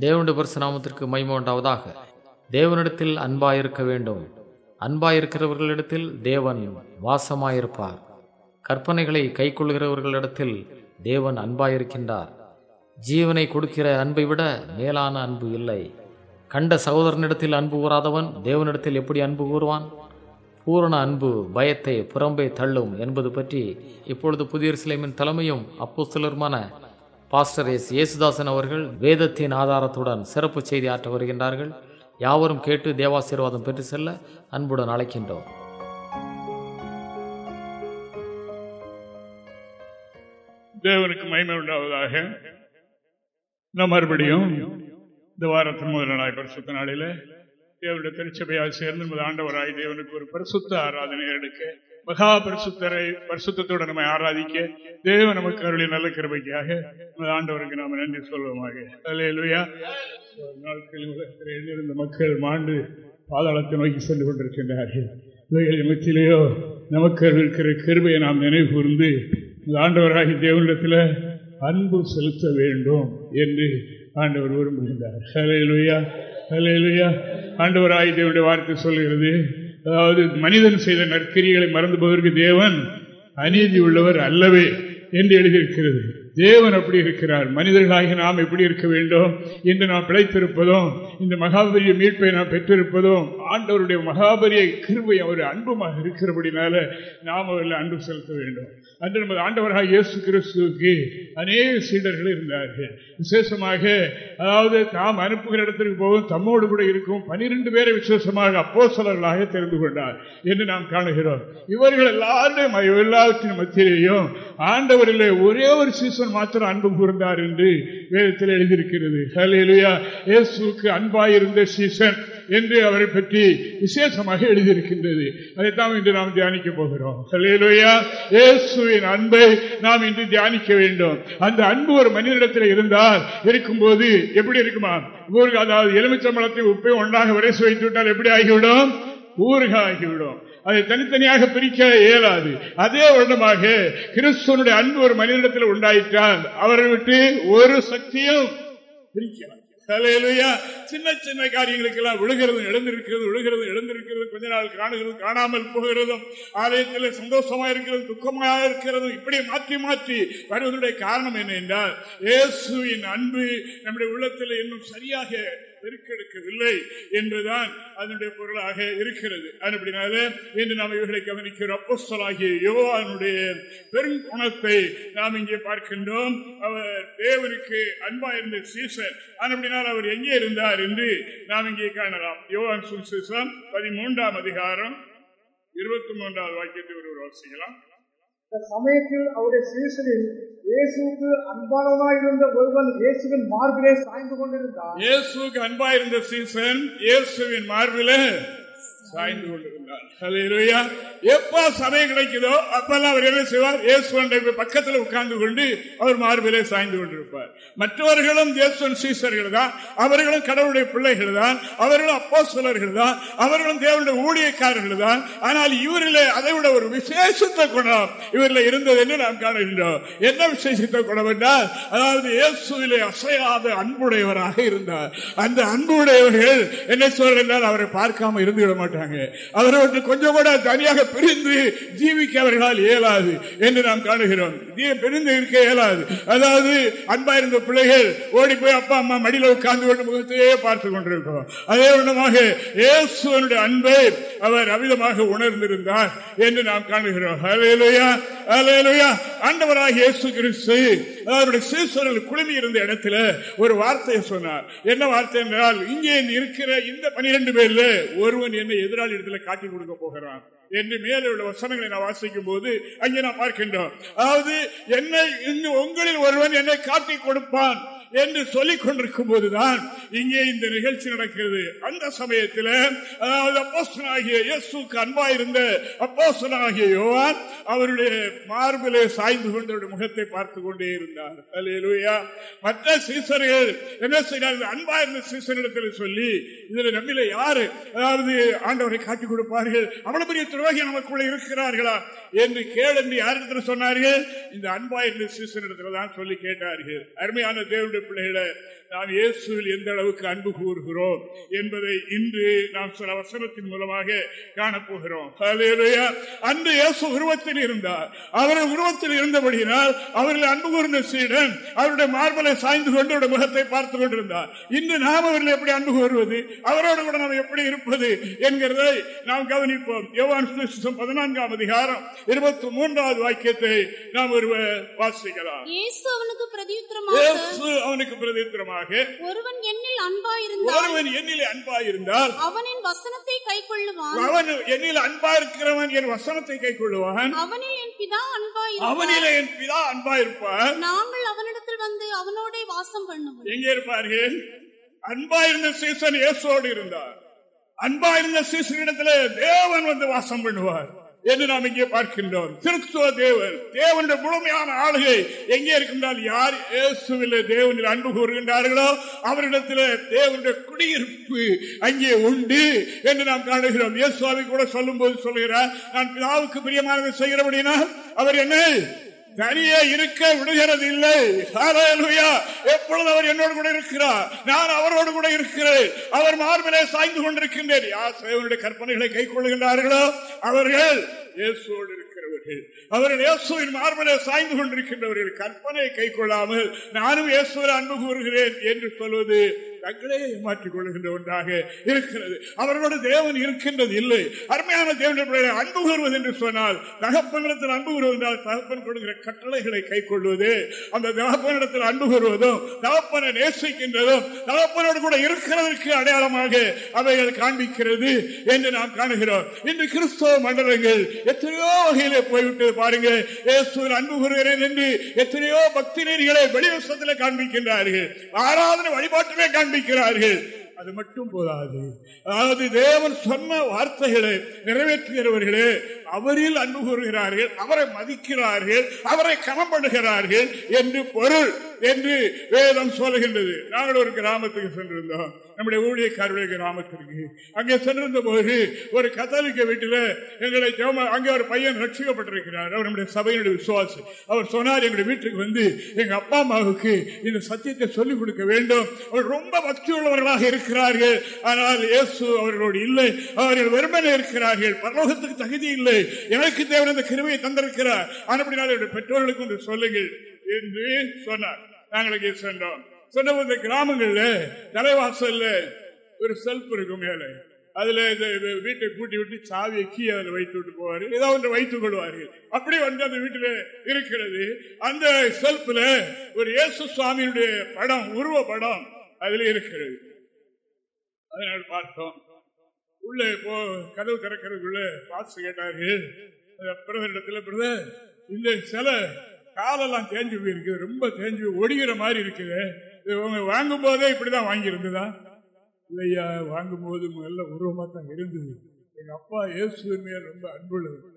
தேவனுடைய பரிசுநாமத்திற்கு மகிமை உண்டாவதாக. தேவனிடத்தில் அன்பாயிருக்க வேண்டும். அன்பாயிருக்கிறவர்களிடத்தில் தேவன் வாசமாயிருப்பார். கற்பனைகளை கைக்கொள்கிறவர்களிடத்தில் தேவன் அன்பாயிருக்கின்றார். ஜீவனை கொடுக்கிற அன்பை விட மேலான அன்பு இல்லை. கண்ட சகோதரனிடத்தில் அன்பு கூறாதவன் தேவனிடத்தில் எப்படி அன்பு கூறுவான்? பூரண அன்பு பயத்தை புறம்பை தள்ளும் என்பது பற்றி இப்பொழுது புதிய சிலைமின் தலைமையும் அப்போ சிலருமான பாஸ்டர் எஸ். இயேசுதாசன் அவர்கள் வேதத்தின் ஆதாரத்துடன் சிறப்பு செய்தி ஆற்ற வருகின்றார்கள். யாவரும் கேட்டு தேவாசீர்வாதம் பெற்று செல்ல அன்புடன் அழைக்கின்றோம். தேவனுக்கு மயிமை உண்டாவதாக. நாம் மறுபடியும் இந்த வாரத்தின் முதல் நாள் பரிசுத்த நாளில் தேவனுடைய திருச்சபையால் சேர்ந்து நமது ஆண்டவராய் தேவனுக்கு ஒரு பரிசுத்த ஆராதனை எடுக்க மகா பரிசுத்தரை பரிசுத்தோடு நம்மை ஆராதிக்க தேவன் நமக்கு அருளி நல்ல கிருபைக்காக நமது ஆண்டவருக்கு நாம் நன்றி சொல்வோமாக. அல்லேலூயா நாட்களில் உலகத்தில் எழுந்திருந்த மக்கள் மாண்டு பாதாளத்தை நோக்கி சென்று கொண்டிருக்கின்றார்கள். இவைகளின் மத்தியிலேயோ நமக்கு இருக்கிற கிருபையை நாம் நினைவு கூர்ந்து இந்த ஆண்டவராகி தேவனிடத்தில் அன்பு செலுத்த வேண்டும் என்று ஆண்டவர் விரும்புகின்றார். ஹலேலுயா ஹலேலுயா ஆண்டவராகி தேவனுடைய வார்த்தை சொல்கிறது அதாவது மனிதன் செய்த நற்கிரிகளை மறந்துபவருக்கு தேவன் அநீதி உள்ளவர் அல்லவே என்று எழுதியிருக்கிறது. தேவன் அப்படி இருக்கிறார். மனிதர்களாகி நாம் எப்படி இருக்க வேண்டும் இன்று நாம் பிழைத்திருப்பதும் இந்த மகாபரிய மீட்பை நாம் பெற்றிருப்பதும் ஆண்டவருடைய மகாபரிய கிருபை அவர் அன்புமாக இருக்கிறபடினால நாம் அவரில் அன்பு செலுத்த வேண்டும். அன்று நமது ஆண்டவராக இயேசு கிறிஸ்துவுக்கு அநேக சீடர்கள் இருந்தார்கள். விசேஷமாக அதாவது தாம் அனுப்புகிற இடத்திற்கு போகும் தம்மோடு கூட இருக்கும் பனிரெண்டு பேரை விசேஷமாக அப்போசலர்களாக தெரிந்து கொண்டார் என்று நாம் காணுகிறோம். இவர்கள் எல்லாரும் எல்லாவற்றின் மத்தியிலேயும் ஆண்டவரில் ஒரே ஒரு சீசன் மாத்திரம் அன்பு கூர்ந்தார் என்று வேதத்தில் எழுதியிருக்கிறது. ஹலேலுயா இயேசுக்கு அன்பாயிருந்த சீசன் என்று அவரை பற்றி விசேஷமாக எழுதியிருக்கின்றது. அதைத்தான் இன்று நாம் தியானிக்க போகிறோம். ஹலேலுயா இயேசுவின் அன்பை நாம் இன்று தியானிக்க வேண்டும். அந்த அன்பு ஒரு மனிதனிடத்தில் இருந்தால் இருக்கும்போது எப்படி இருக்குமா? ஊருக்கு அதாவது எலுமிச்சம்பழத்தை உப்பை ஒன்றாக விரைசி வைத்து விட்டால் எப்படி ஆகிவிடும்? ஊறுகாய் ஆகிவிடும் அதை தனித்தனியாக பிரிக்க இயலாது. அதே வருடமாக கிறிஸ்துவனுடைய அன்பு ஒரு மனிதனிடத்தில் உண்டாயிட்டால் அவரை விட்டு ஒரு சக்தியும் பிரிக்கலாம் சின்ன சின்ன காரியங்களுக்கு எல்லாம் விழுகிறது எழுந்திருக்கிறது விழுகிறது இழந்திருக்கிறது கொஞ்ச நாள் காணுகிறது காணாமல் போகிறதும் ஆலயத்தில் சந்தோஷமா இருக்கிறது துக்கமாக இருக்கிறது இப்படி மாற்றி மாற்றி வருவதனுடைய காரணம் என்ன என்றால் இயேசுவின் அன்பு நம்முடைய உள்ளத்தில் இன்னும் சரியாக பெருக்கெடுக்கவில்லை என்றுதான் அதனுடைய பொருளாக இருக்கிறது. அப்படினாலே இன்று நாம் இவர்களை கவனிக்கிறோம் அப்போஸ்தலாகிய யோவானுடைய பெருங்குணத்தை நாம் இங்கே பார்க்கின்றோம். அவர் தேவனுக்கு அன்பா இருந்த சீசன் அப்படினால் அவர் எங்கே இருந்தார் என்று நாம் இங்கே காணலாம். யோவான் சுசேஷம் பதிமூன்றாம் அதிகாரம் இருபத்தி மூன்றாவது வாக்கியத்தை ஒருவர் வாசிக்கலாம். இந்த சமயத்தில் அவருடைய சீசனில் இயேசுக்கு அன்பானவனாயிருந்த ஒருவன் இயேசுவின் மார்பிலே சாய்ந்து கொண்டிருந்தார் இயேசுக்கு அன்பாயிருந்த சீசன் இயேசுவின் மார்பிலே. சாய்ந்து கொண்டிருந்தார் எப்ப சமயம் கிடைக்குதோ அப்பெல்லாம் அவர் என்ன செய்வார்? இயேசுவன் பக்கத்தில் உட்கார்ந்து கொண்டு அவர் மார்பிலே சாய்ந்து கொண்டிருப்பார். மற்றவர்களும் இயேசுவன் சீசர்கள் தான் அவர்களும் கடவுளுடைய பிள்ளைகள் தான் அவர்களும் அப்போ சிலர்கள் தான் அவர்களும் தேவனுடைய ஊழியக்காரர்கள் தான் ஆனால் இவரில் அதை விட ஒரு விசேஷத்தை குணம் இவரில் இருந்தது என்று நாம் காணுகின்றோம். என்ன விசேஷத்தை குணம் என்றால் அதாவது இயேசுவிலே அசையாத அன்புடையவராக இருந்தார். அந்த அன்புடையவர்கள் என்ன சொல்றால் அவரை பார்க்காம இருந்துவிட மாட்டார் போயிடுறாங்க அவர்கள் கொஞ்சம் கூட தனியாக பிரிந்து ஜீவிக்க அவர்களால் இயலாது என்று நாம் காணுகிறோம். பிரிந்து இருக்க இயலாது. அதாவது அன்பா இருந்த பிள்ளைகள் ஓடி போய் அப்பா அம்மா மடியில் உட்கார்ந்து கொண்டு முகத்தையே பார்த்து கொண்டிருக்கிறோம். அதே விதமாக இயேசுவனுடைய அன்பை அவர் அமிதமாக உணர்ந்திருந்தார் என்று நாம் காணுகிறோம். அலையலுயா அலையலுயா ஆண்டவராக இயேசு கிறிஸ்து அவருடைய சீஸ்வரர்கள் குழுமி இருந்த இடத்துல ஒரு வார்த்தையை சொன்னார். என்ன வார்த்தை என்றால் இங்கே இருக்கிற இந்த பனிரெண்டு பேர்ல ஒருவன் என்னை எதிராளி இடத்துல காட்டி கொடுக்க போகிறான் என்று மேலே உள்ள வசனங்களை நான் வாசிக்கும் போது அங்கே நான் பார்க்கின்றோம். அதாவது என்னை இங்கு உங்களில் ஒருவன் என்னை காட்டி கொடுப்பான். என்று சொல்லிக் கொண்டிருக்கும் போதுதான் இங்கே இந்த நிகழ்ச்சி நடக்கிறது. அந்த சமயத்தில் அதாவது அப்போசனாகிய இயேசுக்கு அன்பா இருந்த அப்போசனாகிய யோவான் அவருடைய மார்பிலே சாய்ந்து கொண்டு முகத்தை பார்த்து கொண்டே இருந்தார். மற்ற சீசர்கள் என்ன செய்தார்கள்? அன்பா இருந்த சீசரிடத்தில் சொல்லி இதுல நம்மில யாரு அதாவது ஆண்டவரை காட்டிக் கொடுப்பார்கள்? அவ்வளவு பெரிய துரோகி நமக்குள்ள இருக்கிறார்களா? என்று கேள் என்று யாரிடத்தில் சொன்னார்கள்? இந்த அன்பா இருந்த சீசனிடத்தில் தான் சொல்லி கேட்டார்கள். அருமையான தேவனுடைய தேவனுடைய பிள்ளைகளை நாம் இயேசுவில் எந்த அளவுக்கு அன்பு கூறுகிறோம் என்பதை இன்று நாம் சில வசனத்தின் மூலமாக காணப்போகிறோம். அன்று இயேசு உருவத்தில் இருந்தார். அவர்கள் உருவத்தில் இருந்தபடியினால் அவர்கள் அன்பு கூர்ந்த சீடன் அவருடைய மார்பலை சாய்ந்து கொண்டு அவருடைய முகத்தை பார்த்து கொண்டிருந்தார். இன்று நாம் அவர்கள் எப்படி அன்பு கூறுவது? அவரோடு கூட நாம் எப்படி இருப்பது என்கிறதை நாம் கவனிப்போம். யோவான் பதினான்காம் அதிகாரம் இருபத்தி மூன்றாவது வாக்கியத்தை நாம் ஒருவர் வாசிக்கலாம். அவனுக்கு பிரதியுத்தரமாக அவனுக்கு பிரதித்திரமாக. ஒருவன் என்னில் அன்பாயிருந்தால் ஒருவன் என்னில் அன்பாயிருந்தால் அவனின் வசனத்தை கைக்கொள்ளுவான். அவன் என்னில் அன்பாயிருக்கிறவன் என் வசனத்தை கை கொள்ளுவான் அவனில் என் பிதா அன்பாயிருப்பான் அவனிலே என் பிதா அன்பாயிருப்பான் நாங்கள் அவனிடத்தில் வந்து அவனோட வாசம் பண்ணுவோம். எங்கே இருப்பார்கள்? அன்பாயிருந்த சீசன் இயேசோடு இருந்தார். அன்பாயிருந்த சீசனிடத்திலே தேவன் வந்து வாசம் பண்ணுவார். என்று நாம் இங்கே பார்க்கின்றோம். கிறிஸ்துவ தேவன் தேவனுடைய முழுமையான ஆளுகை எங்கே இருக்கின்றால் யார் இயேசுவில் தேவனில் அன்பு கூறுகின்றார்களோ அவரிடத்தில் தேவனுடைய குடியிருப்பு அங்கே உண்டு என்று நாம் காணுகிறோம். இயேசுவை கூட சொல்லும் போது சொல்கிறார் நான் பிதாவுக்கு பிரியமானதை செய்கிறபடினால் அவர் என்ன தனியே இருக்க விடுகிறது இல்லை எப்பொழுது அவர் என்னோடு கூட இருக்கிறார்? நான் அவரோடு கூட இருக்கிறேன். அவர் மார்பிலே சாய்ந்து கொண்டிருக்கின்றேன். யார் சேவனுடைய கற்பனைகளை கை கொள்கின்றார்களோ அவர்கள் இயேசுவோடு இருக்கிறவர்கள். அவர்கள் இயேசுவின் மார்பிலே சாய்ந்து கொண்டிருக்கின்றவர்கள். கற்பனையை கை கொள்ளாமல் நானும் இயேசுவரை அன்பு கூறுகிறேன் என்று சொல்வது தங்களே ஏமாற்றிக் கொள்கின்ற ஒன்றாக இருக்கிறது. அவர்களோடு தேவன் இருக்கின்றது இல்லை. அருமையான தேவனுடைய அன்பு கூறுவது என்று சொன்னால் தகப்பனிடத்தில் அன்பு கூறுவது என்றால் தகப்பன் கொடுக்கிற கட்டளைகளை கை கொள்வது. அந்த தகப்பனிடத்தில் அன்பு கூறுவதும் தகப்பனை நேசிக்கின்றதும் தகப்பனோடு கூட இருக்கிறதற்கு அடையாளமாக அவைகள் காண்பிக்கிறது என்று நாம் காணுகிறோம். இன்று கிறிஸ்தவ மண்டலங்கள் எத்தனையோ வகையிலே போய்விட்டது பாருங்க அன்பு கூறுகிறேன் என்று எத்தனையோ பக்தி நெறிகளை வெளிவசத்தில் காண்பிக்கின்றார்கள். ஆராதனை வழிபாட்டிலே காண்பிக்கிறார்கள் அது மட்டும் போதாது. அதாவது தேவன் சொன்ன வார்த்தைகளை நிறைவேற்றுகிறவர்களே அவரில் அன்பு கூறுகிறார்கள் அவரை மதிக்கிறார்கள் அவரை கனப்படுகிறார்கள் என்று பொருள் என்று வேதம் சொல்கின்றது நாங்கள் ஒரு கிராமத்துக்கு சென்றிருந்தோம். நம்முடைய ஊழியக்காரருடைய கிராமத்திற்கு. அங்கே சென்றிருந்த போது ஒரு கத்தாலிக்க வீட்டில் எங்களை அங்கே ஒரு பையன் ரட்சிக்கப்பட்டிருக்கிறார். அவர் நம்முடைய சபையினுடைய விசுவாசி. அவர் சொன்னார் எங்களுடைய வீட்டுக்கு வந்து எங்க அப்பா அம்மாவுக்கு இந்த சத்தியத்தை சொல்லிக் கொடுக்க வேண்டும். அவர் ரொம்ப பக்தி உள்ளவர்களாக இருக்கிறார்கள். ஆனால் இயேசு அவர்களோடு இல்லை. அவர்கள் வெறுமனே இருக்கிறார்கள். பரலோகத்துக்கு தகுதி இல்லை. எனக்கு தேவன் அந்த கிருமையை தந்திருக்கிறார். அப்படினால் பெற்றோர்களுக்கு ஒன்று சொல்லுங்கள் என்று சொன்னார். நாங்கள் இங்கே சென்றோம். சொன்ன இந்த கிராமங்கள்ல தலைவாசல்ல ஒரு செல்ஃப் இருக்கும் மேலே. அதுல இந்த வீட்டை பூட்டி விட்டு சாவியை கீ அதில் வைத்து விட்டு போவாரு. ஏதோ ஒன்று வைத்துக் கொள்வார்கள். அப்படி வந்து அந்த வீட்டில் இருக்கிறது. அந்த செல்ஃப்ல ஒரு இயேசு சுவாமியுடைய படம் உருவ படம் அதுல இருக்கிறது. அதனால் பார்த்தோம். உள்ளே போ. கதவு திறக்கிறதுக்குள்ள பாஸ் கேட்டாரு. பிரதர் இடத்துல பிரதர் இந்த சிலை காலெல்லாம் தேஞ்சு போயிருக்கு. ரொம்ப தேஞ்சு ஒடிகிற மாதிரி இருக்குது. இது வாங்கும் போதே இப்படிதான் வாங்கியிருந்துதான் இல்லையா வாங்கும் போது முதல்ல உருவமா தான் இருந்தது. எங்க அப்பா இயேசுவின் மேல ரொம்ப அன்புள்ளவர்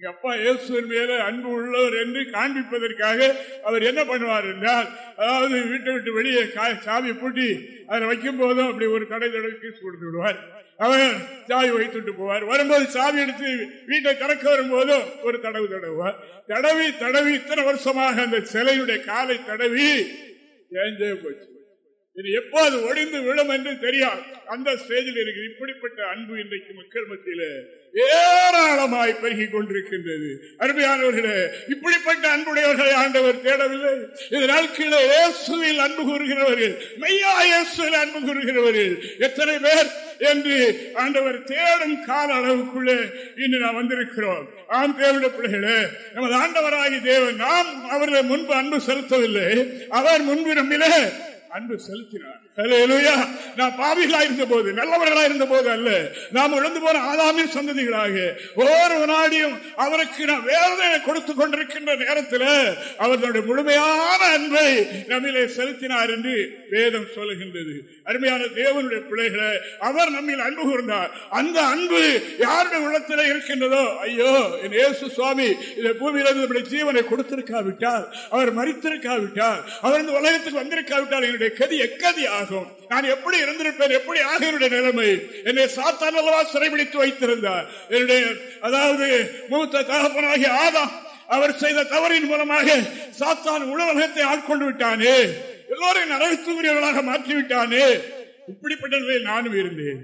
எங்க அப்பா இயேசுவின் மேல அன்பு உள்ளவர் என்று காண்பிப்பதற்காக அவர் என்ன பண்ணுவார் என்றால் அதாவது வீட்டை விட்டு வெளியே கா- பூட்டி அதை வைக்கும் போதும் அப்படி ஒரு கடை தடவை கீஸ் கொடுத்து விடுவார். அவன் சாவி வைத்துட்டு போவார். வரும்போது சாவி எடுத்து வீட்டை திறக்க வரும்போதும் ஒரு தடவு தடவுவார். தடவி தடவி இத்தனை வருஷமாக அந்த சிலையுடைய காலை தடவி ஏஞ்சே போச்சு. இது எப்போது ஒடிந்து விழும் என்று தெரியாது. அந்த ஸ்டேஜில் இருக்கு இப்படிப்பட்ட அன்பு இன்றைக்கு மக்கள் மத்தியில ஏராளமாய் பெருகிக் கொண்டிருக்கின்றது. அருமையானவர்களே இப்படிப்பட்ட அன்புடையவர்களை ஆண்டவர் தேடவில்லை. இதனால் கீழே இயேசுவில் அன்பு கூறுகிறவர்கள் மெய்யா இயேசுவில் அன்பு கூறுகிறவர்கள். எத்தனை பேர் என்று ஆண்டவர் தேடும் கால அளவுக்குள்ளே இன்று நாம் வந்திருக்கிறோம். ஆம் தேவனுடைய பிள்ளைகளே நமது ஆண்டவராகி தேவன் நாம் அவர்களை முன்பு அன்பு செலுத்தவில்லை. அவர் முன்பிரும்பிலே அன்பு செலுத்தினார். நான் பாவிகளா இருந்த போது நல்லவர்களா இருந்த போது அல்ல. நாம் இழந்து போன ஆதாமின் சந்ததிகளாக ஒவ்வொரு நாடியும் அவருக்கு நாம் வேதனை கொடுத்து கொண்டிருக்கின்ற நேரத்தில் அவர் முழுமையான அன்பை நம்மிலே செலுத்தினார் என்று வேதம் சொல்லுகின்றது. அருமையான தேவனுடைய பிள்ளைகளை அவர் நம்மில் அன்பு கூர்ந்தார். அந்த அன்பு யாருடைய உள்ளத்தில் இருக்கின்றதோ? ஐயோ என் இயேசு சுவாமி இந்த பூமியிலிருந்து நம்முடைய ஜீவனை கொடுத்திருக்காவிட்டால் அவர் மறித்திருக்காவிட்டால் அவர் இந்த உலகத்துக்கு வந்திருக்காவிட்டால் என்னுடைய கதி எக்கதி ஆகும் ஆகும். நான் எப்படி இருந்திருப்பேன்? எப்படி ஆக என்னுடைய நிலைமை? என்னை சாத்தான் அல்லவா சிறைபிடித்து வைத்திருந்தார். என்னுடைய அதாவது மூத்த தகப்பனாகிய ஆதா அவர் செய்த தவறின் மூலமாக சாத்தான் உலகத்தை ஆட்கொண்டு விட்டானே. எல்லோரையும் நரகத்துக்குரியவர்களாக மாற்றிவிட்டானே. இப்படிப்பட்ட நிலையில் நானும் இருந்தேன்.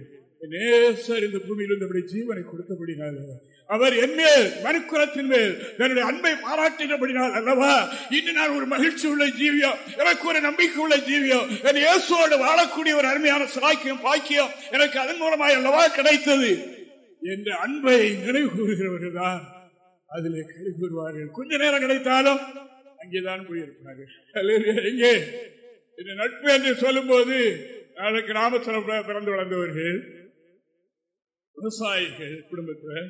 நேசர் இந்த பூமியில் இருந்தபடி ஜீவனை கொடுத்தபடினாலே அவர் என் மேல் மனுக்குலத்தின் மேல் தன்னுடைய அன்பை பாராட்டினபடினால் அல்லவா இன்று நான் ஒரு மகிழ்ச்சி உள்ள ஜீவியம் எனக்கு ஒரு நம்பிக்கை உள்ள ஜீவியம் என் இயேசுவோடு வாழக்கூடிய ஒரு அருமையான சாக்கியம் பாக்கியம் எனக்கு அதன் மூலமாய் அல்லவா கிடைத்தது என்ற அன்பை நினைவு கூறுகிறவர்கள் தான் அதிலே கழி கூறுவார்கள். கொஞ்ச நேரம் கிடைத்தாலும் அங்கேதான் போயிருப்பார்கள். எங்கே? இந்த நட்பு என்று சொல்லும் போது நாளை கிராமத்தில் பிறந்து வளர்ந்தவர்கள் விவசாயிகள் குடும்பத்தில்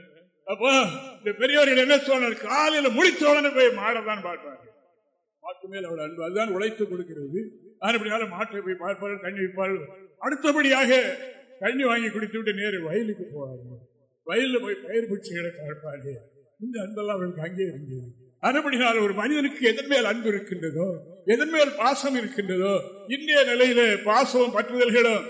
அப்போ இந்த பெரியவர்கள் என்ன சொன்னார் காலையில முடிச்ச உடனே போய் மாடத்தான் பார்ப்பார்கள். மாட்டு மேல் அன்பு அதுதான் உழைத்து கொடுக்கிறது. அதுபடியால மாட்டை போய் பார்ப்பார்கள் தண்ணி வைப்பார்கள். அடுத்தபடியாக தண்ணி வாங்கி குடித்து விட்டு நேரு வயலுக்கு போவார்கள். வயலில் போய் பயிர் பூச்சிகளை பார்ப்பார்கள். இந்த அன்பெல்லாம் அவளுக்கு அங்கே இருந்தது. அதுபடினால் ஒரு மனிதனுக்கு எதன் மேல் அன்பு இருக்கின்றதோ எதன் மேல் பாசம் இருக்கின்றதோ இந்திய நிலையில பாசமும் பற்றுதல்களும்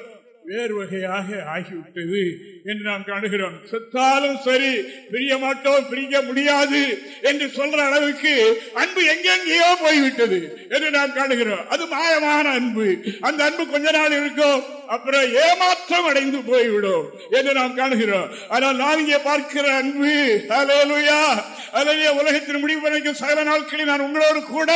வேறு வகையாக ஆகிவிட்டது என்று நாம் காணுகிறோம். செத்தாலும் சரி பிரிய மாட்டோம் பிரிய முடியாது என்று சொல்ற அளவுக்கு அன்பு எங்கெங்கேயோ போய்விட்டது என்று நாம் காணுகிறோம். அது மாயமான அன்பு. அந்த அன்பு கொஞ்ச நாள் இருக்கும் அப்புறம் ஏமாற்றம் அடைந்து போய்விடும் என்று நாம் காணுகிறோம். ஆனால் நான் இங்கே பார்க்கிற அன்பு அலையலுயா அலைய உலகத்தின் முடிவு வரைக்கும் சகல நாட்களில் நான் உங்களோடு கூட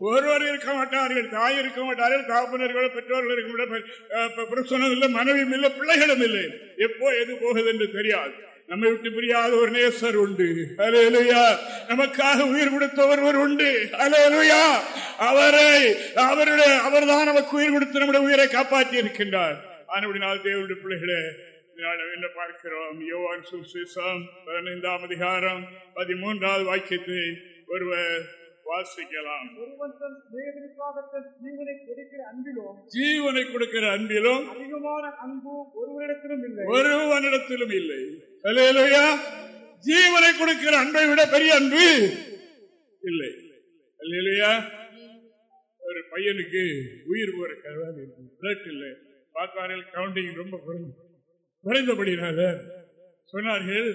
ஒருவர் இருக்க மாட்டார்கள் தாய் இருக்க மாட்டார்கள் தாப்பனர்கள் பெற்றோர்கள் இருக்க மாட்டார்கள் புருஷனும் இல்லை மனைவியும் இல்லை பிள்ளைகளும் இல்லை. எப்போ எது போகுது என்று தெரியாது. நம்மை விட்டு பிரியாத ஒரு நேசர் உண்டு. அலையலுயா நமக்காக உயிர் கொடுத்த ஒருவர் உண்டு. அலையலுயா அவரை அவருடைய அவர்தான் நமக்கு உயிர் கொடுத்து நம்முடைய உயிரை காப்பாற்றி இருக்கின்றார். ஆனால் தேவனுடைய பிள்ளைகளே என்ன பார்க்கிறோம்? யோவான் சுசேஷம் பதினைந்தாம் அதிகாரம் பதிமூன்றாவது வாக்கியத்தை ஒருவர் வாசிக்கலாம். ஒருவன் தன் ஜீவனை கொடுக்கிற அன்பிலும் ஜீவனை கொடுக்கிற அன்பிலும் அதிகமான அன்பு ஒருவரிடத்திலும் இல்லை. ஒருவனிடத்திலும் இல்லை. அல்லேலூயா ஜீவனை கொடுக்கிற அன்பை விட பெரிய அன்பு இல்லை. அல்லேலூயா ஒரு பையனுக்கு உயிர் போற கருவால் இருக்கு. பிளட் இல்லை. பார்த்தார்கள் கவுண்டிங் ரொம்ப குறைந்து குறைந்தபடினால சொன்னார்கள்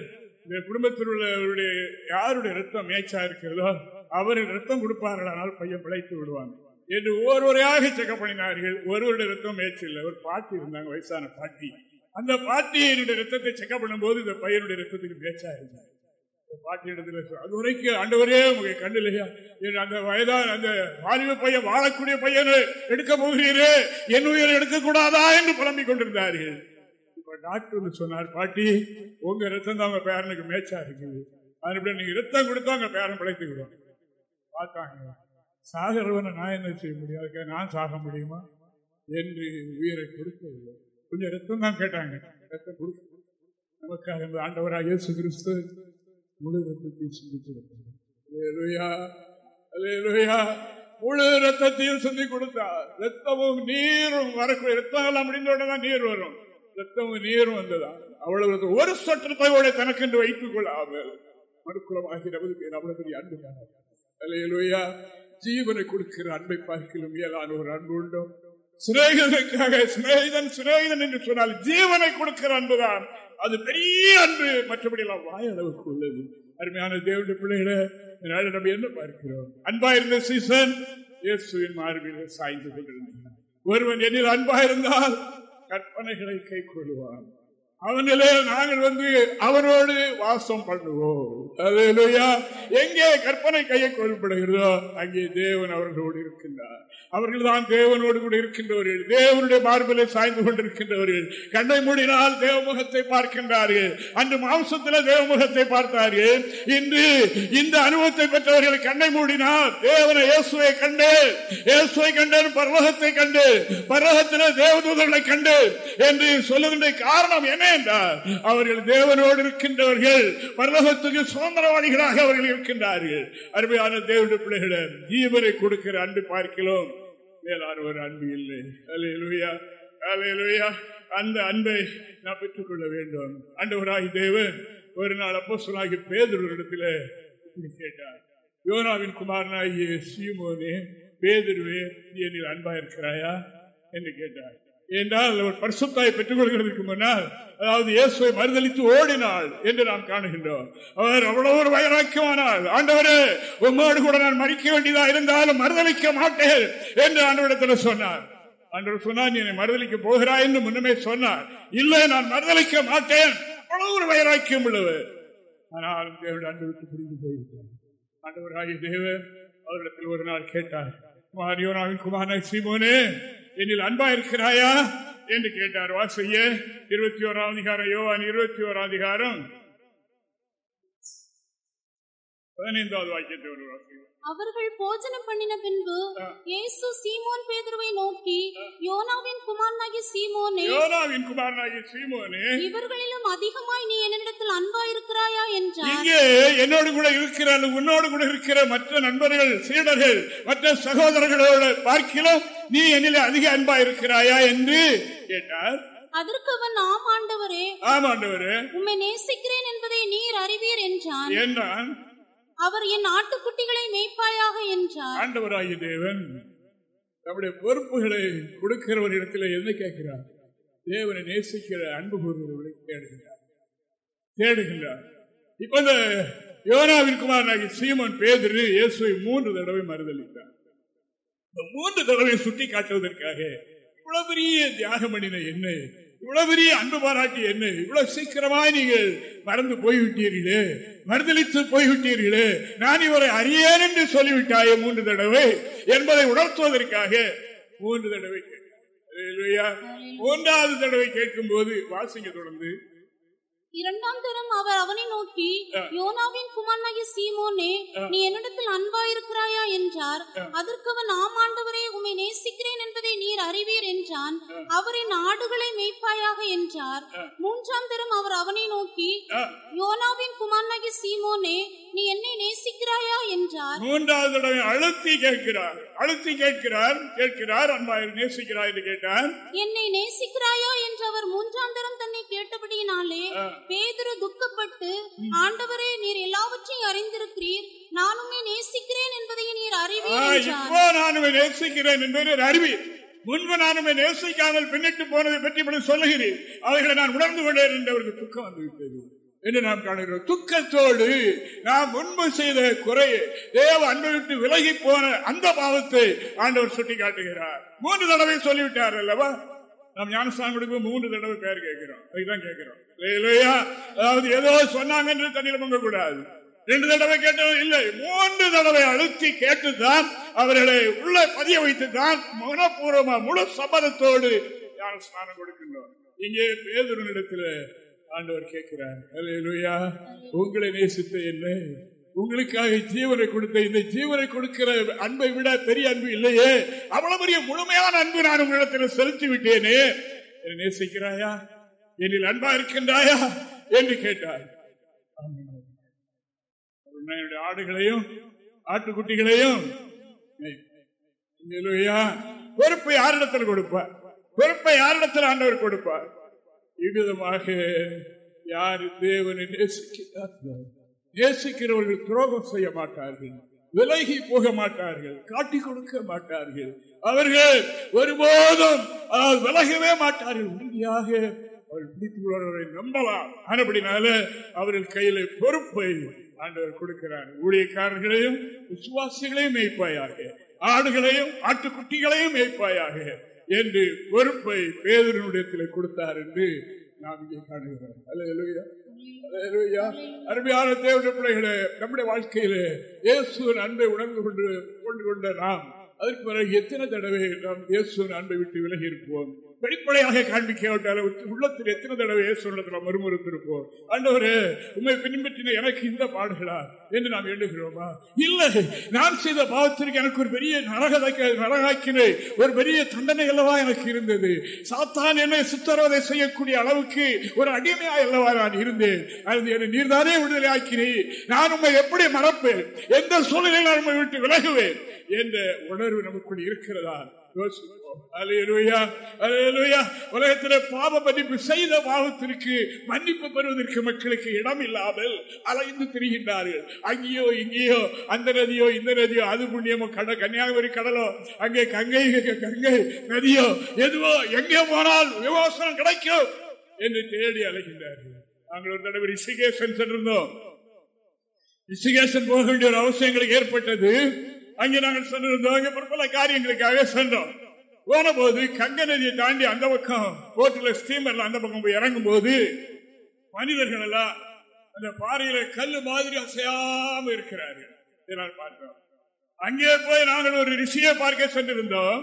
இந்த குடும்பத்தில் உள்ளவருடைய யாருடைய ரத்தம் மேய்ச்சா இருக்கிறதோ அவர் ரத்தம் கொடுப்பார்களானால் பையன் பிழைத்து விடுவாங்க என்று ஒருவரையாக செக்கப் பண்ணினார்கள். ஒருவருடைய ரத்தம் ஏற்றில்லை இல்லை. ஒரு பாட்டி இருந்தாங்க வயசான பாட்டி. அந்த பாட்டியினுடைய ரத்தத்தை செக்கப் பண்ணும்போது இந்த பையனுடைய ரத்தத்துக்கு மேய்ச்சா இருந்தாங்க பாட்டி இடத்துல அது வரைக்கும் ஆண்டவரே உங்க கண்ணிலையா? அந்த வயதான அந்த வாலிப பையன் வாழக்கூடிய பையனை எடுக்க போகிறீரே என் உயிரை எடுக்கக்கூடாதா என்று புலம்பிக் கொண்டிருந்தார்கள். இப்ப டாக்டர் சொன்னார் பாட்டி உங்க ரத்தம் தான் உங்க பேரனுக்கு மேய்ச்சா இருக்குது. அதுபடி நீங்க ரத்தம் கொடுத்தா உங்க பேரன் பிழைத்துக்கிடும் பார்த்தாங்க. சாகிறவனை நான் என்ன செய்ய முடியும்? நான் சாக முடியுமா? என்று உயிரை கொடுக்கவில்லை. கொஞ்சம் ரத்தம் தான் கேட்டாங்க. ரத்தம் கொடுக்க நமக்காக இந்த ஆண்டவராக இயேசு கிறிஸ்து முழு ரத்தத்தையும் சிந்தித்து முழு ரத்தத்தையும் சிந்தி கொடுத்தார். ரத்தமும் நீரும் வரக்கூடிய ரத்தம் எல்லாம் முடிந்த உடனே தான் நீர் வரும். ரத்தமும் நீரும் வந்ததா அவ்வளவு ரத்தம். ஒரு சொற்றத்தோட தனக்கென்று வைத்துக் கொள்ளாமல் மறுக்குளமாகி நமது அவ்வளவு பெரிய அன்பு அலையலுயா ஜீவனை கொடுக்கிற அன்பை பார்க்கலும் மேலான ஒரு அன்பு உண்டோ. சிநேகிதனுக்காக சிநேகிதன் சிநேகிதன் என்று சொன்னால் ஜீவனை கொடுக்கிற அன்புதான். அது பெரிய அன்பு. மற்றபடி எல்லாம் வாயளவுக்கு உள்ளது அருமையான தேவனுடைய பிள்ளைகளை நம்ம என்ன பார்க்கிறோம்? அன்பா இருந்த சீசன் இயேசுவின் மார்பில் சாய்ந்து கொண்டிருந்தார் ஒருவன் என்னில் அன்பா இருந்தால் கற்பனைகளை கை கொள்வான் அவனிலே நாங்கள் வந்து அவனோடு வாசம் பண்ணுவோம். எங்கே கற்பனை கையை கோல்படுகிறதோ அங்கே தேவன் அவர்களோடு இருக்கின்றார். அவர்கள் தான் தேவனோடு கூட இருக்கின்றவர்கள். தேவனுடைய மார்பிலை சாய்ந்து கொண்டிருக்கின்றவர்கள். கண்ணை மூடினால் தேவமுகத்தை பார்க்கின்றார்கள். அன்று மாம்சத்தில் தேவமுகத்தை பார்த்தார்கள். இன்று இந்த அனுபவத்தை பெற்றவர்கள் கண்ணை மூடினால் தேவனை இயேசுவை கண்டு இயேசுவை கண்டேன் பரலோகத்தை கண்டு பரலோகத்தில் தேவதூதர்களை கண்டு என்று சொல்லுகின்ற காரணம் என்ன என்றால் அவர்கள் தேவனோடு இருக்கின்றவர்கள் பரலோகத்துக்கு சுதந்திரவாதிகளாக அவர்கள் இருக்கின்றார்கள். அருமையான தேவனுடைய பிள்ளைகளை ஜீவனை கொடுக்கிற அன்பு பார்க்கிறோம். மேலான ஒரு அன்பு இல்லை. அலையலுயா அலையலுயா அந்த அன்பை நான் பெற்றுக்கொள்ள வேண்டும். அண்டவராகி தேவன் ஒரு நாள் அப்போ சொல்லாகி பேதொருடத்துல இப்படி கேட்டார். யோனாவின் குமாரனாகிய சீமோனே பேதருவே நீ என்னில் அன்பா இருக்கிறாயா என்று கேட்டார். என்றால் அவர் பரிசுத்தாய் பெற்றுக் கொள்கிறதுக்கு முன்னால் அதாவது இயேசுவை மறுதளித்து ஓடினாள் என்று நாம் காணுகின்றோம். அவர் அவ்வளவு ஒரு வைராக்கியமானால் ஆண்டவரே உம்மோடு கூட நான் மறிக்க வேண்டியதா இருந்தாலும் மறுதளிக்க மாட்டேன் என்று ஆண்டவரிடத்தில் சொன்னார். ஆண்டவர் சொன்னார் நீ என்னை மறுதளிக்க போகிறாய் என்று முன்னமே சொன்னார். இல்லை நான் மறுதளிக்க மாட்டேன். அவ்வளவு ஒரு வைராக்கியம் உள்ளவர் ஆனால் தேவனுடைய அன்பு புரிந்து போயிருக்கிறார் ஆண்டவராகிய தேவர் அவரிடத்தில் ஒரு நாள் கேட்டார் குமாரியோனாவின் குமாரன் சீமோனே என்னில் அன்பா இருக்கிறாயா? என்று கேட்டார். வாசைய இருபத்தி ஓராம் அதிகாரம் யோவான் இருபத்தி ஓராம் அதிகாரம். பதினைந்தாவது வாக்கியத்தை ஒரு வாசிக்கிறார் அவர்கள் போஜனம் பண்ணின பின்பு இயேசு சீமோன் பேதுருவை நோக்கி யோனாவின் குமாரனாகிய சீமோனே யோனாவின் குமாரனாகிய சீமோனே இவர்களிலும் அதிகமாய் நீ என்னிடத்தில் அன்பா இருக்கிறாயா என்றார். இங்கே என்னோடு கூட இருக்கிற உன்னோடு கூட இருக்கிற மற்ற நண்பர்கள் சீடர்கள் மற்ற சகோதரர்களோட பார்க்கிலும் நீ என்னிலே அதிக அன்பா இருக்கிறாயா என்று கேட்டார். அதற்கு அவன் ஆம் ஆண்டவரே ஆமாண்டவரு உம்மை நேசிக்கிறேன் என்பதை நீர் அறிவீர் என்றான். என்றான். அவர் என் ஆட்டுக்குட்டிகளை மேய்ப்பாயாக என்றார். ஆண்டவராகிய தேவன் நம்முடைய பொறுப்புகளை கொடுக்கிறவர் இடத்துல என்ன கேட்கிறார்? தேவனை நேசிக்கிற அன்பு கூறுபவர்களை தேடுகிறார் தேடுகின்றார். இப்ப இந்த யோனாவின் குமாரனாகி சீமன் பேதிரு இயேசுவை மூன்று தடவை மறுதளித்தார் இந்த மூன்று தடவை சுட்டி காட்டுவதற்காக இவ்வளவு பெரிய தியாகம் பண்ணின என்ன இவ்வளவு பெரிய அன்பு பாராட்டி என்ன? இவ்வளவு சீக்கிரமாய் நீங்கள் மறந்து போய்விட்டீர்களே. மறுதளித்து போய்விட்டீர்களே. நான் இவரை அறியேன் என்று சொல்லிவிட்டாயே மூன்று தடவை என்பதை உணர்த்துவதற்காக மூன்று தடவை கேட்டார். மூன்றாவது தடவை கேட்கும் போது வாசிங்க தொடர்ந்து. இரண்டாம் தரம் அவர் அவனை நோக்கி யோனாவின் குமாரனாகிய சீமோனே நீ என்னிடத்தில் அன்பா இருக்கிறாயா என்றார். அதற்கு அவன் ஆம் ஆண்டவரே உம்மை நேசிக்கிறேன் என்பதை நீர் அறிவீர் என்றான். அவரின் ஆடுகளை மேய்ப்பாயாக என்றார். மூன்றாம் தரம் அவர் அவனை நோக்கி யோனாவின் குமாரனாகிய சீமோனே நீ என்னை நேசிக்கிறாயா? என்றார். மூன்றாவது தடவை அழுத்தி கேட்கிறார். அழுத்தி கேட்கிறார். கேட்கிறார் அன்பாய் நேசிக்கிறார் என்று கேட்டார். என்னை நேசிக்கிறாயா? என்று அவர் மூன்றாம் தரம் தன்னை கேட்டபடியினாலே பேதுரு துக்கப்பட்டு ஆண்டவரே நீர் எல்லாவற்றையும் அறிந்திருக்கிறீர். நான் உம்மை நேசிக்கிறேன் என்பதை நீர் அறிவீர் இப்போ நான் உம்மை நேசிக்கிறேன் என்பதை அறிவி முன்பு நான் உம்மை நேசிக்காமல் பின்னிட்டு போனதை பற்றி இப்படி சொல்லுகிறேன் அவைகளை நான் உணர்ந்து கொண்டேன் என்று அவருக்கு துக்கம் வந்துவிட்டது. என்று நாம் காணுகிறோம். துக்கத்தோடு நாம் முன்பு செய்த குறையை தேவ அன்பை விட்டு விலகி போன அந்த பாவத்தை ஆண்டவர் சுட்டி காட்டுகிறார் மூன்று தடவை சொல்லிவிட்டார் அல்லவா? நாம் ஞானஸ்தானம் கொடுக்கும் மூன்று தடவை பேர் கேட்கிறோம். அதுதான் கேட்கிறோம். இல்லையா அதாவது ஏதோ சொன்னாங்க என்று தண்ணியில் பொங்க கூடாது ரெண்டு தடவை கேட்டதும் இல்லை. மூன்று தடவை அழுத்தி கேட்டுதான் அவர்களை உள்ள பதிய வைத்துதான் மனப்பூர்வமா முழு சபதத்தோடு ஞானஸ்தானம் கொடுக்கின்றோம். இங்கே பேதுருனிடத்துல ஆண்டவர் கேட்கிறார். அலையலுயா உங்களை நேசித்த என்ன. உங்களுக்காக ஜீவனை கொடுத்த இந்த ஜீவனை கொடுக்கிற அன்பை விட பெரிய அன்பு இல்லையே. அவ்வளவு பெரிய முழுமையான அன்பு நான் உங்களிடத்தில் செலுத்தி விட்டேனே. என்னை நேசிக்கிறாயா? என்னில் அன்பா இருக்கின்றாயா? என்று கேட்டார். என்னுடைய ஆடுகளையும் ஆட்டுக்குட்டிகளையும். பொறுப்பை யாரிடத்தில் கொடுப்பார்? பொறுப்பை யாரிடத்தில் ஆண்டவர் கொடுப்பார்? இவ்விதமாக யார் தேவனை நேசிக்கிறார்கள் நேசிக்கிறவர்கள் துரோகம் செய்ய மாட்டார்கள் விலகி போக மாட்டார்கள் காட்டிக் கொடுக்க மாட்டார்கள். அவர்கள் ஒருபோதும் விலகவே மாட்டார்கள். உறுதியாக அவர்கள் பிடித்துக் நம்பலாம். ஆனபடினால அவர்கள் கையில பொறுப்பை ஆண்டவர் கொடுக்கிறார். ஊழியக்காரர்களையும் விசுவாசிகளையும் மேய்ப்பாயாக ஆடுகளையும் ஆட்டுக்குட்டிகளையும் மேய்ப்பாயாக என்று பொறுப்பை பேதனுடைய கொடுத்தார் என்று நாம் இங்கே காணுகிறோம். அல்லேலூயா. அருமையான தேவனுடைய பிள்ளைகளே நம்முடைய வாழ்க்கையிலே இயேசுவின் அன்பை உணர்ந்து கொண்டு கொண்டு கொண்ட நாம் அதற்கு பிறகு எத்தனை தடவை நாம் இயேசுவின் அன்பை விட்டு விலகி இருப்போம்? வெளிப்படையாக காண்பிக்காவிட்டால் உள்ளத்தில் எத்தனை தடவை சொல்லத்தில் மறுமறுத்திருப்போம் ஆண்டவரே உண்மை பின்பற்றின எனக்கு இந்த பாடுகளா? என்று நாம் எண்ணுகிறோமா? இல்லை. நான் செய்த பாவத்திற்கு எனக்கு ஒரு பெரிய நரக நரகாக்கினை ஒரு பெரிய தண்டனை அல்லவா எனக்கு இருந்தது? சாத்தான் என்னை சுத்தரவதை செய்யக்கூடிய அளவுக்கு ஒரு அடிமையா அல்லவா நான் இருந்தேன். அது என்னை நீர்தானே விடுதலை ஆக்கினீ நான் உண்மை எப்படி மறப்பேன்? எந்த சூழ்நிலையில் நான் உண்மை விட்டு விலகுவேன்? என்ற உணர்வு நமக்குள் இருக்கிறதா? உலகத்திலே பாவ மன்னிப்பு செய்த பாவத்திற்கு மன்னிப்பு பெறுவதற்கு மக்களுக்கு இடம் இல்லாமல் அலைந்து திரிகின்றார்கள். அங்கேயோ இங்கேயோ அந்த நதியோ இந்த நதியோ அது புண்ணியமோ கட கன்னியாகுமரி கடலோ அங்கே கங்கை கங்கை நதியோ எதுவோ எங்கே போனால் விமோசனம் கிடைக்கும் என்று தேடி அலைகின்றார்கள். நாங்கள் ஒரு தடவை ரிஷிகேசன் சென்றிருந்தோம். ரிஷிகேசன் போக வேண்டிய ஒரு அவசியங்களுக்கு ஏற்பட்டது. அங்கே நாங்கள் சென்றிருந்தோம் பல காரியங்களுக்காக சென்றோம். போன போது கங்க நதியை தாண்டி அந்த பக்கம் போட்டில் ஸ்டீமர்ல அந்த பக்கம் போய் இறங்கும் போது மனிதர்கள் எல்லாம் அந்த பாறையில கல் மாதிரி அசையாம இருக்கிறார்கள். இதை நான் பார்த்தோம். அங்கே போய் நாங்கள் ஒரு ரிஷியை பார்க்க சென்றிருந்தோம்.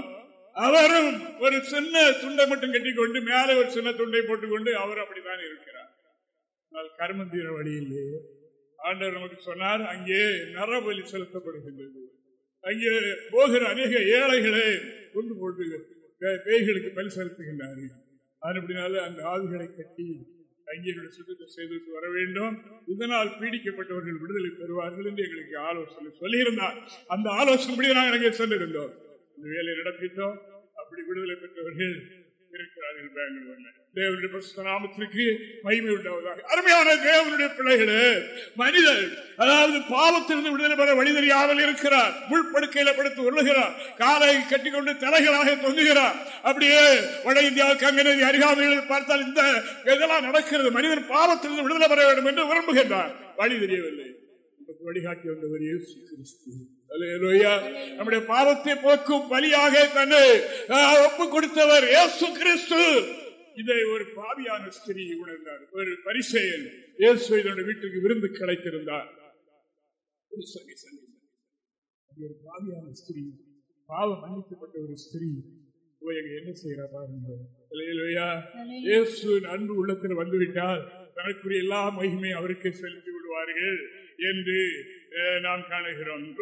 அவரும் ஒரு சின்ன துண்டை மட்டும் கட்டிக்கொண்டு மேலே ஒரு சின்ன துண்டை போட்டுக்கொண்டு அவர் அப்படித்தான் இருக்கிறார். ஆனால் கர்மந்தீர வழியிலே ஆண்டவர் நமக்கு சொன்னார் அங்கே நரபலி செலுத்தப்படுகின்றது. அங்கே போகிற அநேக ஏழைகளை கொண்டு போட்டு பேய்களுக்கு பலி செலுத்துகின்றார்கள். அப்படினால அந்த ஆவிகளை கட்டி அங்கேயுடைய சுத்தத்தை செய்துவிட்டு வர வேண்டும். இதனால் பீடிக்கப்பட்டவர்கள் விடுதலை பெறுவார்கள் என்று எங்களுக்கு ஆலோசனை சொல்லியிருந்தார். அந்த ஆலோசனை நாங்கள் அங்கே சென்றிருந்தோம். இந்த வேலையை நடத்திட்டோம். அப்படி விடுதலை பெற்றவர்கள் இருக்கிறார்கள் பெங்களூர்ல தேவனுடைய பரிசுத்த நாமத்திற்கு மகிமை உண்டாவதாக. அருமையான தேவனுடைய பிள்ளைகளே மனிதர் அதாவது பாவத்திலிருந்து விடுதலை பெற வழி தெரியாமல் இருக்கிறார் முள்படுக்கையில படுத்து உருளுகிறார். காலை கட்டிக்கொண்டு தலைகளாக தொங்குகிறார். அப்படியே வட இந்தியாவுக்கு கங்கை நதி அருகாமையில் பார்த்தால் இந்த இதெல்லாம் நடக்கிறது. மனிதன் பாவத்திலிருந்து விடுதலை பெற வேண்டும் என்று விரும்புகின்றார். வழி தெரியவில்லை. நமக்கு வழிகாட்டி வந்தவர். நம்முடைய பாவத்தை போக்கும் பலியாக தன்னை ஆஹ், ஒப்புக் கொடுத்தவர் இயேசு கிறிஸ்து. இதை ஒரு பாவியான ஸ்திரீ உணர்ந்தார். ஒரு பரிசெயன் இயேசு இதனுடைய வீட்டுக்கு விருந்து கிடைத்திருந்தார். ஒரு பாவியான ஸ்திரீ பாவம் மன்னிக்கப்பட்ட ஒரு ஸ்திரீ என்ன செய்யறா பாருங்க. அன்பு உள்ளத்தில் வந்துவிட்டால் தனக்குரிய எல்லா மகிமையும் அவருக்கு செலுத்தி விடுவார்கள். என்று நாம் காணுகிறோம்.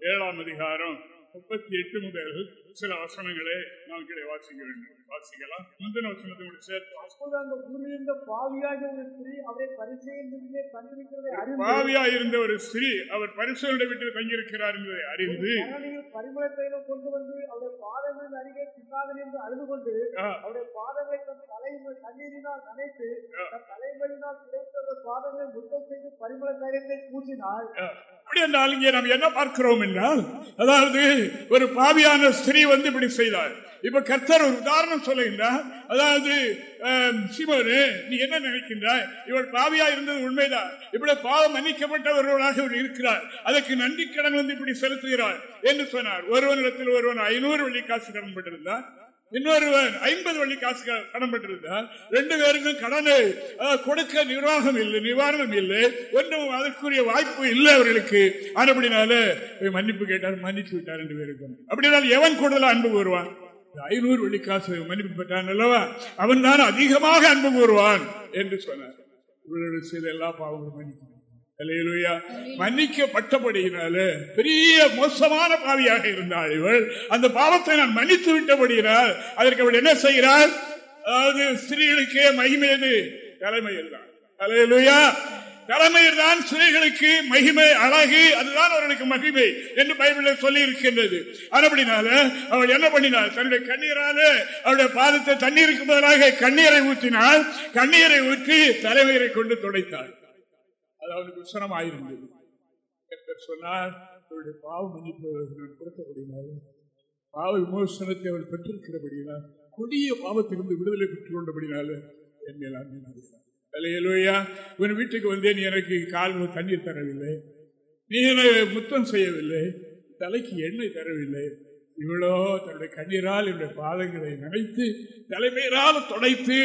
ஏழாம் அதிகாரம் முப்பத்தி எட்டு முதல் சில வசனங்களை நாம் கீழே வாசிக்க வேண்டும் வாசிக்கலாம். முந்தின வசனத்தோடு சேர்த்து அப்போது அந்த ஊரில் இருந்த பாவியாகிய ஒரு ஸ்திரீ அவரை பரிசெயின் வீட்டிலே கண்டிருக்கிறதை அறிந்து பாவியா இருந்த ஒரு ஸ்திரீ அவர் பரிசுடைய வீட்டில் தங்கியிருக்கிறார் என்பதை அறிந்து பரிமள தைலம் கொண்டு வந்து அவருடைய பாதங்களின் அருகே பின்னாதன் என்று அழுது கொண்டு அவருடைய பாதங்களை தன் தலையில் தண்ணீரினால் நனைத்து தன் தலைமையினால் கிடைத்த அந்த பாதங்களை முத்தம் செய்து பரிமள தைலத்தை பூசினாள் அப்படி என்றால் இங்கே நாம் என்ன பார்க்கிறோம் என்றால் அதாவது ஒரு பாவியான ஸ்திரீ வந்து இப்படி செய்தார். இப்ப கர்த்தர் ஒரு உதாரணம் சொல்லுகின்றார். அதாவது ஆம், நீ என்ன நினைக்கின்றாய்? இவள் பாவியா இருந்தது உண்மைதான். இப்படி பாவம் மன்னிக்கப்பட்டவர்களாக இவள் இருக்கிறார் அதற்கு நன்றி கடன் வந்து இப்படி செலுத்துகிறார் என்று சொன்னார். ஒருவனிடத்தில் ஒருவன் ஐநூறு வெள்ளிக்காசு கடன் பட்டிருந்தார் இன்னொருவன் ஐம்பது வள்ளி காசு கடன் பெற்றிருந்தால் ரெண்டு பேருக்கும் கடனை. கொடுக்க நிர்வாகம் இல்லை நிவாரணம் இல்லை. ஒன்றும் அதற்குரிய வாய்ப்பு இல்லை அவர்களுக்கு. அதுபடினால மன்னிப்பு கேட்டார் மன்னிச்சு விட்டார் ரெண்டு பேருக்கும். அப்படினால் எவன் கூடுதலா அன்பு கூறுவான்? ஐநூறு வெள்ளி காசு மன்னிப்பு பெற்றான் அல்லவா? அவன் தான் அதிகமாக அன்பு கூறுவான் என்று சொன்னார். இவர்கள் செய்த எல்லா பாவங்களும் மன்னிப்பு மன்னிக்கப்பட்டபடியினால பெரிய மோசமான பாவியாக இருந்தாள் இவள். அந்த பாவத்தை நான் மன்னித்து விட்டபடியினால் அதற்கு அவள் என்ன செய்கிறாள்? அதாவது ஸ்திரீகளுக்கே மகிமையது தலைமையில் தான் அலையலுயா தலைமையில் தான் ஸ்திரீகளுக்கு மகிமை அழகு அதுதான் அவர்களுக்கு மகிமை என்று பைபிளில் சொல்லி இருக்கின்றது அதுபடினால அவள் என்ன பண்ணினாள்? தன்னுடைய கண்ணீரால அவருடைய பாதத்தை தண்ணீருக்கு பதிலாக கண்ணீரை ஊற்றினாள். கண்ணீரை ஊற்றி தலைமையை கொண்டு துடைத்தாள். அது அவனுக்கு ஆயிருந்தது கர்த்தர் சொன்னார் அவருடைய பாவ மன்னிப்பு நான் கொடுத்தபடினால் பாவ விமோசனத்தை அவள் பெற்றிருக்கிறபடினால் கொடிய பாவத்திலிருந்து விடுதலை பெற்றுக் கொண்டபடினால என்னை அலையலோயா உன் வீட்டுக்கு வந்தேன் நீ எனக்கு கால் தண்ணீர் தரவில்லை. நீ என்னை முத்தம் செய்யவில்லை. தலைக்கு எண்ணெய் தரவில்லை. இவ்வளோ தன்னுடைய கண்ணீரால் என்னுடைய பாதங்களை நினைத்து தலைமையினால் தொடைத்து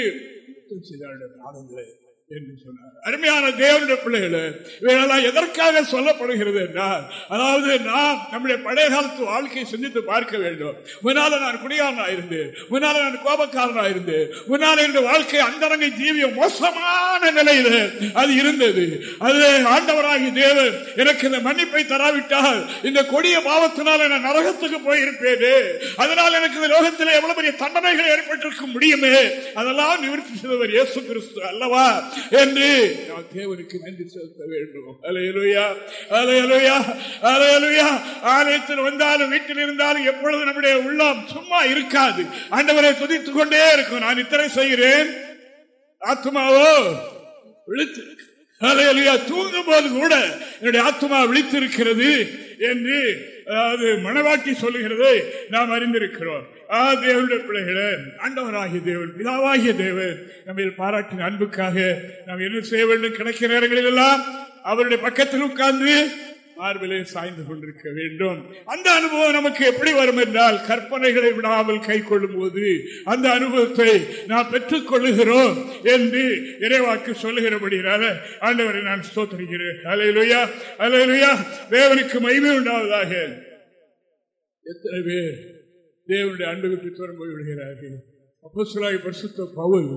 முத்தம் செய்தாளுடைய பாதங்களை. என்று சொன்னார். அருமையான தேவனுடைய பிள்ளைகளை இவைகளெல்லாம் எதற்காக சொல்லப்படுகிறது என்றால் அதாவது நாம் நம்முடைய பழைய காலத்து வாழ்க்கையை சிந்தித்து பார்க்க வேண்டும். முன்னால நான் குடிகாரனா இருந்தேன். முன்னால நான் கோபக்காரனா இருந்தேன். முன்னால என்னுடைய வாழ்க்கை அந்தரங்க ஜீவிய மோசமான நிலையில அது இருந்தது. அது ஆண்டவராகி தேவன் எனக்கு இந்த மன்னிப்பை தராவிட்டால் இந்த கொடிய பாவத்தினால் நான் நரகத்துக்கு போயிருப்பேனே. அதனால் எனக்கு இந்த லோகத்தில் எவ்வளவு பெரிய தண்டனைகள் ஏற்பட்டிருக்க முடியுமே. அதெல்லாம் நிவர்த்தி செய்தவர் இயேசு கிறிஸ்து அல்லவா? என்று. நாம் தேவனுக்கு நன்றி செலுத்த வேண்டும். அலையலுயா அலையலுயா அலையலுயா. ஆலயத்தில் வந்தாலும் வீட்டில் இருந்தாலும் எப்பொழுது நம்முடைய உள்ளம் சும்மா இருக்காது. ஆண்டவரை துதித்துக் கொண்டே இருக்கும். நான் இத்தனை செய்கிறேன். ஆத்மாவோ விழித்து அலையலுயா தூங்கும் போது கூட என்னுடைய ஆத்மா விழித்திருக்கிறது என்று அதாவது மனவாக்கி சொல்லுகிறது நாம் அறிந்திருக்கிறோம். ஆ தேவனுடைய பிள்ளைகளே ஆண்டவராகிய தேவன் பிதாவாகிய தேவன் நம்ம பாராட்டின அன்புக்காக நாம் என்ன செய்ய வேண்டும்? கிடைக்கிற நேரங்களில் எல்லாம் அவருடைய பக்கத்தில் உட்கார்ந்து மார்பிலே சாய்ந்து கொண்டிருக்க வேண்டும். அந்த அனுபவம் நமக்கு எப்படி வரும் என்றால் கற்பனைகளை விடாமல் கை கொள்ளும் போது அந்த அனுபவத்தை நாம் பெற்றுக் கொள்ளுகிறோம் என்று இறைவாக்கு சொல்லுகிறபடினால ஆண்டவரை நான் ஸ்தோத்தரிக்கிறேன். அலையிலுயா அலையிலுயா தேவனுக்கு மகிமை உண்டாவதாக. எத்தனை பேர் தேவனுடைய அன்பு விட்டு தூரம் போய்விடுகிறார்கள் அப்போ சொல்லாய் பரிசுத்த பவுல்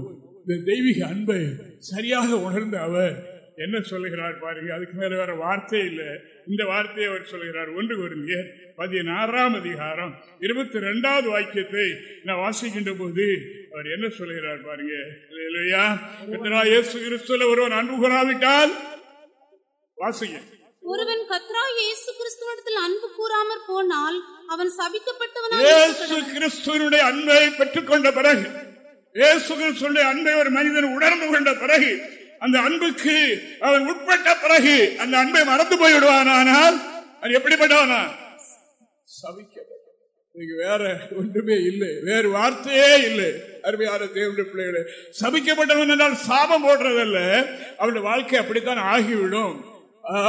இந்த தெய்வீக அன்பை சரியாக உணர்ந்த அவர் என்ன சொல்லுகிறார் பாருங்க அதுக்கு மேல வேற வார்த்தை இல்லை. இந்த வார்த்தையை அவர் சொல்லுகிறார் ஒன்று வருங்க பதினாறாம் அதிகாரம் இருபத்தி ரெண்டாவது வாக்கியத்தை நான் வாசிக்கின்ற போது அவர் என்ன சொல்லுகிறார் பாருங்க. இல்லையா ஒருவன் அன்பு கூறாவிட்டால் வாசிங்க. ஒருவன் கத்ரா இயேசு கிறிஸ்துவனிடத்தில் அன்பு கூறாமற் போனால் அவன் சபிக்கப்பட்டவனாக இயேசு கிறிஸ்துவனுடைய அன்பை பெற்றுக் கொண்ட பிறகு இயேசு கிறிஸ்துவனுடைய அன்பை ஒரு மனிதன் உணர்ந்து கொண்ட பிறகு அந்த அன்புக்கு அவன் உட்பட்ட பிறகு அந்த அன்பை மறந்து போய்விடுவானால் அது எப்படிப்பட்டவனா? சவிக்க வேற ஒன்றுமே இல்லை. வேறு வார்த்தையே இல்லை. அருமையான தேவனுடைய பிள்ளைகளே சபிக்கப்பட்டவன் என்றால் சாபம் போடுறதல்ல. அவருடைய வாழ்க்கை அப்படித்தான் ஆகிவிடும்.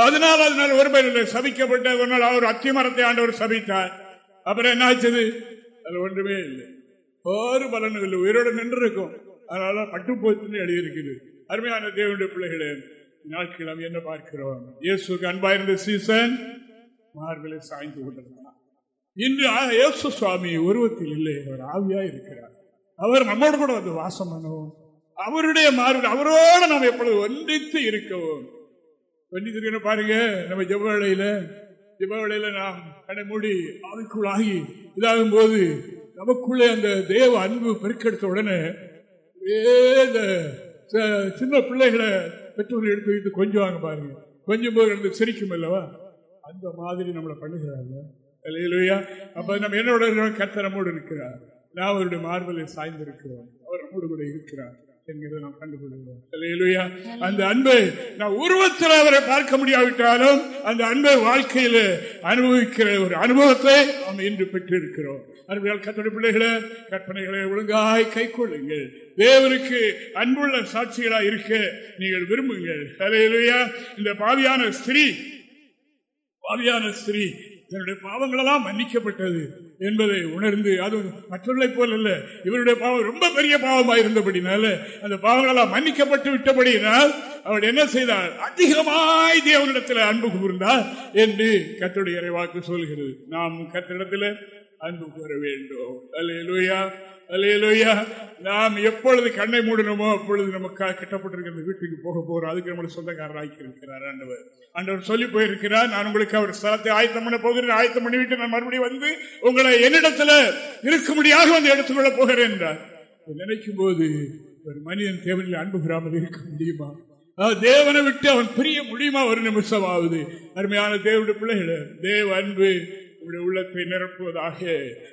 அதனால் அதனால் பேர் இல்லை. சபிக்கப்பட்ட ஒரு நாள் அவர் அத்தி மரத்தை ஆண்டவர் சபித்தார் அப்புறம் என்ன ஆச்சது? அது ஒன்றுமே இல்லை. ஒரு பலனும் இல்லை உயிரோடு நின்று இருக்கும் அதனால பட்டு போச்சுன்னு எழுதியிருக்கிறது அருமையான தேவனுடைய பிள்ளைகளே நாட்கள் என்ன பார்க்கிறோம்? இயேசுக்கு அன்பாயிருந்த சீசன் மார்களை சாய்ந்து கொண்டிருந்தார் இன்று இயேசு சுவாமி உருவத்தில் இல்லை அவர் ஆவியா இருக்கிறார். அவர் நம்மோடு கூட வந்து வாசம் பண்ணவும். அவருடைய மார்பில் அவரோடு நாம் எப்பொழுது ஒன்றித்து இருக்கவும். ஒன்றித்திருக்கணும் பாருங்க நம்ம ஜெபவேளையில ஜெபவேளையில நாம் கடை மூடி ஆவிக்குள்ளாகி இதாகும் போது நமக்குள்ளே அந்த தேவ அன்பு பெருக்கெடுத்த உடனே இந்த சின்ன பிள்ளைகளை பெற்றோர்கள் எடுத்து வைத்து கொஞ்சம் வாங்க பாருங்க. கொஞ்சம் போது எடுத்து சிரிக்கும் அல்லவா? அந்த மாதிரி நம்மளை பண்ணுகிறாங்க. இல்லையா அப்ப நம்ம என்னோட கத்தரமோடு இருக்கிறார். நான் அவருடைய மார்பலை சாய்ந்திருக்கிறோம் அவர் நம்மோடு கூட இருக்கிறார் என்கிறத நாம் கண்டுகொள்கிறோம். அந்த அன்பை நான் உருவத்தில் அவரை பார்க்க முடியாவிட்டாலும் அந்த அன்பை வாழ்க்கையில அனுபவிக்கிற ஒரு அனுபவத்தை நாம் இன்று பெற்றிருக்கிறோம். அருமையால் கத்தோட பிள்ளைகளை கற்பனைகளை ஒழுங்காய் கை கொள்ளுங்கள். தேவனுக்கு அன்புள்ள சாட்சிகளாக இருக்க நீங்கள் விரும்புங்கள். அலையிலையா இந்த பாவியான ஸ்திரீ பாவியான ஸ்திரீ தன்னுடைய பாவங்களெல்லாம் மன்னிக்கப்பட்டது என்பதை உணர்ந்து அது மற்றவர்களை போல அல்ல இவருடைய பாவம் ரொம்ப பெரிய பாவமாக இருந்தபடினால அந்த பாவங்களெல்லாம் மன்னிக்கப்பட்டு விட்டபடியினால் அவள் என்ன செய்தார்? அதிகமாய் தேவனிடத்தில் அன்பு கூர்ந்தார் என்று கத்துடைய இறைவாக்கு சொல்கிறது. நாம் கத்திடத்தில் அன்பு கூற வேண்டும். அல்லையா அலையலோயா நாம் எப்பொழுது கண்ணை மூடணுமோ அப்பொழுது நமக்கு கட்டப்பட்டிருக்கிற வீட்டுக்கு போக போறோம். அதுக்கு நம்மளை சொந்தக்காரராக இருக்கிறார் ஆண்டவர். ஆண்டவர் சொல்லி போயிருக்கிறார் நான் உங்களுக்கு அவர் ஸ்தலத்தை ஆயத்தம் பண்ண போகிறேன். ஆயத்தம் பண்ணிவிட்டு நான் மறுபடியும் வந்து உங்களை என்னிடத்துல இருக்கும்படியாக வந்து எடுத்துக்கொள்ள போகிறேன் என்றார். நினைக்கும் போது ஒரு மனிதன் தேவனில் அன்புகிறாமல் இருக்க முடியுமா? தேவனை விட்டு அவன் பிரிய முடியுமா? ஒரு நிமிஷம் ஆகுது அருமையான தேவனுடைய பிள்ளைகளை தேவ அன்பு உங்களுடைய உள்ளத்தை நிரப்புவதாக.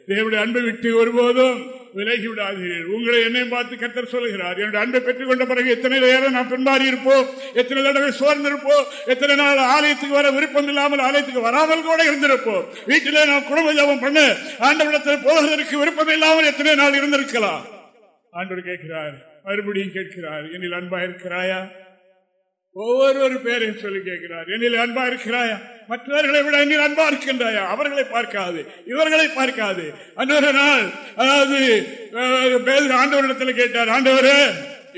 தேவடைய அன்பை விட்டு ஒருபோதும் விலகி விடாதீர்கள். உங்களை என்னையும் பார்த்து கத்தர் சொல்லுகிறார் என்னுடைய அன்பை பெற்றுக் கொண்ட பிறகு எத்தனை நேரம் நான் பின்பாறி இருப்போம்? எத்தனை தடவை சோர்ந்திருப்போம்? எத்தனை நாள் ஆலயத்துக்கு வர விருப்பம் இல்லாமல் ஆலயத்துக்கு வராமல் கூட இருந்திருப்போம்? வீட்டிலே நான் குடும்ப ஜபம் பண்ண ஆண்டவிடத்தில் போவதற்கு விருப்பம் இல்லாமல் எத்தனை நாள் இருந்திருக்கலாம்? ஆண்டவர் கேட்கிறார் மறுபடியும் கேட்கிறார் என்னில் அன்பா இருக்கிறாயா ஒவ்வொரு பேரையும் சொல்லி கேட்கிறார். என்னில் அன்பா இருக்கிறாயா? மற்றவர்களை விட என்னில் அன்பா இருக்கின்றாயா? அவர்களை பார்க்காது இவர்களை பார்க்காது. அன்னொரு நாள் அதாவது ஆண்டவரிடத்தில் கேட்டார் ஆண்டவரே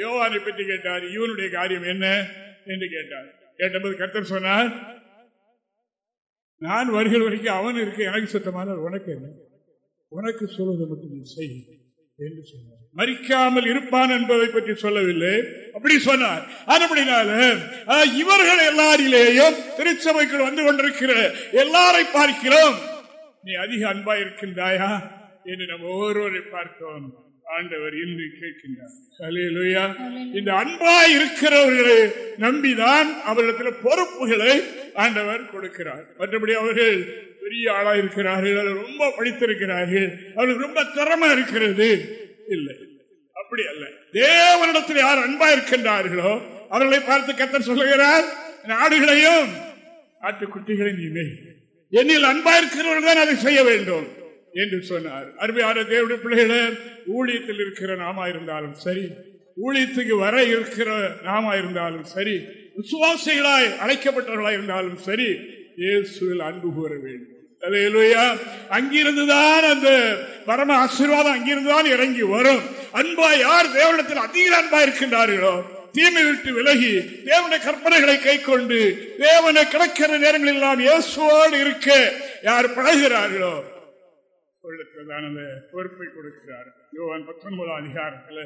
யோவானை பற்றி கேட்டார் இவனுடைய காரியம் என்ன? என்று கேட்டார். கேட்டபோது கத்தர் சொன்னார் நான் வருகிற வரைக்கும் அவன் இருக்க எனக்கு சுத்தமான உனக்கு என்ன? உனக்கு சொல்வது மட்டும் செய் என்று சொன்னார். மறிக்காமல் இருப்பான் என்பதை பற்றி சொல்லவில்லை. அப்படி சொன்னார். அப்படினால இவர்கள் எல்லாரிலேயும் திருச்சபைக்குள் வந்து கொண்டிருக்கிற எல்லாரை பார்க்கிறோம். நீ அதிக அன்பா இருக்கின்றாயா? என்று நம்ம ஒவ்வொருவரை பார்த்தோம். ஆண்டவர் இன்று கேட்கின்றார். இந்த அன்பாய் இருக்கிறவர்களை நம்பிதான் அவர்களிடத்தில் பொறுப்புகளை ஆண்டவர் கொடுக்கிறார். மற்றபடி அவர்கள் பெரிய ஆளா இருக்கிறார்கள். ரொம்ப படித்திருக்கிறார்கள். அவர்களுக்கு ரொம்ப திறமை இருக்கிறது. இல்லை. அப்படி அல்ல. தேவனிடத்தில் யார் அன்பா இருக்கின்றார்களோ அவர்களை பார்த்து கத்தர் சொல்லுகிறார் நாடுகளையும் ஆட்டுக்குட்டிகளின் இமை என்னில் அன்பா இருக்கிறவர்கள் தான் அதை செய்ய வேண்டும் என்று சொன்னார். அருமையான தேவடைய பிள்ளைகளே ஊழியத்தில் இருக்கிற நாமா இருந்தாலும் சரி ஊழியத்துக்கு வர இருக்கிற நாமா இருந்தாலும் சரி விசுவாசிகளாய் அழைக்கப்பட்டவர்களாய் இருந்தாலும் சரி இயேசுவில் அன்பு கூற வேண்டும். அங்கிருந்துதான் அந்த பரம ஆசீர்வாதம் அங்கிருந்துதான் இறங்கி வரும். அன்பா யார் தேவனிடத்தில் அதிக அன்பா இருக்கின்றார்களோ? தீமை விட்டு விலகி தேவனுடைய கற்பனைகளை கை கொண்டு தேவனை கிடைக்கிற நேரங்களில் எல்லாம் இயேசுவோடு இருக்க யார் பழகிறார்களோ பொறுப்பை கொடுக்கிறார். யோவான் பத்தொன்பதாம் அதிகாரத்தில்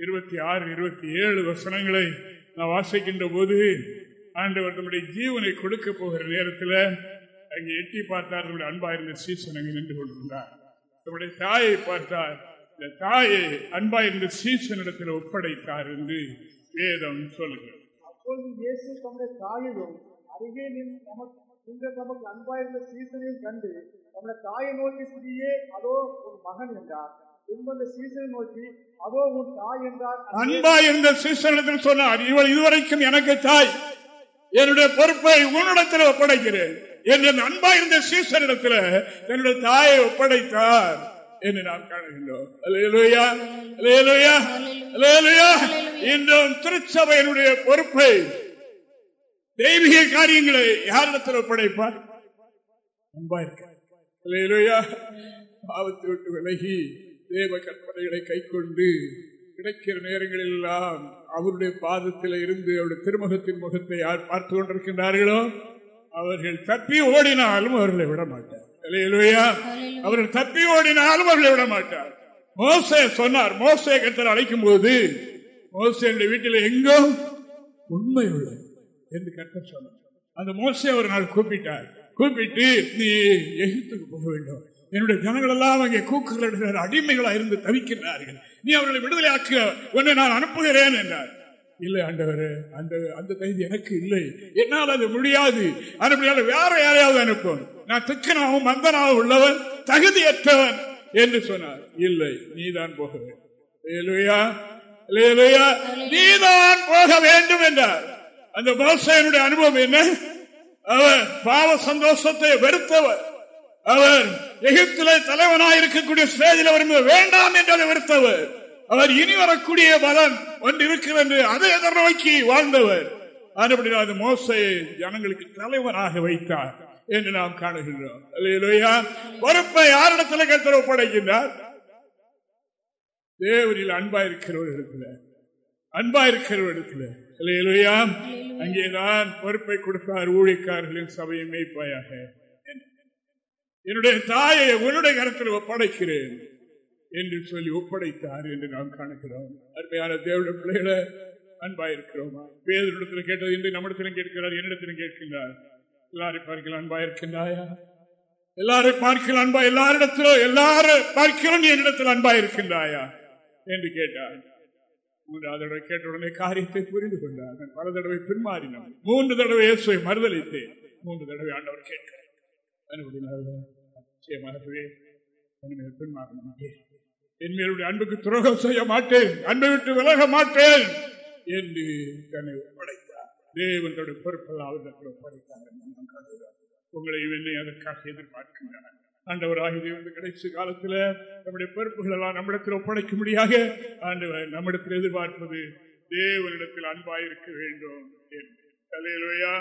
இருபத்தி ஆறு இருபத்தி ஏழு வசனங்களை நான் வாசிக்கின்ற போது ஆண்டவர் நம்முடைய ஜீவனை கொடுக்க போகிற நேரத்தில் அங்கே எட்டி பார்த்தார். நம்முடைய அன்பா இருந்த சீசன் அங்கே நின்று கொண்டிருந்தார். நம்முடைய தாயை பார்த்தார். இந்த தாயை அன்பா இருந்த சீசனிடத்தில் ஒப்படைத்தார் என்று வேதம் சொல்லுகிறது அப்பொழுது இயேசு தம்முடைய தாயையும் அருகே நமக்கு நமக்கு அன்பாயிருந்த சீசனையும் கண்டு தம்முடைய தாயை நோக்கி ஸ்திரியே அதோ உன் மகன் என்றார். பின்பு அந்த சீசனை நோக்கி அதோ உன் தாய் என்றார். அன்பா இருந்த சீசனிடத்தில் சொன்னார் இவள் இதுவரைக்கும் எனக்கு தாய். என்னுடைய பொறுப்பை உன்னிடத்தில் ஒப்படைக்கிறேன். என்று அன்பா இருந்த சீசனிடத்தில் தன்னுடைய தாயை ஒப்படைத்தார் என்று நாம் காணுகின்றோம். இன்றும் திருச்சபையினுடைய பொறுப்பை தெய்வீக காரியங்களை யாரிடத்தில் ஒப்படைப்பார்? அன்பா இருக்க. பாவத்தை விட்டு விலகி தேவ கற்பனைகளை கை கொண்டு கிடைக்கிற நேரங்களில் எல்லாம் அவருடைய பாதத்தில் இருந்து அவருடைய திருமுகத்தின் முகத்தை யார் பார்த்து கொண்டிருக்கின்றார்களோ? அவர்கள் தப்பி ஓடினாலும் அவர்களை விட மாட்டார். அவர்கள் தப்பி ஓடினாலும் அவர்களை விட மாட்டார். மோசே சொன்னார் மோசே கத்தர் அழைக்கும் போது மோசே வீட்டில் எங்கோ உண்மை உள்ளது என்று கர்த்தர் சொன்னார். அந்த மோசே ஒரு நாள் கூப்பிட்டார் கூப்பிட்டு நீ எகிப்துக்கு போக வேண்டும். என்னுடைய ஜனங்கள் எல்லாம் அங்கே கூக்குகள் அடிமைகளா இருந்து தவிக்கின்றார்கள். நீ அவர்களை விடுதலை ஆக்க உன்னை நான் அனுப்புகிறேன் என்றார். இல்லை ஆண்டவரே அந்த அந்த தகுதி எனக்கு இல்லை. என்னால் அது முடியாது. அனுப்பினால வேற யாரையாவது அனுப்பும். நான் திக்கனாகவும் மந்தனாகவும் உள்ளவன் தகுதியற்றவன் என்று சொன்னார். இல்லை நீதான் போக வேண்டும். நீதான் போக வேண்டும் என்றார். அந்த மோசையனுடைய அனுபவம் என்ன? அவர் பாவ சந்தோஷத்தை வெறுத்தவர். அவர் எகிப்திலே தலைவனாயிருக்கக்கூடிய ஸ்டேஜில் வரும்போது வேண்டாம் என்று அதை வெறுத்தவர். அவர் இனி வரக்கூடிய பலன் ஒன்று இருக்கிறது என்று அதை எதிர்நோக்கி வாழ்ந்தவர். அதுபடி மோசை மோசையை ஜனங்களுக்கு தலைவனாக வைத்தார் என்று நாம் காணுகின்றோம். பொறுப்பை யாரிடத்தில் கத்தர் ஒப்படைக்கின்றார்? தேவரில் அன்பா இருக்கிறவர்களுக்கு அன்பா இருக்கிறவர்களுக்கு அல்லேலூயா. அங்கேதான் பொறுப்பை கொடுத்தார் ஊழிக்கார்களின் சபையை மேய்ப்பாயாக. என்னுடைய தாயை உன்னுடைய கருத்தில் ஒப்படைக்கிறேன். என்று சொல்லி ஒப்படைத்தார் என்று நாம் காணுகிறோம். அருமையான தேவட பிள்ளைகளை அன்பா இருக்கிறோமா வேதனிடத்தில் கேட்டது என்று நம்மிடத்திலும் கேட்கிறார் என்னிடத்திலும் கேட்கின்றார். எல்லாரும் பார்க்கலாம் அன்பா இருக்கின்றாயா? எல்லாரும் பார்க்கலாம் அன்பா? எல்லாரிடத்திலும் எல்லாரும் பார்க்கிறோம் நீ என்னிடத்தில் அன்பா இருக்கின்றாயா? என்று கேட்டார். மூன்றாவது தடவை கேட்ட உடனே காரியத்தை புரிந்து கொண்டார். பல தடவை பின்மாறினார் மூன்று தடவை இயேசுவை மறுதளித்தேன் மூன்று தடவை ஆண்டவர் கேட்கிறார் அனுபடினால நிச்சயமாகவே இனிமேல் என்னுடைய அன்புக்கு துரோகம் செய்ய மாட்டேன். அன்பை விட்டு விலக மாட்டேன். என்று தன்னை ஒப்படைத்தார். தேவனுடைய பொறுப்பெல்லாம் அவர்கள் ஒப்படைத்தார் என்று நாம் உங்களை என்னை அதற்காக எதிர்பார்க்கின்றனர். ஆண்டவராக தேவன் கடைசி காலத்தில் நம்முடைய பொறுப்புகள் எல்லாம் நம்மிடத்தில் ஒப்படைக்கும்படியாக ஆண்டவர் நம்மிடத்தில் எதிர்பார்ப்பது தேவனிடத்தில் அன்பாயிருக்க வேண்டும் என்று. அல்லேலூயா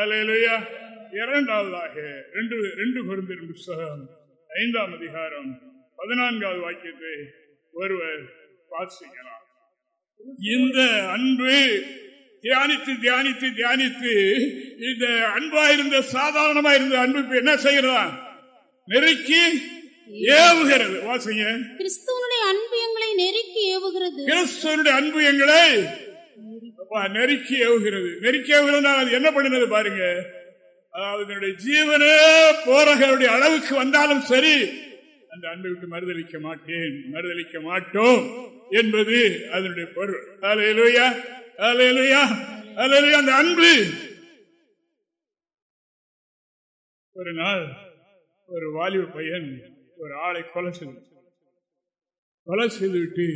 அல்லேலூயா. இரண்டாவதாக ரெண்டு ரெண்டு குருந்தின் புஸ்தகம் ஐந்தாம் அதிகாரம் பதினான்காவது வாக்கியத்தை ஒருவர் வாசிக்கலாம். இந்த அன்பு தியானித்து தியானித்து தியானித்து இந்த அன்பா இருந்த சாதாரணமா இருந்த அன்பு என்ன செய்கிறதா? நெருக்கி ஏவுகிறது. வாசிங்க. கிறிஸ்துவனுடைய அன்பு எங்களை நெருக்கி ஏவுகிறது. கிறிஸ்துவனுடைய அன்பு எங்களை அப்பா, நெருக்கி ஏவுகிறது. நெருக்கி ஏவுகிறது அது என்ன பண்ணினது பாருங்க? அதாவது ஜீவனே போறகளுடைய அளவுக்கு வந்தாலும் சரி அந்த அன்பை விட்டு மறுதளிக்க மாட்டேன். மறுதளிக்க மாட்டோம் என்பது அதனுடைய பொருள். அலையலுயா அலையலுயா அலையலுயா அந்த அன்பு. ஒரு நாள் ஒரு வாலிப பையன் ஒரு ஆளை கொலை செய்து கொலை செய்துவிட்டு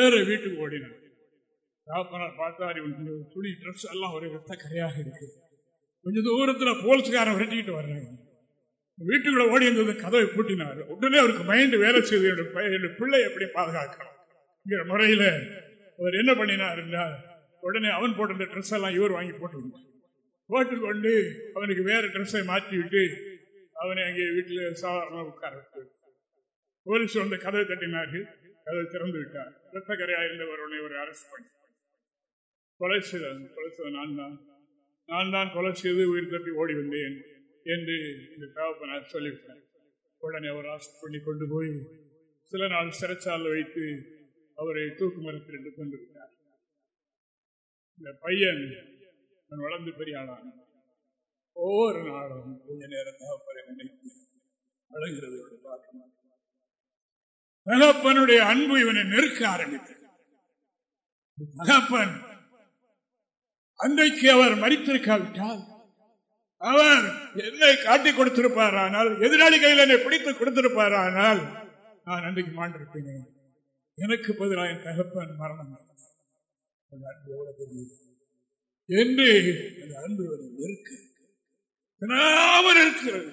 வேற வீட்டுக்கு ஓடினான். தாப்பனார் பார்த்தார் இவனுக்கு துணி ட்ரெஸ் எல்லாம் ஒரு ரத்த கரையாக இருக்கு. கொஞ்ச தூரத்துல போலீஸ்காரன் விரட்டிக்கிட்டு வர்றாங்க வீட்டுக்குள்ள ஓடி இருந்தது கதவை பூட்டினார். உடனே அவருக்கு பயந்து வேலை செய்து என்னுடைய பிள்ளை எப்படி பாதுகாக்கணும் முறையில அவர் என்ன பண்ணினார் என்றால் உடனே அவன் போட்டிருந்த ட்ரெஸ் எல்லாம் இவர் வாங்கி போட்டுருந்தார் போட்டுக்கொண்டு அவனுக்கு வேற ட்ரெஸ்ஸை மாற்றி விட்டு அவனை அங்கே வீட்டில் சாதாரணமாக உட்கார விட்டு போலீஸ் வந்து கதவை தட்டினார்கள் கதவை திறந்து விட்டார். ரத்த கரையாக இருந்தவர் ஒரு அரசு பண்ணி கொலை செய்தான் கொலை செய்த நான் தான். நான் தான் கொலை செய்து உயிர் தட்டி ஓடி வந்தேன். என்று இந்த தகப்பனார் சொல்லிவிட்டார். உடனே அவர் ஆசை பண்ணி கொண்டு போய் சில நாள் சிறைச்சாலை வைத்து அவரை தூக்கு மரத்தில் எடுத்து கொண்டு இந்த பையன் அவன் வளர்ந்து பெரிய ஆளான ஒவ்வொரு நாளும் கொஞ்ச நேரம் தகப்பனை நினைத்து அழகிறது பார்க்கணும். தகப்பனுடைய அன்பு இவனை நெருக்க ஆரம்பித்தது. தகப்பன் அன்றைக்கு அவர் மறித்திருக்காவிட்டால் அவர் என்னை காட்டிக் கொடுத்திருப்பாரானால் எதிராளி கையில் என்னை பிடித்து கொடுத்திருப்பாரானால் நான் அன்றைக்கு மாண்டிருப்பேனே. எனக்கு பதிலாக என் தகப்பன் மரணம் என்று அந்த அன்பு இருக்கு இருக்கிறது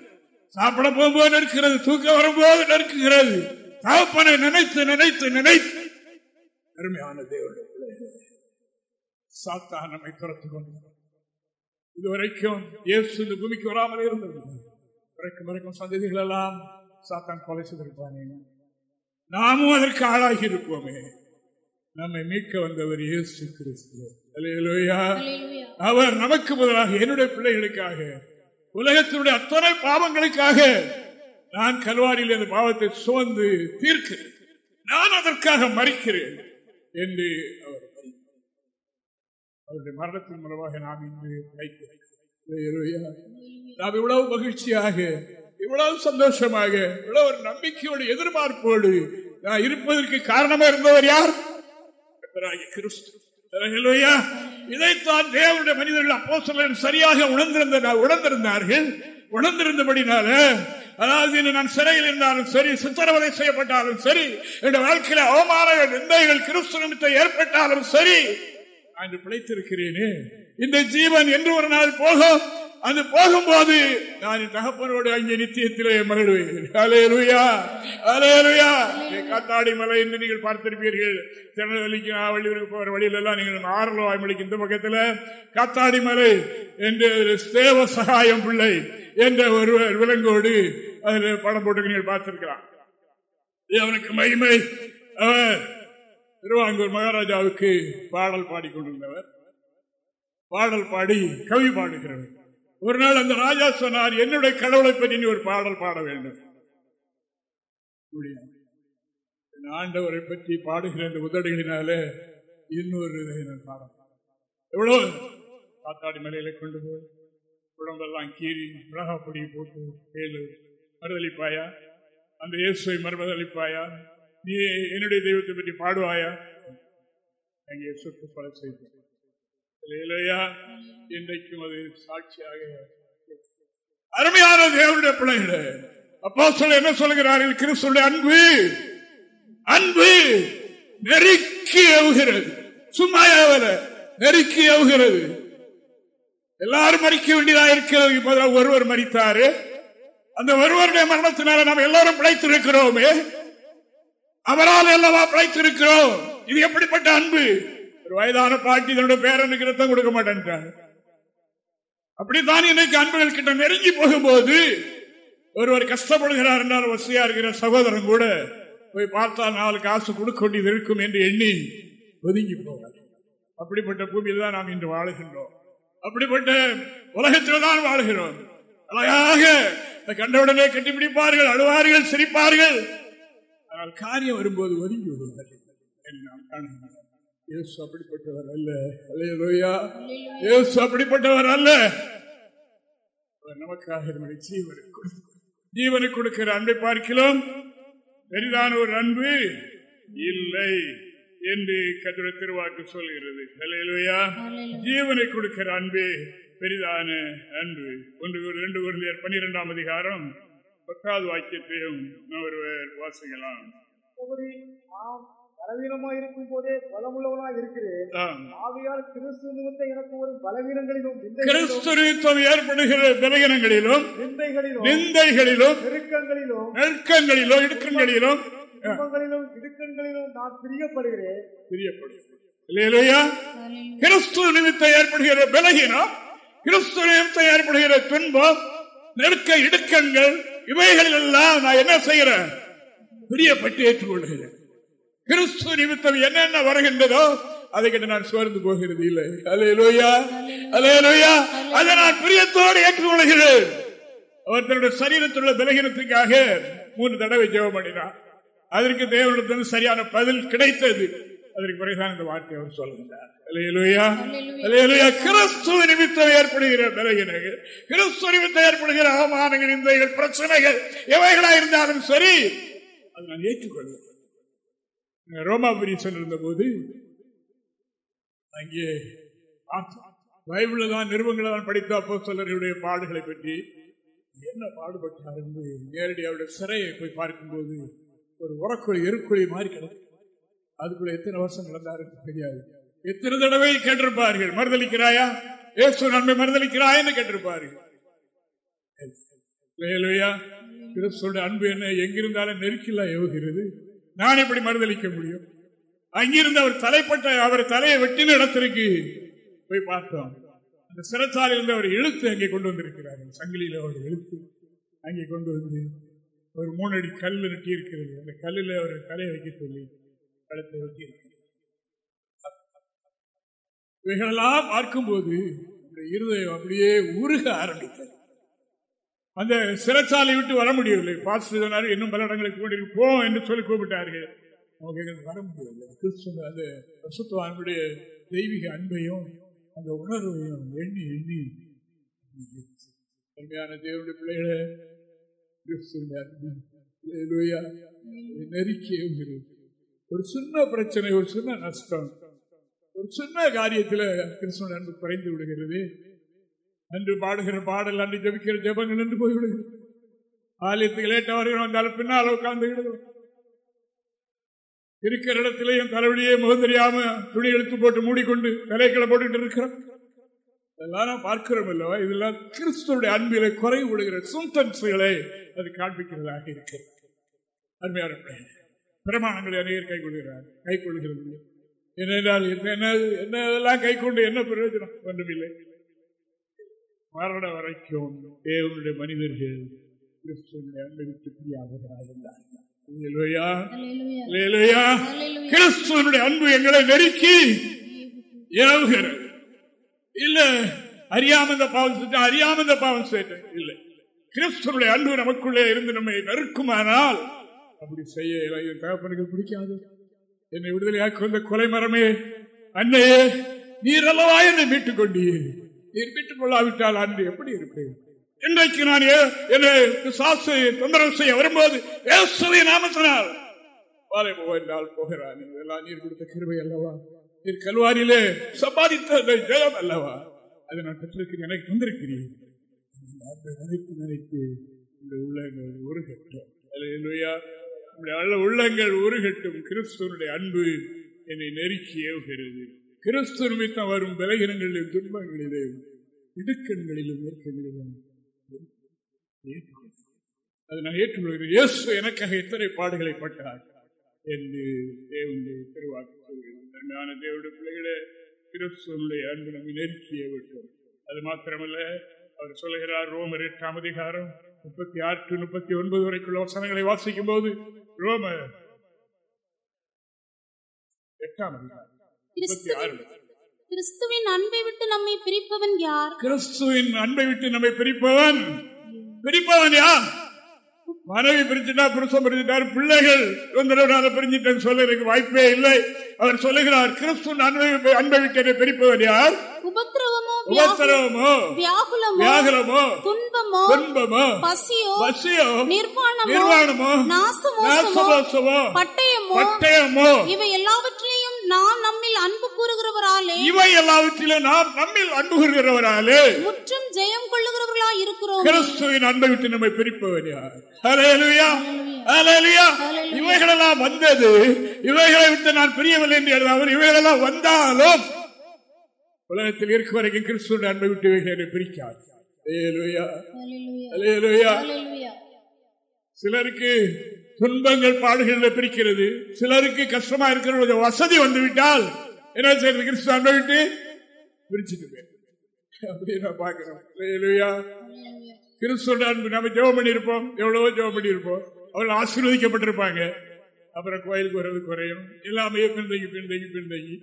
சாப்பிட போகும்போது நிற்கிறது தூக்கம் வரும்போது நிற்கிறது தகப்பனை நினைத்து நினைத்து நினைத்து அருமையான தேவனுடைய பிள்ளைகளே, நம்மை துரத்து கொண்டு இதுவரைக்கும் இயேசு இந்த பூமிக்கு வராமல் இருந்தது வரைக்கும் வரைக்கும் சந்ததிகள் எல்லாம் சாத்தான் கொலை செய்திருப்பானே நாமும் அதற்கு ஆளாகி இருப்போமே நம்மை மீட்க வந்தவர் இயேசு கிறிஸ்து. அவர் நமக்கு பதிலாக என்னுடைய பிள்ளைகளுக்காக உலகத்தினுடைய அத்தனை பாவங்களுக்காக நான் கல்வாரியில் அந்த பாவத்தை சுமந்து தீர்க்கிறேன் நான் அதற்காக மறிக்கிறேன் என்று அவர். அவருடைய மரணத்தின் மூலமாக நாம் இன்று பிழைக்கிறோம். நாம் இவ்வளவு மகிழ்ச்சியாக இவ்வளவு சந்தோஷமாக இவ்வளவு ஒரு நம்பிக்கையோடு எதிர்பார்ப்போடு நான் இருப்பதற்கு காரணமா இருந்தவர் யார்? கிறிஸ்து. இதைத்தான் தேவனுடைய மனிதர்கள் அப்போ சரியாக உணர்ந்திருந்த உணர்ந்திருந்தார்கள். உணர்ந்திருந்தபடினால அதாவது நான் சிறையில் இருந்தாலும் சரி சித்திரவதை செய்யப்பட்டாலும் சரி என்னுடைய வாழ்க்கையில அவமான நிந்தைகள் கிறிஸ்து நிமித்தம் ஏற்பட்டாலும் சரி நான் பிழைத்திருக்கிறேனே. இந்த ஜீவன் என்று ஒரு நாள் போகும். அது போகும்போது நான் என் தகப்பனோடு அங்கே நித்தியத்திலே மகிழ்வேன். அலேலுயா அலேலுயா காத்தாடி மலை என்று நீங்கள் பார்த்திருப்பீர்கள். திருநெல்வேலிக்கு வள்ளியூருக்கு போகிற வழியிலெல்லாம் நீங்கள் ஆறுல வாய்மொழிக்கு இந்த பக்கத்தில் காத்தாடி மலை என்று ஒரு சகாயம் பிள்ளை என்ற ஒருவர் விலங்கோடு அதில் படம் போட்டு நீங்கள் பார்த்திருக்கிறான் அவனுக்கு மகிமை. அவர் திருவாங்கூர் மகாராஜாவுக்கு பாடல் பாடிக்கொண்டிருந்தவர். பாடல் பாடி கவி பாடுகிறவர். ஒரு நாள் அந்த ராஜா சொன்னார் என்னுடைய கடவுளை பற்றி நீ ஒரு பாடல் பாட வேண்டும். முடியாது. ஆண்டவரை பற்றி பாடுகிற அந்த உதடுகளினால இன்னொரு இதை நான் பாட எவ்வளோ? காத்தாடி மலையில கொண்டு போய் உடம்பெல்லாம் கீறி மிளகாப்பொடி போட்டு கேளு மறுதளிப்பாயா அந்த இயேசுவை மறுதளிப்பாயா நீ என்னுடைய தெய்வத்தை பற்றி பாடுவாயா? அங்கே சுற்று பல செய்து. இல்லையா இன்றைக்கும் அது சாட்சியாக அருமையான தேவனுடைய பிள்ளைகளே அப்போ சொல்ல என்ன சொல்கிறார்கள் கிறிஸ்துடைய அன்பு அன்பு நெருக்கி எவுகிறது சும்மா ஏவல நெருக்கி எவுகிறது எல்லாரும் மறிக்க வேண்டியதா இருக்கிறது. ஒருவர் மறித்தாரு. அந்த ஒருவருடைய மரணத்தினால நாம் எல்லாரும் பிழைத்திருக்கிறோமே. அவரால் அல்லவா பிழைத்திருக்கிறோம்? இது எப்படிப்பட்ட அன்பு? ஒரு வயதான பாட்டி தன்னுடைய பேரனுக்கு ரத்தம் கொடுக்க மாட்டேன் அப்படித்தான் இன்னைக்கு அன்புகள் கிட்ட நெருங்கி போகும்போது ஒருவர் கஷ்டப்படுகிறார் என்றால் வசதியா இருக்கிற சகோதரன் கூட போய் பார்த்தால் நாலு காசு கொடுக்க வேண்டியது இருக்கும் என்று எண்ணி ஒதுங்கி போவார். அப்படிப்பட்ட பூமியில் தான் நாம் இன்று வாழுகின்றோம். அப்படிப்பட்ட உலகத்தில் தான் வாழ்கிறோம். அழகாக கண்டவுடனே கட்டிப்பிடிப்பார்கள் அழுவார்கள் சிரிப்பார்கள். ஆனால் காரியம் வரும்போது ஒதுங்கி விடுவார்கள் என்று நாம் காணுகிறோம் இயேசு அப்படிப்பட்டவர் அல்ல அல்லேலூயா இயேசு அப்படிப்பட்டவர் அல்ல நமக்காக நம்முடைய ஜீவனை. ஜீவனை கொடுக்கிற அன்பை பார்க்கிறோம் பெரிதான ஒரு அன்பு இல்லை என்று கத்திர திருவாக்கு சொல்கிறது ஜீவனை கொடுக்கிற அன்பே பெரிதான அன்பு ஒன்று ஒரு ரெண்டு பன்னிரெண்டாம் அதிகாரம் பத்தாவது வாக்கியத்தையும் ஒருவர் வாசிக்கலாம் பலவீனமாய் இருக்கும் போதே பலமுள்ளவனாய் இருக்கிறேன். ஆம். ஆகையால் கிறிஸ்து நிமித்தம் எனக்கு ஒரு பலவீனங்களிலும் கிறிஸ்து நிமித்தம் ஏற்படுகிற பலகீனங்களிலும் நிந்தைகளிலும் நிந்தைகளிலும் நெருக்கங்களிலும் நெருக்கங்களிலும் இடுக்கங்களிலும் துன்பங்களிலும் இடுக்கண்களிலும் நான் பிரியப்படுகிறேன். பிரியப்படும் இல்லையா கிறிஸ்து நிமித்தம் ஏற்படுகிற பலகீனம் கிறிஸ்து நிமித்தம் ஏற்படுகிற துன்பம் நெருக்க இடுக்கங்கள் இவைகளில் எல்லாம் நான் என்ன செய்கிறேன்? பிரியப்பட்டு ஏற்றுக்கொள்கிறேன். கிறிஸ்து நிமித்தம் என்னென்ன வருகின்றதோ அதை கண்டு நான் சோர்ந்து போகிறது இல்லை. அலே லோயா அலே அலையலோயா அதை நான் பிரியத்தோடு ஏற்றுக்கொள்கிறேன். அவர் தன்னுடைய சரீரத்தில் உள்ள பலகீனத்துக்காக மூன்று தடவை ஜெபம் பண்ணினார். அதற்கு தேவனிடத்தில் சரியான பதில் கிடைத்தது. அதற்கு பிறகுதான் இந்த வார்த்தை அவர் சொல்லுகிறார். கிறிஸ்துவ நிமித்தம் ஏற்படுகிற பலகீனங்கள் கிறிஸ்துவ நிமித்தம் ஏற்படுகிற அவமானங்கள் இந்தைகள் பிரச்சனைகள் எவைகளா இருந்தாலும் சரி அதை நான் ஏற்றுக்கொள்கிறேன் ரோமாபுரி சென்றிருந்த போது அங்கே பைபிள்ல தான் நிருபங்களை தான் படித்த அப்போ சிலர்களுடைய பாடுகளை பற்றி என்ன பாடுபட்டார் என்று நேரடி அவருடைய சிறையை போய் பார்க்கும்போது ஒரு உரக்குழி எருக்குழி மாதிரி கிடக்கு. அதுக்குள்ள எத்தனை வருஷம் நடந்தாரு தெரியாது. எத்தனை தடவை கேட்டிருப்பார்கள்? மறுதளிக்கிறாயா? ஏசு நன்மை மறுதளிக்கிறாயன்னு கேட்டிருப்பார்கள். கிறிஸ்துவோட அன்பு என்ன? எங்கிருந்தாலும் நெருக்கிலா ஏவுகிறது. நான் எப்படி மறுதளிக்க முடியும்? அங்கிருந்து அவர் தலைப்பட்ட அவர் தலையை வெட்டின இடத்திற்கு போய் பார்த்தோம். அந்த சிறைச்சாலையிலிருந்து அவர் இழுத்து அங்கே கொண்டு வந்திருக்கிறார்கள். சங்கிலியில் அவர் இழுத்து அங்கே கொண்டு வந்து ஒரு மூணடி கல் நட்டி இருக்கிறது அந்த கல்லில் அவர் தலையை வைக்க சொல்லி கழுத்தை வெட்டி இவைகளெல்லாம் பார்க்கும்போது இருதயம் அப்படியே உருக ஆரம்பித்தது. அந்த சிறைச்சாலை விட்டு வர முடியவில்லை. பாஸ்டர் இன்னும் பல இடங்களுக்கு போ என்று சொல்லி கூப்பிட்டார்கள். அவங்க இங்க வர முடியவில்லை. கிறிஸ்துவ அந்த பசுத்துவானுடைய தெய்வீக அன்பையும் அந்த உணர்வையும் எண்ணி எண்ணி அருமையான தேவனுடைய பிள்ளைகளே கிறிஸ்துவின் நெருக்கி ஒரு சின்ன பிரச்சனை ஒரு சின்ன நஷ்டம். ஒரு சின்ன காரியத்தில் கிருஷ்ணன் அன்பு குறைந்து விடுகிறது. அன்று பாடுகிற பாடல் அன்று ஜபிக்கிற ஜபங்கள் என்று போய்விடுகிறது. ஆலயத்துக்கு லேட்டா வருகிறோம் வந்தாலும் பின்னால் உட்கார்ந்து விடுகிறோம். இருக்கிற இடத்திலேயும் தலைவலியே முகம் தெரியாம துணி எடுத்து போட்டு மூடிக்கொண்டு தலைக்களை போட்டுட்டு இருக்கிறோம். இதெல்லாம் பார்க்கிறோம் அல்லவா இதெல்லாம் கிறிஸ்துவனுடைய அன்பில குறை விடுகிற சிம்டம்ஸ்களை அது காண்பிக்கிறதாக இருக்கிறது. அருமையான பிரமாணங்களை அநேகர் கை கொள்கிறார் கை கொள்கிறது ஏனென்றால் என்ன என்ன- கை கொண்டு என்ன பிரயோஜனம்? ஒன்றுமில்லை. மரண வரைக்கும் தேவனுடைய மனிதர்கள் கிறிஸ்துவனுடைய அன்பை விட்டு பிரியாதவர்களாக இருந்தார்கள் அல்லேலூயா. அல்லேலூயா. கிறிஸ்துவனுடைய அன்பு எங்களை நெருக்கி ஏவுகிறது இல்ல அறியாம இந்த பாவம் செஞ்சேன் அறியாம இந்த பாவம் செய்தேன் இல்லை. கிறிஸ்துவனுடைய அன்பு நமக்குள்ளே இருந்து நம்மை நெருக்குமானால் அப்படி செய்ய என் தகப்பனுக்கு பிடிக்காது. என்னை விடுதலையாக்கி வந்த கொலை மரமே. அன்னையே நீர் அல்லவா என்னை மீட்டுக் கொண்டீர்? நீர் மீட்டுக் கொள்ளாவிட்டால் அன்று எப்படி இருப்பேன்? இன்றைக்கு நான் ஏ- என்னை சாசு தொந்தரவு செய்ய வரும்போது இயேசுவை நாமத்தினால். வாழை போவென்றால் போகிறான். இதெல்லாம் நீர் கொடுத்த கிருபை அல்லவா? நீர் கல்வாரியிலே சம்பாதித்த ஜெயம் அல்லவா? அதை நான் பெற்றிருக்கிறேன். எனக்கு தந்திருக்கிறேன் நினைத்து நினைத்து இந்த உள்ளங்கள் ஒரு அல்லேலூயா. நம்முடைய உள்ளங்கள் உருகட்டும். கிறிஸ்துவனுடைய அன்பு என்னை நெருக்கி ஏவுகிறது. கிறிஸ்து நிமித்தம் வரும் விலகினங்களிலும் துன்பங்களிலும் இடுக்கண்களிலும் இயக்கங்களிலும் அதை நான் ஏற்றுக்கொள்கிறேன். இயேசு எனக்காக எத்தனை பாடுகளை பட்டார் என்று தேவனுடைய திருவாக்கு சொல்கிறது. தேவனுடைய பிள்ளைகளே கிறிஸ்துவனுடைய அன்பு நம்மை நெருக்கியே விட்டோம் அது மாத்திரமல்ல அவர் சொல்லுகிறார் ரோமர் எட்டாம் அதிகாரம் முப்பத்தி ஆறு முப்பத்தி ஒன்பது வரைக்குள்ள வசனங்களை வாசிக்கும் போது ரோமர் எட்டாம் அதிகாரம். கிறிஸ்துவின் அன்பை விட்டு நம்மை பிரிப்பவன் யார்? கிறிஸ்துவின் அன்பை விட்டு நம்மை பிரிப்பவன். பிரிப்பவன் யார்? மனைவி பிரிச்சுட்டா புருஷன் பிரிச்சுட்டார் பிள்ளைகள் தொந்தரவுனால பிரிஞ்சிட்டேன்னு சொல்ல எனக்கு வாய்ப்பே இல்லை. அவர் சொல்லுகிறார் கிறிஸ்துவின் அன்பை அன்பை விட்டு என்னை பிரிப்பவன் யார்? உபத்திரவமோ வியா- உபத்திரவமோ வியாகுலமோ வியாகுலமோ துன்பமோ துன்பமோ பசியோ பசியோ நிர்வாணமோ நிர்வாணமோ நாசமோசமோ நாசமோசமோ பட்டயமோ பட்டயமோ இவை எல்லாவற்றிலையும் நாம் நம்மில் அன்பு கூறுகிறவராலே இவை எல்லாவற்றிலும் நாம் நம்மில் அன்பு கூறுகிறவராலே முற்றும் ஜெயம் கொள்ளுகிறவர்களா இருக்கிறோம். கிறிஸ்துவின் அன்பை விட்டு நம்மை பிரிப்பவர் யார்? இவைகளெல்லாம் வந்தது இவைகளை விட்டு நான் பிரியவில்லை என்று எழுதாமல் இவைகளெல்லாம் வந்தாலும் உலகத்தில் இருக்கும் வரைக்கும் கிறிஸ்துவின் அன்பை விட்டு இவைகளை பிரிக்காது. சிலருக்கு துன்பங்கள் பாடுகளில் பிரிக்கிறது சிலருக்கு கஷ்டமா இருக்கிற வசதி வந்து விட்டால் என்ன செய்யறது கிறிஸ்து விட்டு பிரிச்சுட்டு போயிரு. நான் நம்ம ஜெவம் பண்ணியிருப்போம். எவ்வளவோ ஜெவம் பண்ணியிருப்போம். அவர்கள் ஆசீர்வதிக்கப்பட்டிருப்பாங்க. அப்புறம் கோயிலுக்கு வர்றது குறையும். எல்லாமே பின்தங்கி பின்தங்கி பின்தங்கி.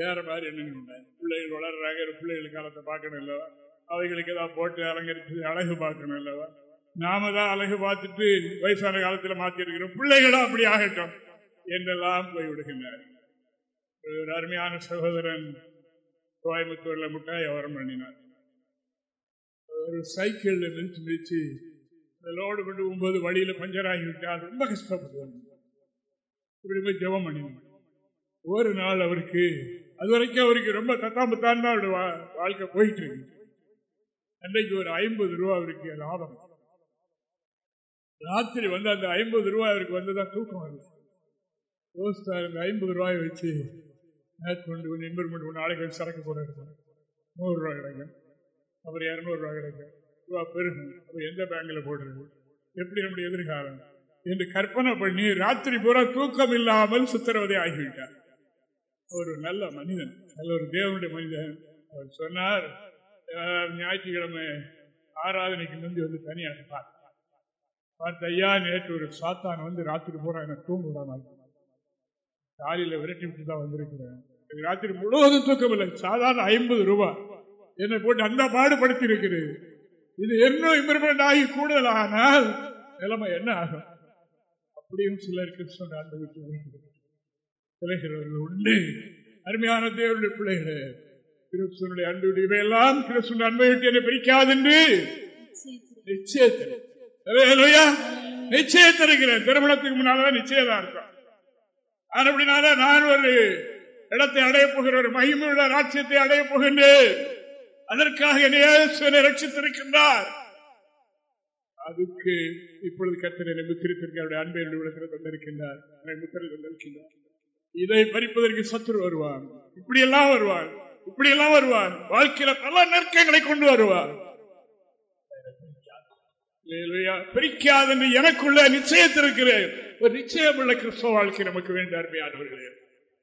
வேற மாதிரி என்னங்க பிள்ளைகள் வளர்றாங்க. பிள்ளைகள் காலத்தை பார்க்கணும் இல்லவா? அவைகளுக்கு ஏதாவது போட்டு அலங்கரித்து அழகு பார்க்கணும் இல்லவா? நாம தான் அழகு பார்த்துட்டு வயசான காலத்துல மாற்றி இருக்கிறோம் பிள்ளைகளும் அப்படி ஆகட்டும். என்றெல்லாம் போய் விடுகின்றார்கள் அருமையான சகோதரன் கோயம்புத்தூரில் முட்டாய் அவரம் பண்ணினார். ஒரு சைக்கிளில் நிறுத்தி நிறுத்தி லோடு கொண்டு போகும்போது வழியில் பஞ்சர் ஆகிவிட்டால் ரொம்ப கஷ்டப்படுவாங்க இப்படி போய் ஜெபம் பண்ணினார். ஒரு நாள் அவருக்கு அது வரைக்கும் அவருக்கு ரொம்ப தத்தாம்பத்தான் தான் அவருடைய வா- வாழ்க்கை போயிட்டு இருக்கு. அன்றைக்கு ஒரு ஐம்பது ரூபா அவருக்கு லாபம். ராத்திரி வந்து அந்த ஐம்பது ரூபாய் அவருக்கு வந்ததான் தூக்கம் வரல. யோசித்தார் இந்த ஐம்பது ரூபாயை வச்சு மேற்கொண்டு கொஞ்சம் எண்பது மூணு நாளைக்கு ஆளுகள் சரக்கு போட எடுக்கணும் நூறுரூவா கிடைக்கும். அப்புறம் இரநூறுவா கிடைக்கும். ரூபா பெருகும். அப்புறம் எந்த பேங்கில் போடுறது? எப்படி நம்முடைய எதிர்காலம்? என்று கற்பனை பண்ணி ராத்திரி பூரா தூக்கம் இல்லாமல் சித்திரவதை ஆகிவிட்டார். ஒரு நல்ல மனிதன். நல்ல ஒரு தேவனுடைய மனிதன். அவர் சொன்னார் ஞாயிற்றுக்கிழமை ஆராதனைக்கு முந்தி வந்து தனியாக பார்த்தார் பார்த்த ஐயா நேற்று ஒரு சாத்தான் வந்து ராத்திரி பூரா எனக்கு தூங்க விடாம காலையில் விரட்டி விட்டு தான் வந்திருக்கிறேன். ராத்திரி முழுவதும் தூக்கம் இல்லை சாதாரண ஐம்பது ரூபாய் என்னை போட்டு அந்த பாடுபடுத்தி இருக்கிறது இது இன்னும் இம்ப்ரூவ்மெண்ட் ஆகி கூடுதல் ஆனால் நிலைமை என்ன ஆகும்? அப்படியும் சிலருக்கு சொன்ன அந்த உண்டு. அருமையான தேவனுடைய பிள்ளைகளே கிறிஸ்துவனுடைய அன்பு இவையெல்லாம் கிறிஸ்துவனுடைய அன்பை விட்டு என்னை பிரிக்காது என்று நிச்சயத்தை நிச்சயத்திருக்கிறேன் திருமணத்துக்கு முன்னால்தான் இருக்கும் அப்படினால நான் ஒரு இடத்தை அடைய போகிற ஒரு மகிமையுள்ள ராட்சியத்தை அடைய போகின்றேன். அதற்காக என்னை ரட்சித்திருக்கின்றார். அதுக்கு இப்பொழுது கத்திரை முத்திரித்திருக்க அவருடைய அன்பை என்னுடைய உள்ளத்தில் தந்திருக்கின்றார். முத்திரை தந்திருக்கின்றார். இதை பறிப்பதற்கு சத்துரு வருவான் இப்படியெல்லாம் வருவான் இப்படியெல்லாம் வருவான் வாழ்க்கையில பல நெருக்கங்களை கொண்டு வருவான் பிரிக்காது என்று எனக்குள்ள நிச்சயத்திருக்கிறேன். ஒரு நிச்சயமுள்ள கிறிஸ்தவ வாழ்க்கை நமக்கு வேண்டும் அருமையானவர்களே.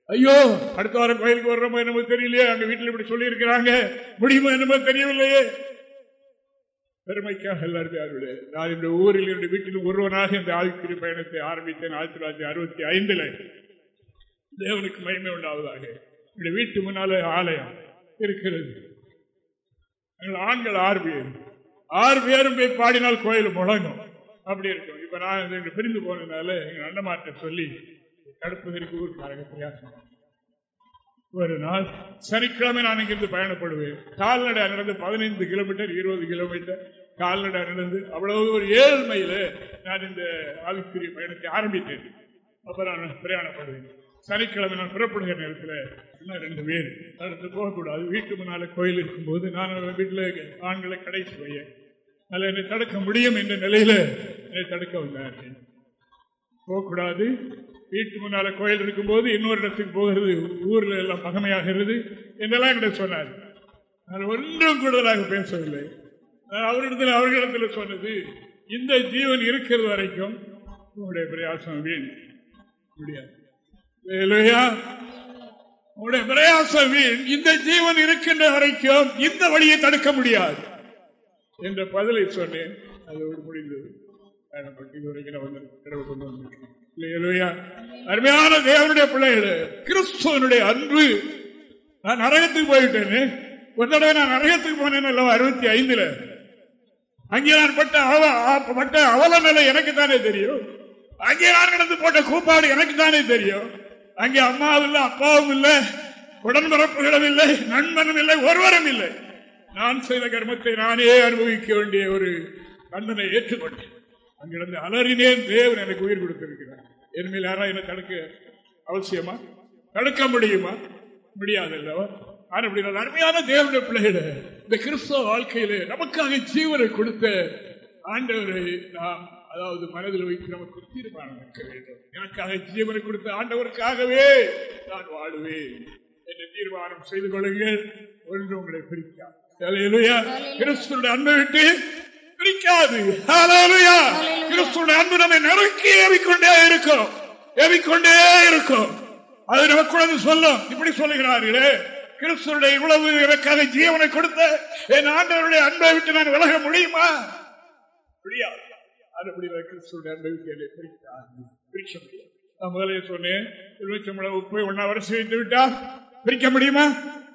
ஐயோ அடுத்த வாரம் கோயிலுக்கு வர்றோமோ என்னமோ தெரியலையே. அங்க வீட்டில் இப்படி சொல்லி இருக்கிறாங்க முடியுமோ என்னமோ தெரியவில்லையே. பெருமைக்காக எல்லாருமே அருளே. நான் இந்த ஊரில் என்னுடைய வீட்டில் ஒருவனாக இந்த ஆழ்கிரி பயணத்தை ஆரம்பித்தேன் ஆயிரத்தி தொள்ளாயிரத்தி அறுபத்தி ஐந்துல. தேவனுக்கு மகிமை உண்டாவதாக. என்னுடைய வீட்டு முன்னால ஆலயம் இருக்கிறது. எங்கள் ஆண்கள் ஆறு பேர். ஆறு பேரும் போய் பாடினால் கோயில் முழங்கும். அப்படி இருக்கும். இப்ப நான் பிரிந்து போனதுனால எங்க அண்ணமாட்ட சொல்லி நடத்துவதற்கு ஊருக்காரங்க பிரயாசம் ஒரு நாள் சனிக்கிழமை நான் இங்கிருந்து பயணப்படுவேன். கால்நடை நடந்து பதினைந்து கிலோமீட்டர் இருபது கிலோமீட்டர் கால்நடை நடந்து அவ்வளவு ஒரு ஏழு மைல நான் இந்த ஆவிக்குரிய பயணத்தை ஆரம்பித்தேன். அப்ப நான் பிரயாணப்படுவேன். சனிக்கிழமை நான் புறப்படுகிற நேரத்தில் இன்னும் ரெண்டு பேர் அடுத்து போகக்கூடாது. வீட்டு முன்னால கோயில் இருக்கும்போது நான் வீட்டில் ஆண்களை கடைசி பையன். அதில் என்னை தடுக்க முடியும் என்ற நிலையில என்னை தடுக்க வந்தார்கள். போகக்கூடாது. வீட்டு முன்னால கோயில் இருக்கும்போது இன்னொரு இடத்துக்கு போகிறது ஊரில் எல்லாம் பகமையாகிறது என்றெல்லாம் என்கிட்ட சொன்னார். நான் ஒன்றும் கூடுதலாக பேசவில்லை. நான் அவரிடத்தில் அவர்களிடத்தில் சொன்னது இந்த ஜீவன் இருக்கிறது வரைக்கும் உங்களுடைய பிரயாசம் வீண். முடியாது உங்களுடைய பிரயாசம் வீண். இந்த ஜீவன் இருக்கின்ற வரைக்கும் இந்த வழியை தடுக்க முடியாது. என்ற பதிலை சொன்னேன். அதோடு முடிந்தது. பயணப்பட்டு இதுவரைக்கும் அருமையான தேவனுடைய பிள்ளைகளே கிறிஸ்துவனுடைய அன்பு. நான் நரகத்துக்கு போயிட்டேன்னு ஒரு தடவை நான் நரகத்துக்கு போனேன் அல்லவா அறுபத்தி ஐந்துல அங்கே நான் பட்ட அவ- பட்ட அவல நிலை எனக்கு தானே தெரியும். அங்கே நான் நடந்து போட்ட கூப்பாடு எனக்கு தானே தெரியும். அங்கே அம்மாவும் இல்லை அப்பாவும் இல்லை உடன்பிறப்புகளும் இல்லை நண்பனும் இல்லை ஒருவரும் இல்லை. நான் செய்த கர்மத்தை நானே அனுபவிக்க வேண்டிய ஒரு தண்டனை ஏற்றுக்கொண்டேன். அங்கிருந்து அலறினேன் தேவன் எனக்கு உயிர் கொடுத்திருக்கிறார். என் மேல் யாரா என்ன தடுக்க அவசியமா? தடுக்க முடியுமா? முடியாது அல்லவா ஆனா அப்படி நல்ல அருமையான தேவனுடைய பிள்ளைகள இந்த கிறிஸ்தவ வாழ்க்கையிலே நமக்காக ஜீவனை கொடுத்த ஆண்டவரை நாம் அதாவது மனதில் வைத்து நமக்கு தீர்மானம் இருக்க வேண்டும். எனக்காக ஜீவனை கொடுத்த ஆண்டவருக்காகவே நான் வாழுவேன் என்று தீர்மானம் செய்து கொள்ளுங்கள். ஒன்று உங்களை பிரிக்காது அல்லேலூயா. கிறிஸ்துவுடைய அன்பை விட்டு கிறிஸ்துவுடைய அன்பு நம்மை நெருக்கி ஏவிக்கொண்டே இருக்கும். ஏவிக்கொண்டே இருக்கும். அது நமக்கு வந்து சொல்லும். இப்படி சொல்லுகிறார்களே கிறிஸ்துடைய இவ்வளவு எனக்காக ஜீவனை கொடுத்த என் ஆண்டவருடைய அன்பை விட்டு நான் விலக முடியுமா? முடியாது. கிறிஸ்துடைய அன்பை. பிரிக்க முடியாது. நான் முதலே சொன்னேன் எலுமிச்சம்பழம் உப்பை ஒன்னா வரிசை வைத்து விட்டா பிரிக்க முடியுமா?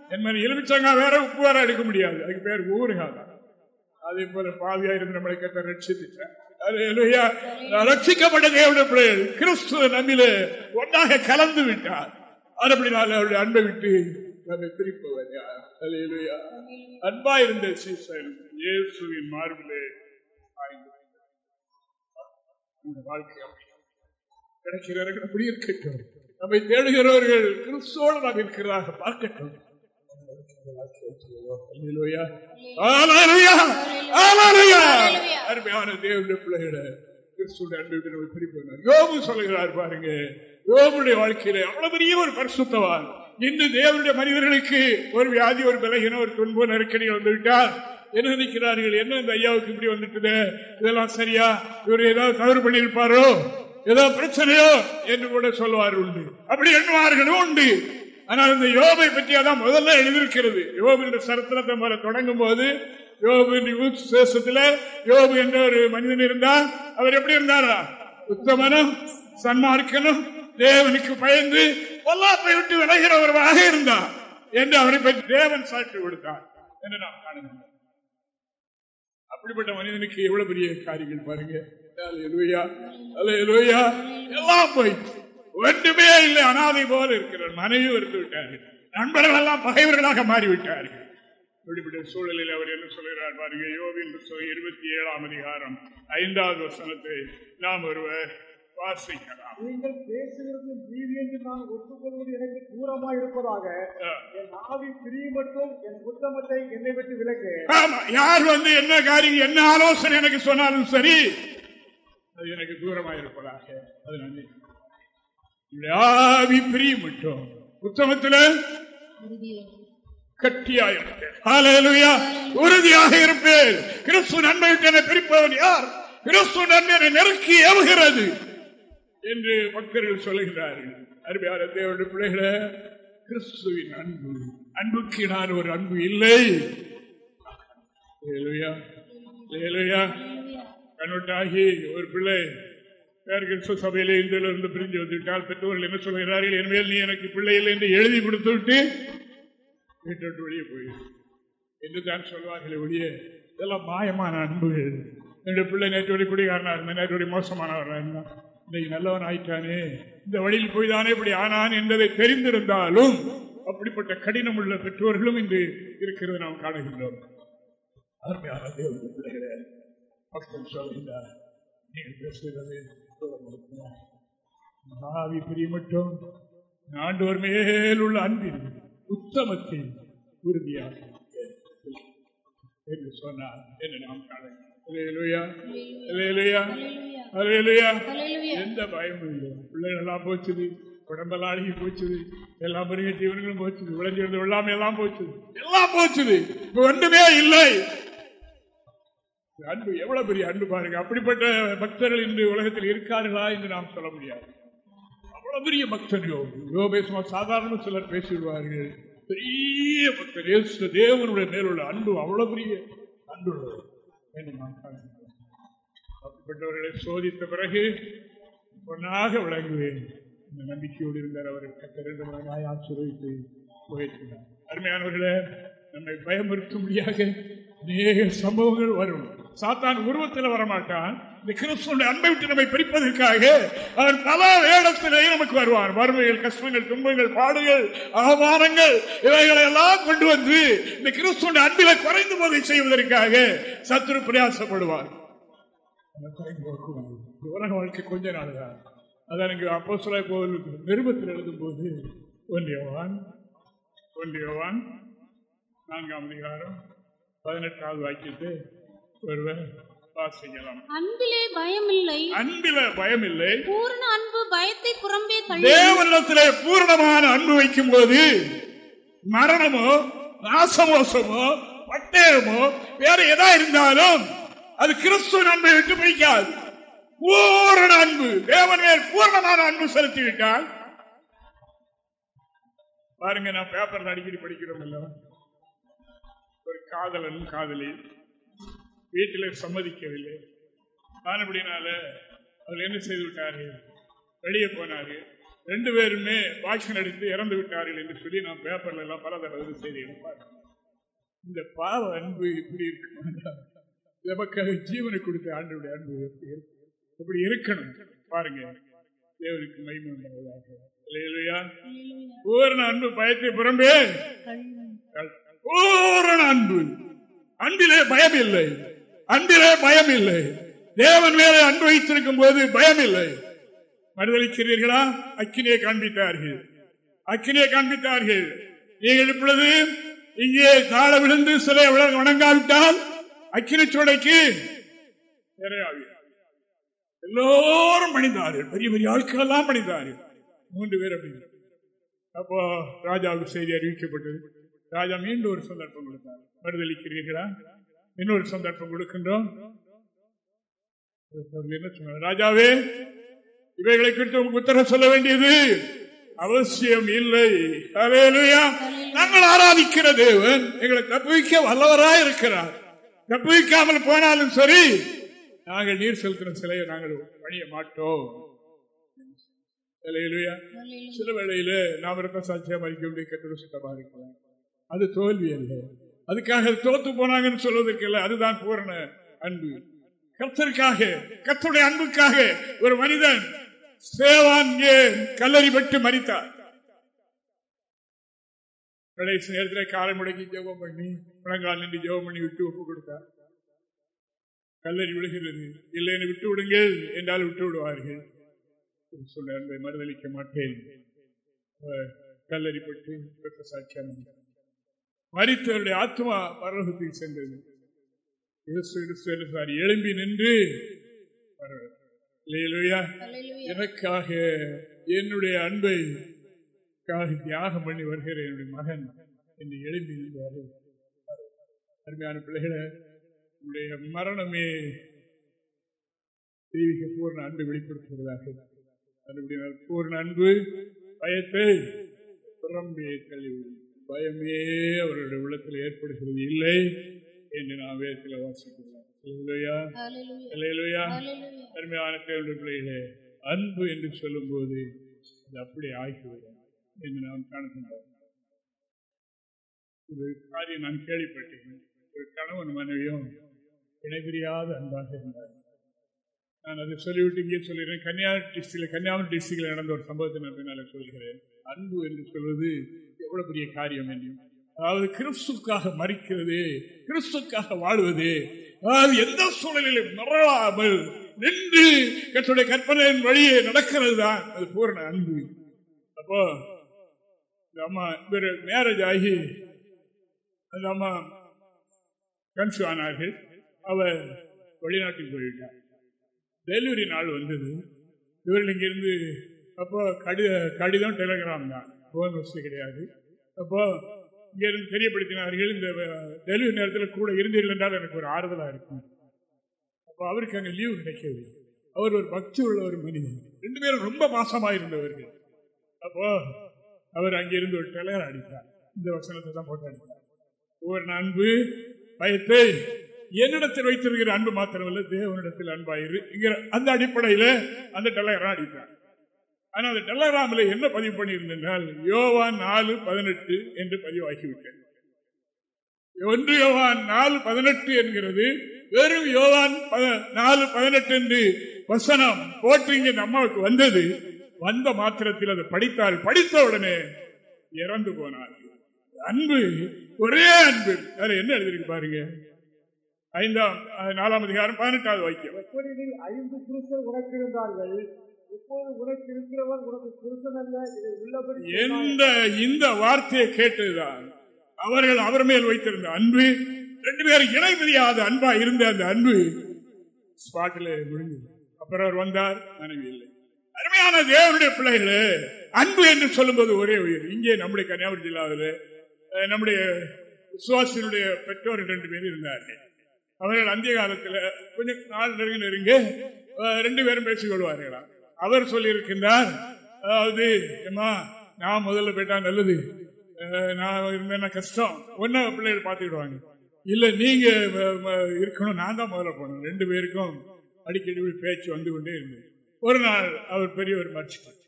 என் மாதிரி எலுமிச்சங்காய் வேற உப்பு வேற எடுக்க முடியாது. அதுக்கு பேர் ஊறுகாய் தான். அதே போல பாவியா இருந்து நம்மளை கேட்ட ரட்சித்துட்டார். நான் ரட்சிக்கப்பட்ட தேவனுடைய பிள்ளைகள் கிறிஸ்துவ நம்மிலே ஒன்றாக கலந்து விட்டார். அதுபடினால அவருடைய அன்பை விட்டு நம்மை பிரிப்பவர் அன்பா இருந்த சீசன் இயேசுவின் மார்பிலே இந்த வாழ்க்கை அப்படி கிடைக்கிறவர்கள் அப்படி இருக்கட்டும். நம்மை தேடுகிறவர்கள் கிறிஸ்தோடு நாம் இருக்கிறதாக பார்க்கட்டும். அருமையான தேவனுடைய பிள்ளைகளை கிறிஸ்துடைய அன்பை விட்டு நம்மை யோபு சொல்லுகிறார் பாருங்க. யோபுடைய வாழ்க்கையில அவ்வளவு பெரிய ஒரு பரிசுத்தவான். இன்று தேவனுடைய மனிதர்களுக்கு ஒரு வியாதி ஒரு பலகீனம் ஒரு துன்பம் நெருக்கடி வந்துவிட்டால் என்ன நினைக்கிறார்கள்? என்ன இந்த ஐயாவுக்கு இப்படி வந்துட்டு இதெல்லாம் சரியா? இவர் ஏதாவது தவறு பண்ணியிருப்பாரோ? ஏதோ பிரச்சனையோ? என்று கூட சொல்வார் உண்டு. அப்படி எண்ணுவார்களும் உண்டு. ஆனால் இந்த யோபை பற்றி அதான் முதல்ல எழுதியிருக்கிறது. யோபு என்ற சரித்திரத்தை முதல்ல தொடங்கும் போது யோபு யூத் தேசத்துல யோபு என்ற ஒரு மனிதன் இருந்தார் அவர் எப்படி இருந்தாரா? உத்தமனும் சன்மார்க்கனும் தேவனுக்கு பயந்து பொல்லாப்பை விட்டு விலகிறவராக இருந்தார் என்று அவரை பற்றி தேவன் சாட்சி கொடுத்தார் என்று நாம் காணுகிறோம். அப்படிப்பட்ட மனிதனுக்கு எவ்வளவு பெரிய காரியங்கள் பாருங்க. எல்லாம் போயிட்டு ஒன்றுமே இல்லை அனாதை போல இருக்கிறார். மனைவி வருத்து விட்டார்கள். நண்பர்கள் எல்லாம் பகைவர்களாக மாறிவிட்டார்கள். இப்படிப்பட்ட சூழலில் அவர் என்ன சொல்கிறார் பாருங்க யோவின் புஸ்தகம் இருபத்தி ஏழாம் அதிகாரம் ஐந்தாவது வசனத்தை நாம் ஒருவர் வாசிக்கலாம். நீங்கள் பேசுகிறது நீதி என்று நான் ஒத்துக்கொள்வது எனக்கு தூரமாய் இருப்பதாக. என் ஆவி பிரியமட்டும் என் உத்தமத்தை என்னை விட்டு விலக்கு. ஆமா யார் வந்து என்ன காரியம் என்ன ஆலோசனை எனக்கு சொன்னாலும் சரி அது எனக்கு தூரமாக இருப்பதாக. அது நன்றி உங்களுடைய ஆவி பிரியமட்டும். உத்தமத்தில் கட்டியாக உறுதியாக இருப்பேன். கிறிஸ்து நன்மை விட்டு என்னை பிரிப்பவன் யார்? கிறிஸ்து நன்மை நெருக்கி ஏவுகிறது. என்று மக்கள் சொல்லுகிறார்கள். அருமையான தேவனுடைய பிள்ளைகளே கிறிஸ்துவின் அன்பு. அன்புக்கு நான் ஒரு அன்பு இல்லை. கண்ணுட்டாகி ஒரு பிள்ளை சபையிலே இருந்து பிரிஞ்சு வந்துவிட்டால் பெற்றோர்கள் என்ன சொல்கிறார்கள்? என்மேல் நீ எனக்கு பிள்ளை இல்லை என்று எழுதி கொடுத்து விட்டு வீட்டை விட்டு வெளியே போய் என்று தான் சொல்வார்களே ஒழிய இதெல்லாம் மாயமான அன்பு. என்னுடைய பிள்ளை நேற்று வழி குடிகாரனா இருந்தேன் நேற்று வழி மோசமானவராக இருந்தான். இன்னைக்கு நல்லவன் ஆயிட்டானே. இந்த வழியில் போய் தானே இப்படி ஆனான் என்பதை தெரிந்திருந்தாலும் அப்படிப்பட்ட கடினம் உள்ள பெற்றோர்களும் இன்று இருக்கிறது நாம் காணுகின்றோம். அருமையான தேவனுடைய பிள்ளைகளை பக்தன் சொல்கின்றார் நீங்கள் பேசுகிறது மகாவி பிரியமட்டும் ஆண்டவர் மேல் உள்ள அன்பின் உத்தமத்தை உறுதியாக என்று சொன்னார் என்று நாம். எந்த பயமும் இல்லை. பிள்ளைகள் எல்லாம் போச்சுது உடம்பெல்லாம் அழுகி போச்சுது எல்லாம் பெரிய ஜீவன்களும் போச்சுது விளைஞ்சிருந்த வெள்ளாமை எல்லாம் போச்சுது. எல்லாம் போச்சுது. ஒன்றுமே இல்லை. அன்பு எவ்வளவு பெரிய அன்பு பாருங்க. அப்படிப்பட்ட பக்தர்கள் இன்று உலகத்தில் இருக்கார்களா என்று நாம் சொல்ல முடியாது. அவ்வளவு பெரிய பக்தர் யோ யோபே சாதாரண சிலர் பேசிவிடுவார்கள். பெரிய பக்தர். தேவனுடைய மேலுள்ள அன்பு அவ்வளவு பெரிய அன்பு அப்படிப்பட்டவர்களை சோதித்த பிறகு பொன்னாக விளங்குவேன். இந்த நம்பிக்கையோடு இருந்தார் அவர்கள். கத்திரண்டு மகனாய் ஆசிரியத்து புகைத்தினார் அருமையானவர்களை நம்மை பயமுறுத்தும்படியாக அநேக சம்பவங்கள் வரும் சாத்தான் உருவத்தில் வரமாட்டான். இந்த கிறிஸ்துவனுடைய அன்பை விட்டு நம்மை பிரிப்பதற்காக அவர் பல வேடத்திலேயே நமக்கு வருவார் வறுமைகள் கஷ்டங்கள் துன்பங்கள் பாடுகள் அவமானங்கள் இவைகளை எல்லாம் கொண்டு வந்து இந்த கிறிஸ்துவனுடைய அன்பில குறைந்து போதை செய்வதற்காக சத்துரு பிரயாசப்படுவார். உலக வாழ்க்கை கொஞ்ச நாள் தான் அதான் எனக்கு அப்போ சொல்ல போல் நிருபத்தில் எழுதும் போது ஒன்றியவான் ஒன்றியவான் நான்காம் அதிகாரம் பதினெட்டாவது வாக்கிட்டு அன்பிலே பயமில்லை. அன்பில பயம் இல்லை பூர்ண அன்பு பயத்தை புறம்பே தள்ளி. தேவனிடத்திலே பூரணமான அன்பு வைக்கும் போது மரணமோ நாசமோசமோ பட்டயமோ வேற எதா இருந்தாலும் அது கிறிஸ்துவ அன்பை விட்டு பிடிக்காது. பூரண அன்பு தேவன் மேல் பூரணமான அன்பு செலுத்திவிட்டால் பாருங்க நான் பேப்பர்ல அடிக்கடி படிக்கிறோம் இல்ல ஒரு காதலன் காதலி. வீட்டில் சம்மதிக்கவில்லை. ஆனபடினால அவர் என்ன செய்து விட்டார்கள் வெளியே போனாரு ரெண்டு பேருமே வாக்சின் அடித்து இறந்து விட்டார்கள் என்று சொல்லி நான் பேப்பர்ல எல்லாம் பல தடவை செய்தி எடுப்பார் இந்த பாவ அன்பு இப்படி இருக்கணும் நமக்காக ஜீவனை கொடுத்த ஆண்டுடைய அன்பு? எப்படி இருக்கணும்? பாருங்க. தேவனுக்கு மகிமை உண்டாவதாக. அல்லேலூயா. பூரண அன்பு பயத்தை புறம்பே. பூரண அன்பு. அன்பிலே பயம் இல்லை அன்பிலே பயம் இல்லை தேவன் மேலே அன்பு வைத்திருக்கும் போது பயம் இல்லை மறுதளிக்கிறீர்களா அக்கினியை காண்பித்தார்கள். அக்கினியை காண்பித்தார்கள். நீங்கள் இப்பொழுது இங்கே தாழ விழுந்து சிலை வணங்காவிட்டால் அக்கினி சோடைக்கு எல்லோரும் பணிந்தார்கள். பெரிய பெரிய ஆட்கள் எல்லாம் பணிந்தார்கள். மூன்று பேர் அப்படி. அப்போ ராஜாவுக்கு செய்தி அறிவிக்கப்பட்டது. ராஜா மீண்டும் ஒரு சந்தர்ப்பம் கொடுத்தார். மறுதளிக்கிறீர்களா இன்னொரு சந்தர்ப்பம் கொடுக்கின்றோம். என்ன சொன்னார்? ராஜாவே இவைகளை குறித்து உங்களுக்கு உத்தரவு சொல்ல வேண்டியது அவசியம் இல்லை. நாங்கள் ஆராதிக்கிற தேவன் எங்களை தப்புவிக்க வல்லவராய் இருக்கிறார். தப்புவிக்காமல் போனாலும் சரி நாங்கள் நீர் செலுத்தின சிலையை நாங்கள் பணிய மாட்டோம். சில வேளையில நாம் இருக்க சாட்சியம் அறிக்க வேண்டிய கத்திர சுத்தமா இருக்கலாம் அது தோல்வி அல்ல. அதுக்காக தோத்து போனாங்கன்னு சொல்வதற்கு இல்லை அதுதான் பூரண அன்பு. கத்தருக்காக கத்தருடைய அன்புக்காக ஒரு மனிதன் சேவான் ஏன் மறித்தார் கடைசி நேரத்தில் காலை முடங்கி ஜெபம் பண்ணி முழங்கால் நின்று ஜெபம் பண்ணி விட்டு ஒப்பு கொடுத்தார். கல்லறி விழுகிறது. இல்லைன்னு விட்டு விடுங்கள் என்றால் விட்டு விடுவார்கள் சொல்ல அன்பை மறுதளிக்க மாட்டேன். கல்லறி கல்லறிப்பட்டு பெற்ற சாட்சியம் மறித்தவருடைய ஆத்மா பரலோகத்துக்கு சென்றது. எழும்பி நின்று. எனக்காக என்னுடைய அன்பை தியாகம் பண்ணி வருகிற என்னுடைய மகன் என்று எழும்பி நின்றாரு. அருமையான பிள்ளைகளை உங்களுடைய மரணமே தெய்வீக பூர்ண அன்பை வெளிப்படுத்துவதாக. அதுபடினால் பூர்ண அன்பு பயத்தை புறம்பே தள்ளிவிடும். பயமே அவருடைய உள்ளத்தில் ஏற்படுகிறது. இல்லை என்று நாம் வேதத்தில் வாசிக்கிறோம் அருமையான தேவனுடைய பிள்ளைகளே அன்பு என்று சொல்லும்போது அது அப்படி ஆகிவிடும் என்று நாம் காணுகின்றோம் இது காரியம் நான் கேள்விப்பட்டேன் ஒரு கணவன் மனைவியும் இணைபிரியாத அன்பாக இருந்தார். நான் அதை சொல்லிவிட்டு இங்கே சொல்கிறேன் கன்னியாகுமரி டிஸ்ட்ரிக்ட்ல கன்னியாகுமரி டிஸ்ட்ரிக்ட்ல நடந்த ஒரு சம்பவத்தை நான் பின்னால சொல்கிறேன். அன்பு என்று சொல்வது எவ்வளவு பெரிய காரியம் என்று. அதாவது கிறிஸ்துக்காக மறிக்கிறது கிறிஸ்துக்காக வாழ்வது அதாவது எந்த சூழலிலும் மறவாமல் நின்று கற்றுடைய கற்பனையின் வழியே நடக்கிறது தான் அது பூரண அன்பு. அப்போ அம்மா இவர் மேரேஜ் ஆகி அந்த அம்மா கன்சியூ ஆனார்கள். அவர் வெளிநாட்டுக்கு போயிட்டார். டெலிவரி நாள் வந்தது. இவர்கள் இங்கிருந்து அப்போ கடி கடிதம் டெலிகிராம் தான். போன் வசதி கிடையாது. அப்போ இங்கிருந்து தெரியப்படுத்தினார்கள் இந்த டெலிவரி நேரத்தில் கூட இருந்தீர்கள் என்றால் எனக்கு ஒரு ஆறுதலாக இருக்கும். அப்போ அவருக்கு அங்கே லீவு கிடைக்கவில்லை. அவர் ஒரு பக்தி உள்ள ஒரு மனிதன் ரெண்டு பேரும் ரொம்ப மாசமாக இருந்தவர்கள். அப்போ அவர் அங்கிருந்து ஒரு டெலர் அடித்தார். இந்த வசனத்தை தான் போட்டு அடித்தார். அன்பு பயத்தை என்னிடத்தில் வைத்திருக்கிற அன்பு மாத்திரமல்ல தேவனிடத்தில் அன்பாயிரு இங்கிற அந்த அடிப்படையில் அந்த டெலகிராம் அடித்தார். ஆனால் அந்த டெலகிராமில் என்ன பதிவு பண்ணியிருந்தால் யோவான் நாலு பதினெட்டு என்று பதிவாகிவிட்டேன் ஒன்று யோவான் நாலு பதினெட்டு என்கிறது வெறும் யோவான் நாலு பதினெட்டு என்று வசனம் போற்றிங்க அம்மாவுக்கு நம்மளுக்கு வந்தது வந்த மாத்திரத்தில் அதை படித்தால் படித்த உடனே இறந்து போனார். அன்பு ஒரே அன்பு. அதுல என்ன எழுதிருக்கு பாருங்க? ஐந்தாம் நாலாம் அதிகாரம் பதினெட்டாவது வாக்கியம். ஐந்து புருஷர் உனக்கு எந்த இந்த வார்த்தையை கேட்டதுதான் அவர்கள் அவர் மேல் வைத்திருந்த அன்பு ரெண்டு பேரும் இணை பிரியாத அன்பா இருந்த அந்த அன்பு ஸ்பாட்டில் முடிஞ்சது அப்புறம் அவர் வந்தார் மனைவி இல்லை. அருமையான தேவனுடைய பிள்ளைகளே அன்பு என்று சொல்லும்போது ஒரே உயிர். இங்கே நம்முடைய கன்னியாகுமரி ஜில்லாவில் நம்முடைய விசுவாசியினுடைய பெற்றோர் ரெண்டு பேர் இருந்தார்கள். அவர்கள் அந்திய காலத்தில் கொஞ்சம் நாள் நெருங்க நெருங்க ரெண்டு பேரும் பேசிக் கொள்வார்களாம். அவர் சொல்லியிருக்கின்றார் அதாவது ஏம்மா நான் முதல்ல போயிட்டா நல்லது. நான் இருந்தேன்னா கஷ்டம்? ஒன்னா பிள்ளைகள் பார்த்துக்கிடுவாங்க. இல்ல நீங்க இருக்கணும். நான் தான் முதல்ல போனேன் ரெண்டு பேருக்கும் அடிக்கடி பேச்சு வந்து கொண்டே இருந்தது. ஒரு நாள் அவர் பெரியவர் மறிச்சிட்டார்.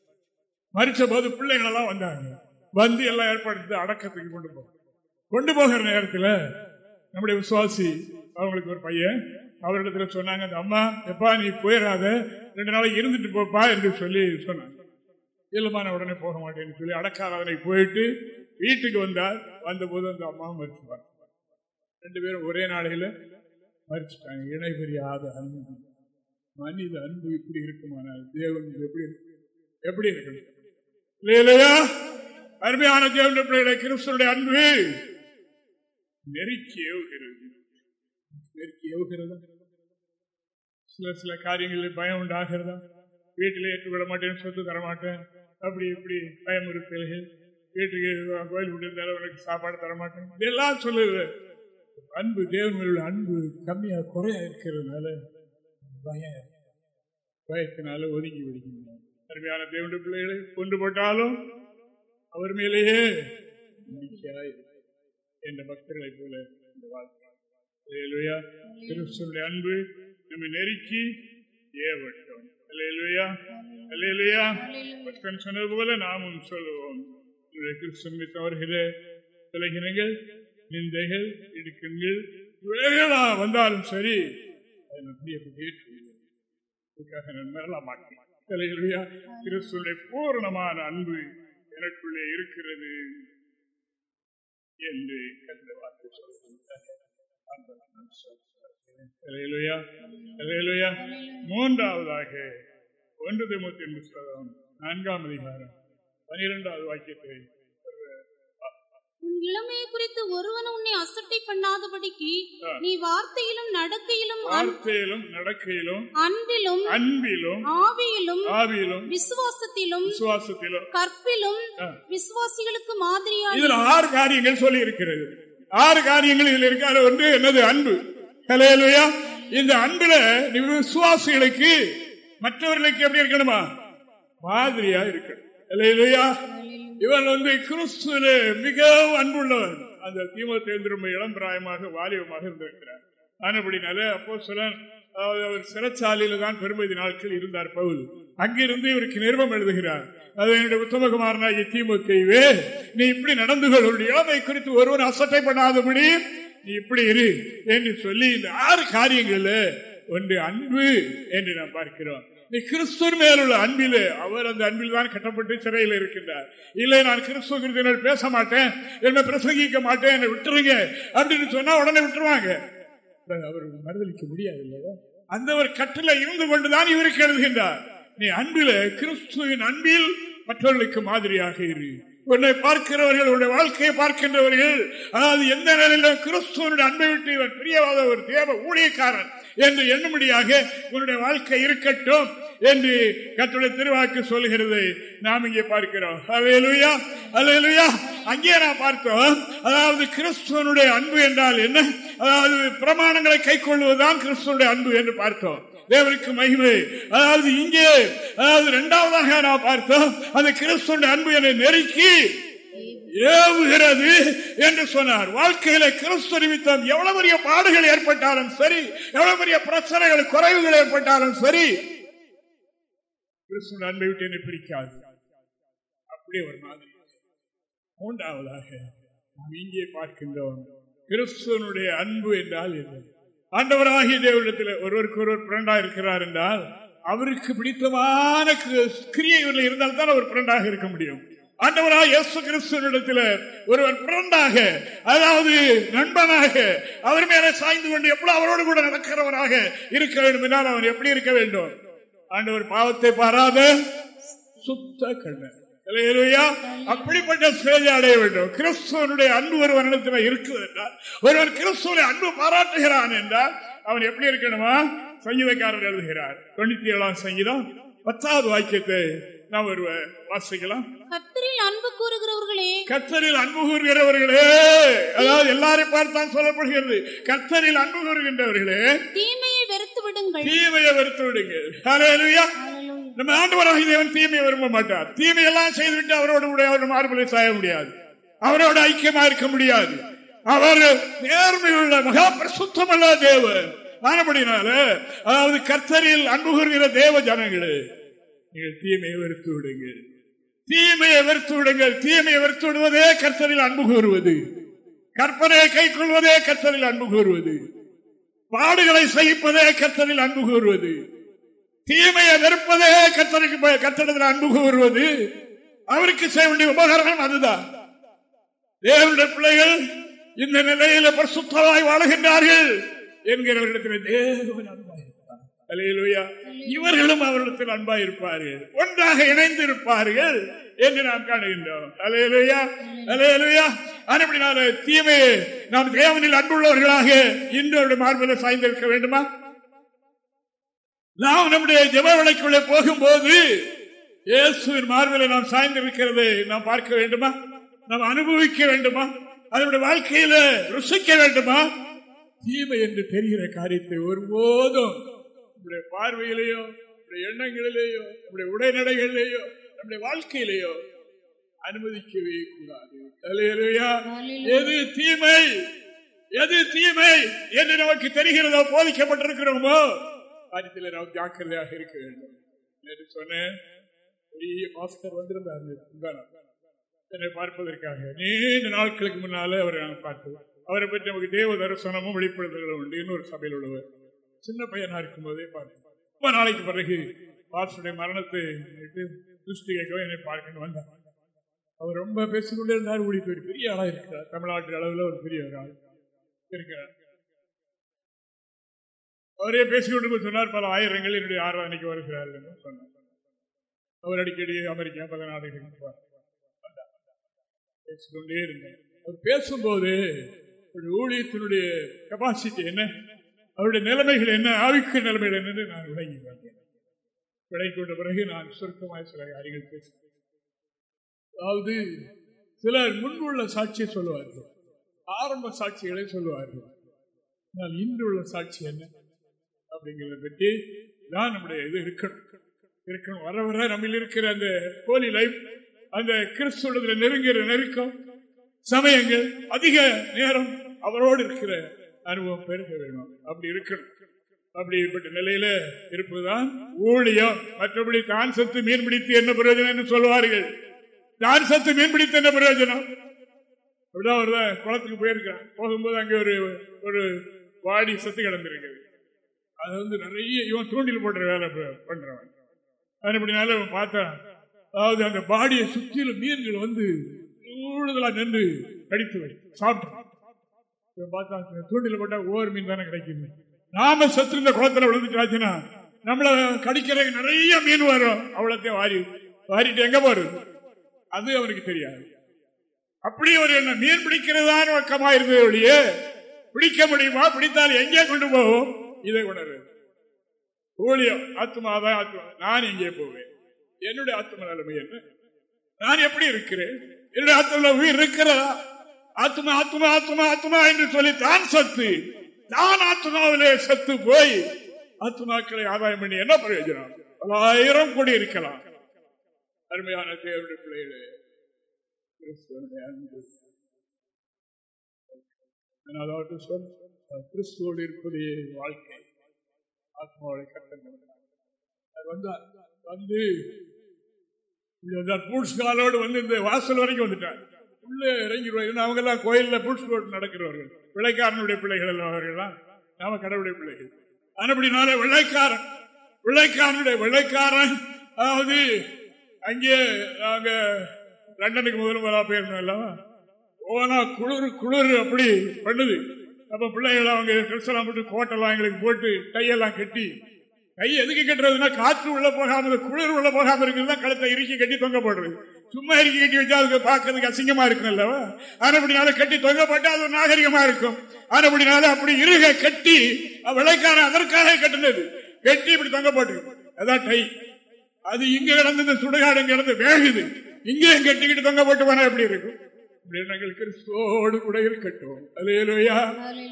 மறிச்ச போது பிள்ளைங்களெல்லாம் வந்தாங்க. வந்து எல்லாம் ஏற்பாடு அடக்கத்துக்கு கொண்டு போகும் கொண்டு போகிற நேரத்தில் நம்முடைய விசுவாசி அவங்களுக்கு ஒரு பையன். அவரிடத்துல சொன்னாங்க அந்த அம்மா எப்பா நீ போயிடாத ரெண்டு நாளைக்கு இருந்துட்டு போப்பா என்று சொல்லி சொன்னாங்க. இல்லம்மா நான் உடனே போக மாட்டேன்னு சொல்லி அடக்காராதனை போயிட்டு வீட்டுக்கு வந்தார். வந்தபோது அந்த அம்மா மறிச்சுப்பாங்க ரெண்டு பேரும் ஒரே நாளையில மறிச்சுட்டாங்க. இணை பெரியாத அன்பு. மனித அன்பு இப்படி இருக்குமானால் தேவன் எப்படி இருக்கும்? எப்படி இருக்கணும்? இல்லையா? அருமையான தேவன் பிள்ளைகளை கிறிஸ்துடைய அன்பு. நெருக்கி ஏவுகிறது. நெருக்கி சில சில காரியங்களில் பயம் உண்டாகிறதா? வீட்டில் ஏற்றுக்கொள்ள மாட்டேன் சொத்து தர மாட்டேன் அப்படி இப்படி பயம் இருக்கிறது வீட்டுக்கு கோயில் விட்டு உனக்கு சாப்பாடு தர மாட்டேன். இதெல்லாம் சொல்லுது. அன்பு தேவங்களோட அன்பு கம்மியா குறையா இருக்கிறதுனால பயம் பயத்தினால ஒதுங்கி விடுகின்றன. அருமையான தேவனுடைய பிள்ளைகளை கொண்டு போட்டாலும் அவர் மேலேயே நம்பிக்கையாய் என்ற பக்தர்களை போல இந்த வாழ்க்கை. கிறிஸ்துவினுடைய அன்பு நம்மை நெருக்கி ஏவட்டும். அல்லேலூயா. பக்தன் சொன்னது போல நாமும் சொல்லுவோம். உங்களுடைய கிறிஸ்துவ விலகினங்கள் நிந்தைகள் இடுக்கங்கள் வந்தாலும் சரி. கிறிஸ்துவினுடைய பூரணமான அன்பு எனக்குள்ளே இருக்கிறது என்று கண்ட வார்த்தை சொல்லுகின்றார். மூன்றாவதாக ஒன்று திமுத்தின் புஸ்தகம் நான்காம் அதிகாரம் பனிரெண்டாவது வாக்கியத்தை உன் இளமையை குறித்து ஒருவன் உன்னை அசட்டை பண்ணாதபடிக்கு. நீ வார்த்தையிலும் நடக்கையிலும் வார்த்தையிலும் நடக்கையிலும் அன்பிலும் அன்பிலும் ஆவியிலும் ஆவியிலும் விசுவாசத்திலும் விசுவாசத்திலும். கற்பிலும். விசுவாசிகளுக்கு மாதிரியாக இதுல ஆறு காரியங்கள் சொல்லி இருக்கிறது ஆறு காரியங்கள் இதுல இருக்கு ஒன்று என்னது அன்பு? ஹalleluya. இந்த அன்புல நீ விசுவாசிகளுக்கு மற்றவர்களுக்கு எப்படி இருக்கணுமா? மாதிரியா இருக்கணும். ஹalleluya. இவன் வந்து கிறிஸ்துவில மிகவும் அன்புள்ளவன். அந்த தீமத்தேந்திரம் இளம் பிராயமாக வாலிபமாக இருந்திருக்கிறார். ஆனபடினால அப்போ சிலர் அவர் சிறைச்சாலையில் தான் பெருமதி நாட்கள் இருந்தார் பவுல். அங்கிருந்து இவருக்கு நிருபம் எழுதுகிறார். அது என்னுடைய உத்தமகுமாரனாகிய தீமுக்கைவே நீ இப்படி நடந்து கொள் இளமை குறித்து ஒருவன் அசட்டை பண்ணாதபடி நீ இப்படி இரு என்று சொல்லி இந்த ஆறு காரியங்கள்ல ஒன்று அன்பு என்று நாம் பார்க்கிறோம். நீ கிறிஸ்துவின் மேலுள்ள அன்பிலே அவர் அந்த அன்பில் தான் கட்டப்பட்டு சிறையில் இருக்கின்றார். இல்லை நான் கிறிஸ்துவ குறித்து பேச மாட்டேன் என்ன பிரசங்கிக்க மாட்டேன் என்னை விட்டுருங்க அப்படின்னு சொன்னா உடனே விட்டுருவாங்க. அவர் மறுதளிக்க முடியாது இல்லையா அந்த ஒரு கட்டளை இருந்து கொண்டுதான் இவருக்கு எழுதுகின்றார். நீ அன்பில கிறிஸ்துவின் அன்பில் மற்றவர்களுக்கு மாதிரியாக இரு. உன்னை பார்க்கிறவர்கள் உன்னுடைய வாழ்க்கையை பார்க்கின்றவர்கள் அதாவது எந்த நிலையிலும் கிறிஸ்துவனுடைய அன்பை விட்டு இவன் பிரியவாத ஒரு தேவ ஊழியக்காரன் என்று எண்ணும்படியாக உன்னுடைய வாழ்க்கை இருக்கட்டும். என்று கத்துடைய திருவாக்கு சொல்கிறது நாம் இங்கே பார்க்கிறோம். அலையலுயா அலையலுயா அங்கே நான் பார்த்தோம். அதாவது கிறிஸ்துவனுடைய அன்பு என்றால் என்ன? அதாவது பிரமாணங்களை கை கொள்வதுதான் கிறிஸ்துவனுடைய அன்பு என்று பார்த்தோம். தேவனுக்கு மகிமை. அதாவது இங்கே அதாவது இரண்டாவதாக நான் பார்த்தோம். அந்த கிறிஸ்துவனுடைய அன்பு என்னை நெருக்கி ஏவுகிறது என்று சொன்னார். வாழ்க்கையில கிறிஸ்து நிமித்தம் எவ்வளவு பெரிய பாடுகள் ஏற்பட்டாலும் சரி எவ்வளவு பெரிய பிரச்சனைகள் குறைவுகள் ஏற்பட்டாலும் சரி கிறிஸ்துவ அன்பை விட்டு என்னை பிரிக்காது அப்படியே ஒரு மாதிரி. மூன்றாவதாக நாம் இங்கே பார்க்கின்றோம் கிறிஸ்துவனுடைய அன்பு என்றால் என்ன? ஆண்டவராகிய தேவனிடத்தில் ஒருவருக்கு ஒருவர் பிரண்டா இருக்கிறார் என்றால் அவருக்கு பிடித்தமான கிரியைகள் இருந்தால் தான் அவர் பிரண்டாக இருக்க முடியும். ஆண்டவராக இயேசு கிறிஸ்துவனிடத்தில் ஒருவர் பிறண்டாக அதாவது நண்பனாக அவர் மேலே சாய்ந்து கொண்டு எவ்வளவு அவரோடு கூட நடக்கிறவராக இருக்க வேண்டும் என்றால் அவன் எப்படி இருக்க வேண்டும்? ஆண்டவர் பாவத்தை பாராத சுத்த கண்ணன் அப்படிப்பட்ட ஸ்டேஜ் அடைய வேண்டும். கிறிஸ்துவனுடைய அன்பு ஒருவனிடத்தில் இருக்குது என்றால் ஒருவன் கிறிஸ்துவனை அன்பு பாராட்டுகிறான் என்றால் அவன் எப்படி இருக்கணுமா? சங்கீதக்காரர் எழுதுகிறார். தொண்ணூத்தி ஏழாம் சங்கீதம் பத்தாவது வாக்கியத்தை நாம் ஒரு வாசிக்கலாம். கத்தரில் அன்பு கூறுகிறவர்களே. கத்தரில் அன்பு கூறுகிறவர்களே அதாவது எல்லாரையும் பார்த்தான் சொல்லப்படுகிறது. கத்தரில் அன்பு கூறுகின்றவர்களே தீமையை வெறுத்து விடுங்கள். தீமையை வெறுத்து விடுங்கள். நம்ம ஆண்டவராக தேவன் தீமையை விரும்ப மாட்டார். தீமையெல்லாம் செய்துவிட்டு அவரோடு கூட அவர் மார்பலை சாய முடியாது. அவரோட ஐக்கியமா இருக்க முடியாது. அவர் நேர்மையுள்ள மகா பிரசுத்தமல்ல தேவன். ஆனபடினால அதாவது கர்த்தரில் அன்பு கூறுகிற தேவ ஜனங்களே நீங்கள் தீமையை வெறுத்து விடுங்கள். தீமையை வெறுத்து விடுங்கள். தீமையை வெறுத்து விடுவதே கர்த்தரில் அன்பு கூறுவது. கற்பனையை கை கொள்வதே கர்த்தரில் அன்பு கூறுவது. பாடுகளை சகிப்பதே கர்த்தரில் அன்பு கூறுவது. தீமையை வெறுப்பதே கர்த்தருக்கு கர்த்தரில் அன்பு கூறுவது. அவருக்கு செய்ய வேண்டிய உபகரணம் அதுதான். தேவனுடைய பிள்ளைகள் இந்த நிலையில பிரசுத்தமாய் வாழுகின்றார்கள் என்கிறவர்களிடத்தில் தேவன் இவர்களும் அவரிடத்தில் அன்பா இருப்பார்கள் ஒன்றாக இணைந்து இருப்பார்கள் என்று நாம் காணுகின்றோம். அலையலுயா அலையலுயா அப்படினால தீமையை நாம் தேவனில் அன்புள்ளவர்களாக இன்று மார்பில் சாய்ந்திருக்க வேண்டுமா? நாம் நம்முடைய ஜப விளக்குள்ளே போகும்போது இயேசுவின் மார்பில் நாம் சாய்ந்திருக்கிறதை நாம் பார்க்க வேண்டுமா? நாம் அனுபவிக்க வேண்டுமா? அதனுடைய வாழ்க்கையில ருசிக்க வேண்டுமா? தீமை என்று தெரிகிற காரியத்தை ஒருபோதும் நம்முடைய பார்வையிலேயோ நம்முடைய எண்ணங்களிலேயோ நம்முடைய உடைநடைகளிலேயோ நம்முடைய வாழ்க்கையிலேயோ அனுமதிக்கவே கூடாது. எது தீமை? எது தீமை என்று நமக்கு தெரிகிறதோ போதிக்கப்பட்டிருக்கிறோமோ காரியத்தில் நாம் ஜாக்கிரதையாக இருக்க வேண்டும். என்று சொன்னேன் பெரிய மாஸ்டர் வந்திருந்தார். என்னை பார்ப்பதற்காக. நீண்ட நாட்களுக்கு முன்னாலே அவரை நான் பார்த்தோம் அவரை பற்றி நமக்கு தேவ தரிசனமும் வெளிப்படுத்தல்களும் உண்டு. இன்னொரு சபையில் உள்ளவர். சின்ன பையனா இருக்கும் போதே ரொம்ப நாளைக்கு பிறகு பாசுடைய மரணத்தை துஷ்டி கேட்கவும் என்னை பார்க்கணும் வந்தார். அவர் ரொம்ப பேசிக்கொண்டே இருந்தார். ஊழி போய் பெரிய ஆளாக இருக்கிறார். தமிழ்நாட்டு அளவில் ஒரு பெரிய ஆள் இருக்கிறார். அவரே பேசிக்கொண்டு சொன்னார் பல ஆயிரங்கள் என்னுடைய ஆராதனைக்கு வருகிறார்கள் சொன்னார். அவர் அடிக்கடி அமெரிக்கா பல நாடுகளுக்கு பேசிக்கொண்டே இருந்தேன் அவர் பேசும்போது ஊழியத்தினுடைய கெப்பாசிட்டி என்ன? அவருடைய நிலைமைகள் என்ன? ஆவிக்கு நிலைமைகள் என்னென்று நான் விளங்கி வந்தேன் விளங்கி கொண்ட பிறகு நான் சுருக்கமாக சில காரியங்கள் பேசுகிறேன். அதாவது சிலர் முன்புள்ள சாட்சியை சொல்லுவார்கள். ஆரம்ப சாட்சிகளை சொல்லுவார்கள். ஆனால் இன்றுள்ள சாட்சி என்ன? அப்படிங்கிறத பற்றி தான் நம்முடைய இது இருக்கணும். இருக்கணும். வர வர நம்மில் இருக்கிற அந்த கோலி லைஃப் அந்த கிறிஸ்துவத்தில் நெருங்குகிற நெருக்கம் சமயங்கள் அதிக நேரம் அவரோடு இருக்கிற அனுபவம் பெருக வேணும் அப்படி இருக்கணும். அப்படிப்பட்ட நிலையில இருப்பதுதான் ஊழியம். மற்றபடி தான் சத்து மீன் பிடித்து என்ன பிரயோஜனம் என்று சொல்வார்கள். தான் சத்து மீன் பிடித்து என்ன பிரயோஜனம்? அப்படிதான் ஒரு குளத்துக்கு போயிருக்கான் போகும்போது அங்கே ஒரு ஒரு வாடி சத்து கிடந்திருக்கிறது அது வந்து நிறைய இவன் தூண்டில் போடுற வேலை பண்றவன். அப்படினால அவன் பார்த்தான் அதாவது அந்த பாடியை சுற்றிலும் மீன்கள் வந்து கூடுதலா நின்று கடித்து வை சாப்பிட்டான் பார்த்தா தூண்டில் போட்டா ஒவ்வொரு மீன் தானே கிடைக்குது. நாம சத்து இந்த குளத்துல விழுந்துட்டாச்சுன்னா நம்மள கடிக்கிற நிறைய மீன் வரும். அவ்வளோத்தையும் வாரி வாரிட்டு எங்க போறது? அது அவருக்கு தெரியாது. அப்படி ஒரு என்ன மீன் பிடிக்கிறதான பக்கமா இருந்தது ஒழிய பிடிக்க முடியுமா? பிடித்தால் எங்கே கொண்டு போவோம்? இதை உணர்வு ஊழியம் ஆத்மாதான் ஆத்மா நான் எங்கே போவேன். என்னுடைய ஆத்ம நிலைமை என்ன? நான் எப்படி இருக்கிறேன்? என்னுடைய ஆத்ம உயிர் இருக்கிறதா? ஆத்மா ஆத்மா ஆத்மா ஆத்மா என்று சொல்லி தான் சத்து. நான் ஆத்மாவிலே சத்து போய் ஆத்மாக்களை ஆதாயம் பண்ணி என்ன பிரயோஜனம்? பலாயிரம் கோடி இருக்கலாம். அருமையான தேவனுடைய பிள்ளைகளே கிறிஸ்துவோடு இருப்பதே வாழ்க்கை. ஆத்மாவோட கட்டங்கள் வந்து வந்து பூட்ஸ்காலோடு வந்து இந்த வாசல் வரைக்கும் வந்துட்டார். உள்ளே இறங்கிடுவோம் அவங்க எல்லாம் கோயிலில் புல்ஸ் போட்டு நடக்கிறவர்கள். பிள்ளைக்காரனுடைய பிள்ளைகள் எல்லாம் அவர்கள்லாம். நாம கடவுளுடைய பிள்ளைகள். அப்படினால வெள்ளைக்காரன் வெள்ளைக்காரனுடைய வெள்ளைக்காரன் அதாவது அங்கே நாங்க லண்டனுக்கு முதல் முதலா போயிருந்தோம் அல்லவா ஓனா குளிர் குளிர் அப்படி பண்ணுது. அப்ப பிள்ளைகள் அவங்க ட்ரெஸ் எல்லாம் போட்டு கோட்டெல்லாம் எங்களுக்கு போட்டு கையெல்லாம் கட்டி கை எதுக்கு கட்டுறதுன்னா காற்று உள்ள போகாம குளிர் உள்ள போகாம இருக்கிறது தான் கழுத்தை இறுக்கி கட்டி தொங்க போடுறது. சும்மா இறுக்கி கட்டி வச்சா அதுக்கு பார்க்கறதுக்கு அசிங்கமா இருக்கும் அல்லவா ஆனப்படினால கட்டி தொங்க போட்டா அது நாகரிகமா இருக்கும். ஆனப்படினால அப்படி இருக கட்டி விளைக்காரன் அதற்காக கட்டினது. கட்டி இப்படி தொங்க போட்டு அதான் டை. அது இங்க கிடந்தது சுடுகாடு கிடந்து வேகுது. இங்கேயும் கட்டிக்கிட்டு தொங்க போட்டு போனா எப்படி இருக்கும்? நாங்கள் கிறிஸ்துவோடு கூட இருக்கட்டும். அலையலோயா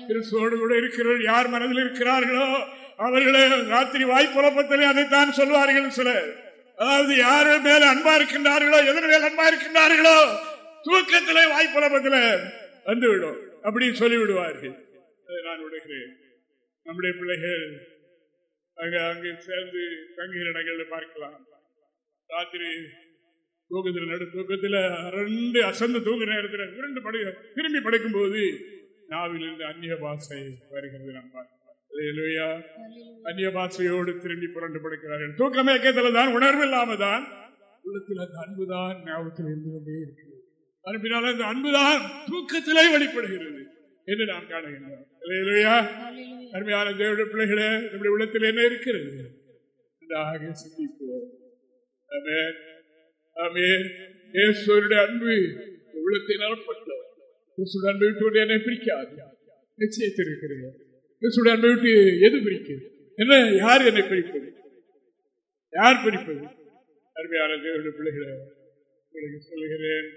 கிறிஸ்துவோடு கூட இருக்கிறவர்கள் யார் மனதில் இருக்கிறார்களோ அவர்களே ராத்திரி வாய்ப்புலப்பத்திலே அதைத்தான் சொல்வார்கள் சிலர். அதாவது யார் மேல அன்பா இருக்கின்றார்களோ எதன் மேல் அன்பா இருக்கின்றார்களோ தூக்கத்திலே வாய்ப்புலப்பத்தில் வந்துவிடும். அப்படின்னு சொல்லிவிடுவார்கள். அதை நான் விடுகிறேன். நம்முடைய பிள்ளைகள் அங்க அங்கே சேர்ந்து தங்குகிற இடங்களில் பார்க்கலாம். ராத்திரி தூக்கத்தில் நடு தூக்கத்தில் அரண்டு அசந்து தூங்குற நேரத்தில் இரண்டு படி திரும்பி படைக்கும் போது நாவிலிருந்து அந்நிய பாசை வருகிறது. நான் பார்க்கிறேன். அந்நிய பாசையோடு திரும்பி புரண்டு படுக்கிறார்கள். தூக்கமே கேட்டல தான் உணர்வு இல்லாம தான் உள்ளத்தில் அந்த அன்புதான் ஞாபகத்தில் இருந்து கொண்டே இருக்கிறது. அனுப்பினால் அந்த அன்புதான் தூக்கத்திலே வெளிப்படுகிறது என்று நாம் காணுகின்றோம் அருமையான தேவடைய பிள்ளைகளே நம்முடைய உள்ளத்தில் என்ன இருக்கிறது? நன்றாக சிந்திப்போம். அன்பு உள்ளத்தை கிறிஸ்துடைய அன்பை விட்டு என்னை பிரிக்காது நிச்சயத்திருக்கிறேன் இயேசுடைய அன்பை விட்டு எது பிரிக்கிறது என்ன யார் என்னை பிரிப்பது யார் பிரிப்பது அருமையான தேவருடைய பிள்ளைகளை உங்களுக்கு சொல்லுகிறேன்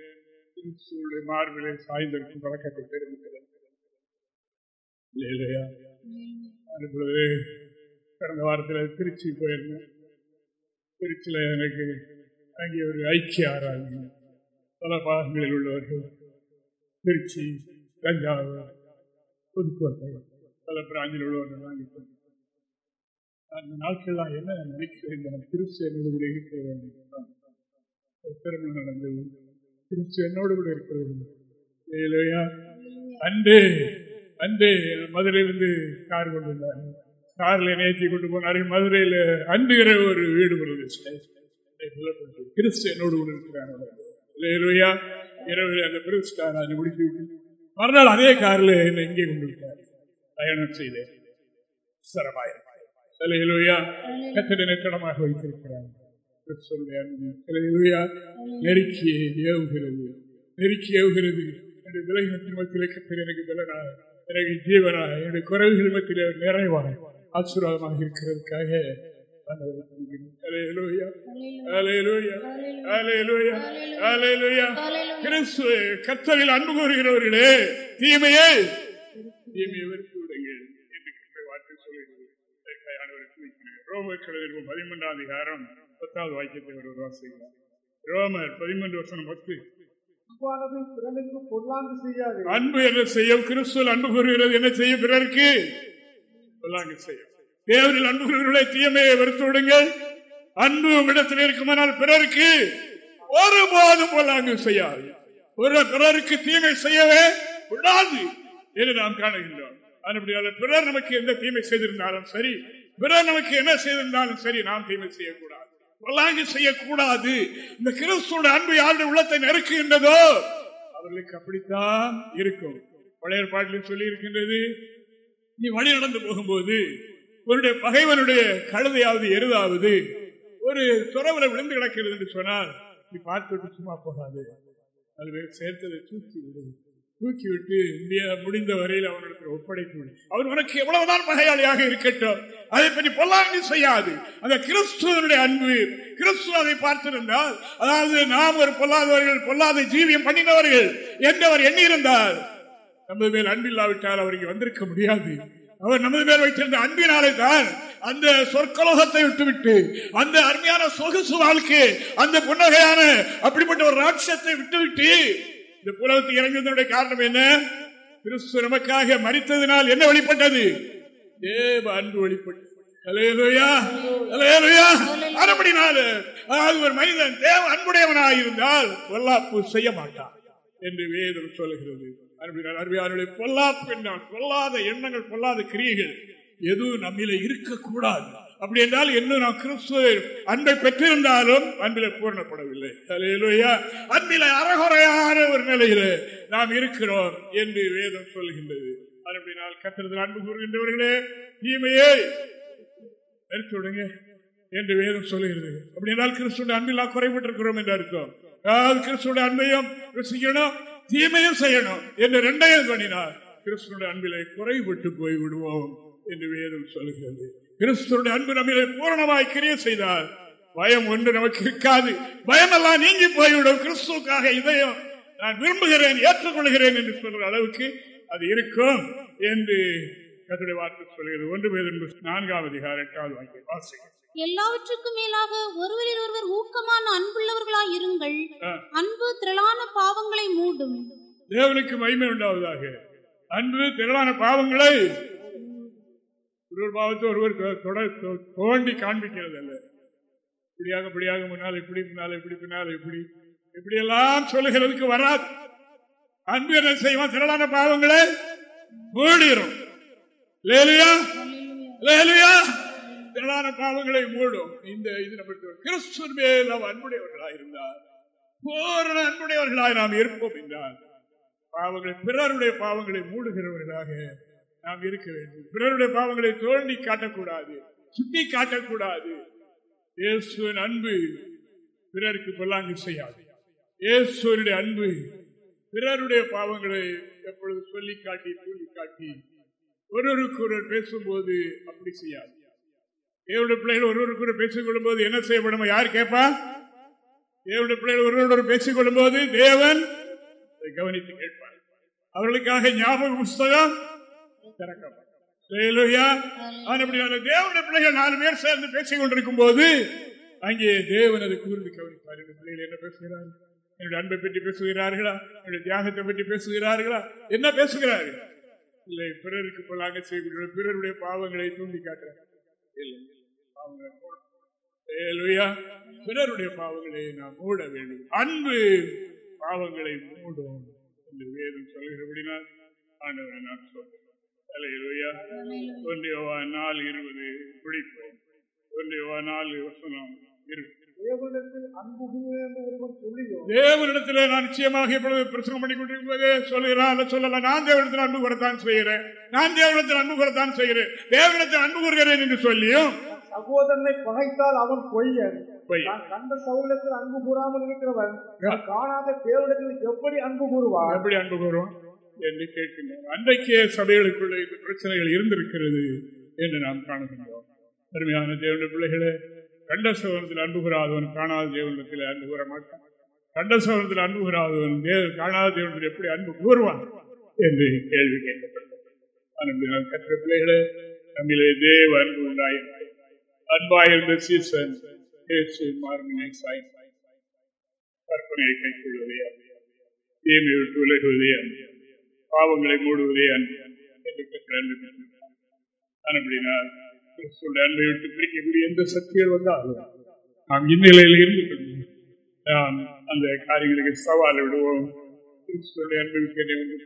கிறிஸ்துடைய மார்பிலை சாய்ந்திருக்கும் பழக்கத்தை தெரிவிக்கிறேன். இல்லையா அதுபோது கடந்த வாரத்தில் திருச்சி போயிருந்தேன். திருச்சியில் எனக்கு அங்கே ஒரு ஐக்கிய ஆராய்ச்சி பல பாகங்களில் உள்ளவர்கள் திருச்சி தஞ்சாவூர் புதுக்கோட்டை. பல பிராஞ்சில் உள்ளவர்கள் வாங்கி அந்த நாட்கள்லாம் என்ன நினைக்கிறேன் திருச்சி கூட இருக்கிறது திருமணம் நடந்தது. திருச்சி என்னோடு கூட இருக்கிறது. அன்று அன்று மதுரையிலிருந்து கார் கொண்டு வந்தார். கார்ல நேர்த்தி கொண்டு போனார்கள். மதுரையில் அன்றுகிற ஒரு வீடு வருது கிறிஸ்து என்னோடு கூட இருக்கிறாங்க இரவு அந்த கிறிஸ்தார் அதை முடித்து மறுநாள் அதே காரில் என்னை இங்கே கொண்டு விட்டார் பயணம் செய்தேன் சிரமாயிருயா வைத்திருக்கிறார். நெருக்கி ஏவுகிறது நெருக்கி ஏவுகிறது. என்று விலகினத்தின் மத்தியில் கத்தர் எனக்கு பலனா எனக்கு ஜீவனா என்னுடைய குறைவுகள் மத்தியில் நிறைவான ஆசீர்வாதமாக இருக்கிறதுக்காக கத்தரில் அன்பு கூறுகிறவர்களே தீமையே தீமையை வெறுத்து விடுங்கள் என்று வார்த்தை சொல்லுகிறது ரோமர் கழுதில் பதிமூன்றாம் அதிகாரம் பத்தாவது வாக்கியத்தை ஒரு வாசிக்கிறார் ரோமர் பதிமூன்று வருஷம் பத்து அன்பு என்ன செய்யும்? கிறிஸ்துவ அன்பு கூறுகிறது. என்ன செய்யும் பிறருக்கு? பொல்லாங்கு செய்யும். தேவரில் அன்பு கூறுகளை தீமையை வெறுத்து விடுங்கள். அன்பு உங்களிடத்தில் இருக்குமானால் பிறருக்கு ஒருபோதும் பொல்லாங்கு செய்யாது. ஒரு பிறருக்கு தீமை செய்யவே விடாது என்று நாம் காணுகின்றோம். பிறர் நமக்கு எந்த தீமை செய்திருந்தாலும் சரி பிறர் நமக்கு என்ன செய்திருந்தாலும் சரி நாம் தீமை செய்யக்கூடாது. பொல்லாங்கு செய்யக்கூடாது. இந்த கிறிஸ்துவோட அன்பு யாருடைய உள்ளத்தை நெருக்குகின்றதோ அவர்களுக்கு அப்படித்தான் இருக்கும். பழைய பாட்டிலும் சொல்லி இருக்கின்றது நீ வழி நடந்து போகும்போது உன்னுடைய பகைவனுடைய கழுதையாவது எருதாவது ஒரு துறவுல விழுந்து கிடக்கிறது என்று சொன்னால் நீ பார்த்துட்டு சும்மா போகாது. அது சேர்த்ததை தூக்கி விடுது தூக்கி விட்டு இந்தியா முடிந்த வரையில் அவனிடத்தில் ஒப்படைத்து அவர் உனக்கு எவ்வளவுதான் பகையாளியாக இருக்கட்டும் அதை பற்றி பொல்லாங்கு செய்யாது. அந்த கிறிஸ்துவனுடைய அன்பு கிறிஸ்துவ அதை பார்த்திருந்தால் அதாவது நாம் ஒரு பொல்லாதவர்கள் பொல்லாத ஜீவியம் பண்ணினவர்கள் என்று அவர் எண்ணியிருந்தால் நமது மேல் அன்பில்லாவிட்டால் அவருக்கு வந்திருக்க முடியாது. அவர் நமது மேல் வைத்திருந்த அன்பினாலே தான் அந்த சொற்கலோகத்தை விட்டுவிட்டு அந்த அருமையான சொகுசு வாழ்க்கை அந்த புன்னகையான அப்படிப்பட்ட ஒரு ராட்சத்தை விட்டுவிட்டு இந்த புலகத்துக்கு இறங்குவதனுடைய காரணம் என்ன? கிறிஸ்து நமக்காக மறித்ததினால் என்ன வெளிப்பட்டது தேவ அன்பு வெளிப்பட்டது ஒரு மனிதன் தேவ அன்புடையவனாக இருந்தால் பொல்லாப்பு செய்ய மாட்டான் என்று வேதம் சொல்லுகிறது. அருமையான பொல்லாப்பு என்றால் பொல்லாத எண்ணங்கள் பொல்லாத கிரியைகள் எதுவும் நம்மில இருக்கக்கூடாது. அப்படி என்றால் இன்னும் நாம் கிறிஸ்துவ அன்பை பெற்றிருந்தாலும் அன்பில பூர்ணப்படவில்லை. அல்லேலூயா அன்பில அறகுறையான ஒரு நிலையில நாம் இருக்கிறோம் என்று வேதம் சொல்கின்றது. அப்படினால் கத்திரத்தில் அன்பு கூறுகின்றவர்களே தீமையை எடுத்து விடுங்க என்று வேதம் சொல்லுகிறது. அப்படி என்றால் கிறிஸ்துடைய அன்பில் குறைபட்டிருக்கிறோம் என்று அர்த்தம். அதாவது கிறிஸ்துடைய அன்பையும் ருசிக்கணும் தீமையும் செய்யணும் என்று ரெண்டையும் பண்ணினார் கிறிஸ்துடைய அன்பிலே குறைபட்டு போய் விடுவோம் என்று வேதம் சொல்லுகிறது. கிறிஸ்துடைய அன்பு நம்மிலே பூரணமாய் கிரிய செய்தார். பயம் ஒன்று நமக்கு இருக்காது. பயம் எல்லாம் நீங்கி போய்விடும். கிறிஸ்துவுக்காக இதயம் நான் விரும்புகிறேன் ஏற்றுக்கொள்கிறேன் என்று சொல்ற அளவுக்கு அது இருக்கும் என்று கத்துடைய வார்த்தை சொல்கிறது. ஒன்று பேர் நான்காவது அதிகாரம் எட்டாவது வாங்கி வாசிக்கிறேன். எல்லாவற்றுக்கும் மேலாக ஒருவரில் ஒருவர் ஊக்கமான அன்புள்ளவர்களாய் இருங்கள். அன்பு திரளான பாவங்களை மூடும். தேவனுக்கு மகிமை உண்டாவதாக. அன்பு திரளான பாவங்களை ஒருவர் பாவத்தை ஒருவர் தொட- தோண்டி காண்பிக்கிறது அல்ல. இப்படியாக இப்படியாக முன்னால் இப்படி முன்னால் இப்படி பின்னால் இப்படி. இப்படி எல்லாம் சொல்லுகிறதுக்கு வராது. அன்பு என்ன செய்வான் திரளான பாவங்களை மூடிடும் திரளான பாவங்களை மூடும். இந்த இது நமக்கு கிறிஸ்துவின் மேல் நாம் அன்புடையவர்களாக இருந்தார். பூரண அன்புடையவர்களாய் நாம் இருப்போம் என்றால் பாவங்களை பிறருடைய பாவங்களை மூடுகிறவர்களாக நாம் இருக்க வேண்டும். பிறருடைய பாவங்களை தோண்டி காட்டக்கூடாது சுட்டி காட்டக்கூடாது. இயேசுவின் அன்பு பிறருக்கு பொல்லாங்கு செய்யாது. இயேசுவனுடைய அன்பு பிறருடைய பாவங்களை எப்பொழுது சொல்லி காட்டி தூண்டி காட்டி ஒருவருக்கு ஒருவர் பேசும்போது அப்படி செய்யாது. தேவனுடைய பிள்ளைகள் ஒருவருக்கு ஒரு பேசிக் கொள்ளும்போது என்ன செய்யப்படும் யார் கேட்பா? தேவனுடைய பிள்ளைகள் ஒருவரோடு பேசிக் கொள்ளும்போது தேவன் அதை கவனித்து கேட்பார். அவர்களுக்காக ஞாபக புஸ்தகம் திறக்கப்படும் தேவனுடைய பிள்ளைகள் நாலு பேர் சேர்ந்து பேசிக் கொண்டிருக்கும் போது அங்கே தேவனது கூர்ந்து கவனிப்பார். இந்த பிள்ளைகள் என்ன பேசுகிறார்கள்? என்னுடைய அன்பை பற்றி பேசுகிறார்களா? என்னுடைய தியாகத்தை பற்றி பேசுகிறார்களா? என்ன பேசுகிறார்கள்? இல்லை பிறருக்கு பொல்லாங்க செய்கிறார்கள் பிறருடைய பாவங்களை தூண்டி காட்டுறார்கள் மூட- பிறருடைய பாவங்களை நாம் மூட வேண்டும். அன்பு பாவங்களை மூடும் என்று வேதம் சொல்கிறபடினால் ஆண்டவரை நான் சொல்றேன் ஹalleluya. ஒன்று யோவான் நாலு இருபது குடிப்போம் ஒன்று யோவான் நாலு வசனம் இருபது. தேவனிடத்தில் நான் நிச்சயமாக இப்பொழுது பிரசங்கம் பண்ணி கொண்டிருக்கும் போதே சொல்லுகிறான் அல்ல சொல்லல நான் தேவனிடத்தில் அன்பு கூறத்தான் செய்கிறேன். நான் தேவனிடத்தில் அன்பு கூறத்தான் செய்கிறேன். தேவனிடத்தில் அன்பு கூறுகிறேன் என்று சொல்லியும் சகோதரனை பகைத்தால் அவன் பொய்யன். கண்ட சகோதரத்தில் அன்பு கூறாமல் இருக்கிறவன் காணாத தேவனிடத்தில் எப்படி அன்பு கூறுவான்? எப்படி அன்பு கூறுவோம் என்று கேட்கின்றோம் அன்றைக்கே சபைகளுக்குள்ள இந்த பிரச்சனைகள் இருந்திருக்கிறது என்று நாம் காணுகின்றோம். அருமையான தேவனுடைய பிள்ளைகளை கண்ட சோகத்தில் அன்புகிறாதவன் காணாத தேவனத்தில் அன்பு கூற மாட்டான். கண்ட சோகத்தில் அன்பு கூறாதவன் தேவ காணாத தேவனத்தில் எப்படி அன்பு கூறுவான் என்று கேள்வி கேட்கப்பட்டது. கற்ற பிள்ளைகளே நம்மிலே தேவ அன்பு உண்டாயிருந்தது அன்பாயிருந்த சீசன் இயேசு மார்பினை சாய்ந்தார் கற்பனையை கைக்கொள்வதே அல்ல. தீமை விட்டு விலகுவதே. அல்ல. பாவங்களை மூடுவதே அன்பு. என்று கர்த்தர் அன்பு. அன்பை விட்டு பிரிக்கக்கூடிய எந்த சக்திகள் வந்தாலும் நாம் இந்நிலையில் இருந்து நாம் அந்த காரியங்களுக்கு சவால் விடுவோம். கிறிஸ்துடைய அன்பை விட்டு என்னை வந்து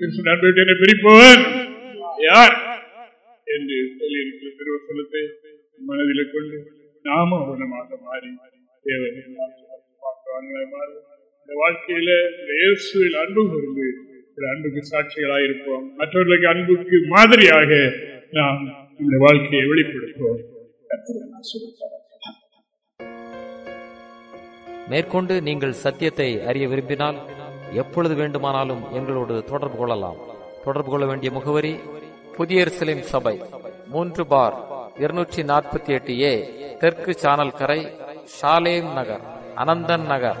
கிறிஸ்துடைய அன்பை விட்டு என்னை பிரிப்பவன் யார்? என்று சொல்லியிருக்கிற திருவசனத்தை மனதில் கொண்டு நாம அவனமாக மாறி தேவனை பார்க்கவான்களை மாறி இந்த வாழ்க்கையில இந்த இயேசுவில் அன்பு கூர்ந்து அன்புக்கு சாட்சிகளாக இருப்போம். மற்றவர்களுக்கு அன்புக்கு மாதிரியாக நாம் இந்த வாழ்க்கையை வெளிப்படுத்துவோம். மேற்கொண்டு நீங்கள் சத்தியத்தை அறிய விரும்பினால் எப்பொழுது வேண்டுமானாலும் எங்களோடு தொடர்பு கொள்ளலாம். தொடர்பு கொள்ள வேண்டிய முகவரி புதிய சபை மூன்று பார் இருநூற்றி நாற்பத்தி எட்டு ஏ தெற்கு சானல் கரை ஷாலேம் நகர் அனந்தன் நகர்.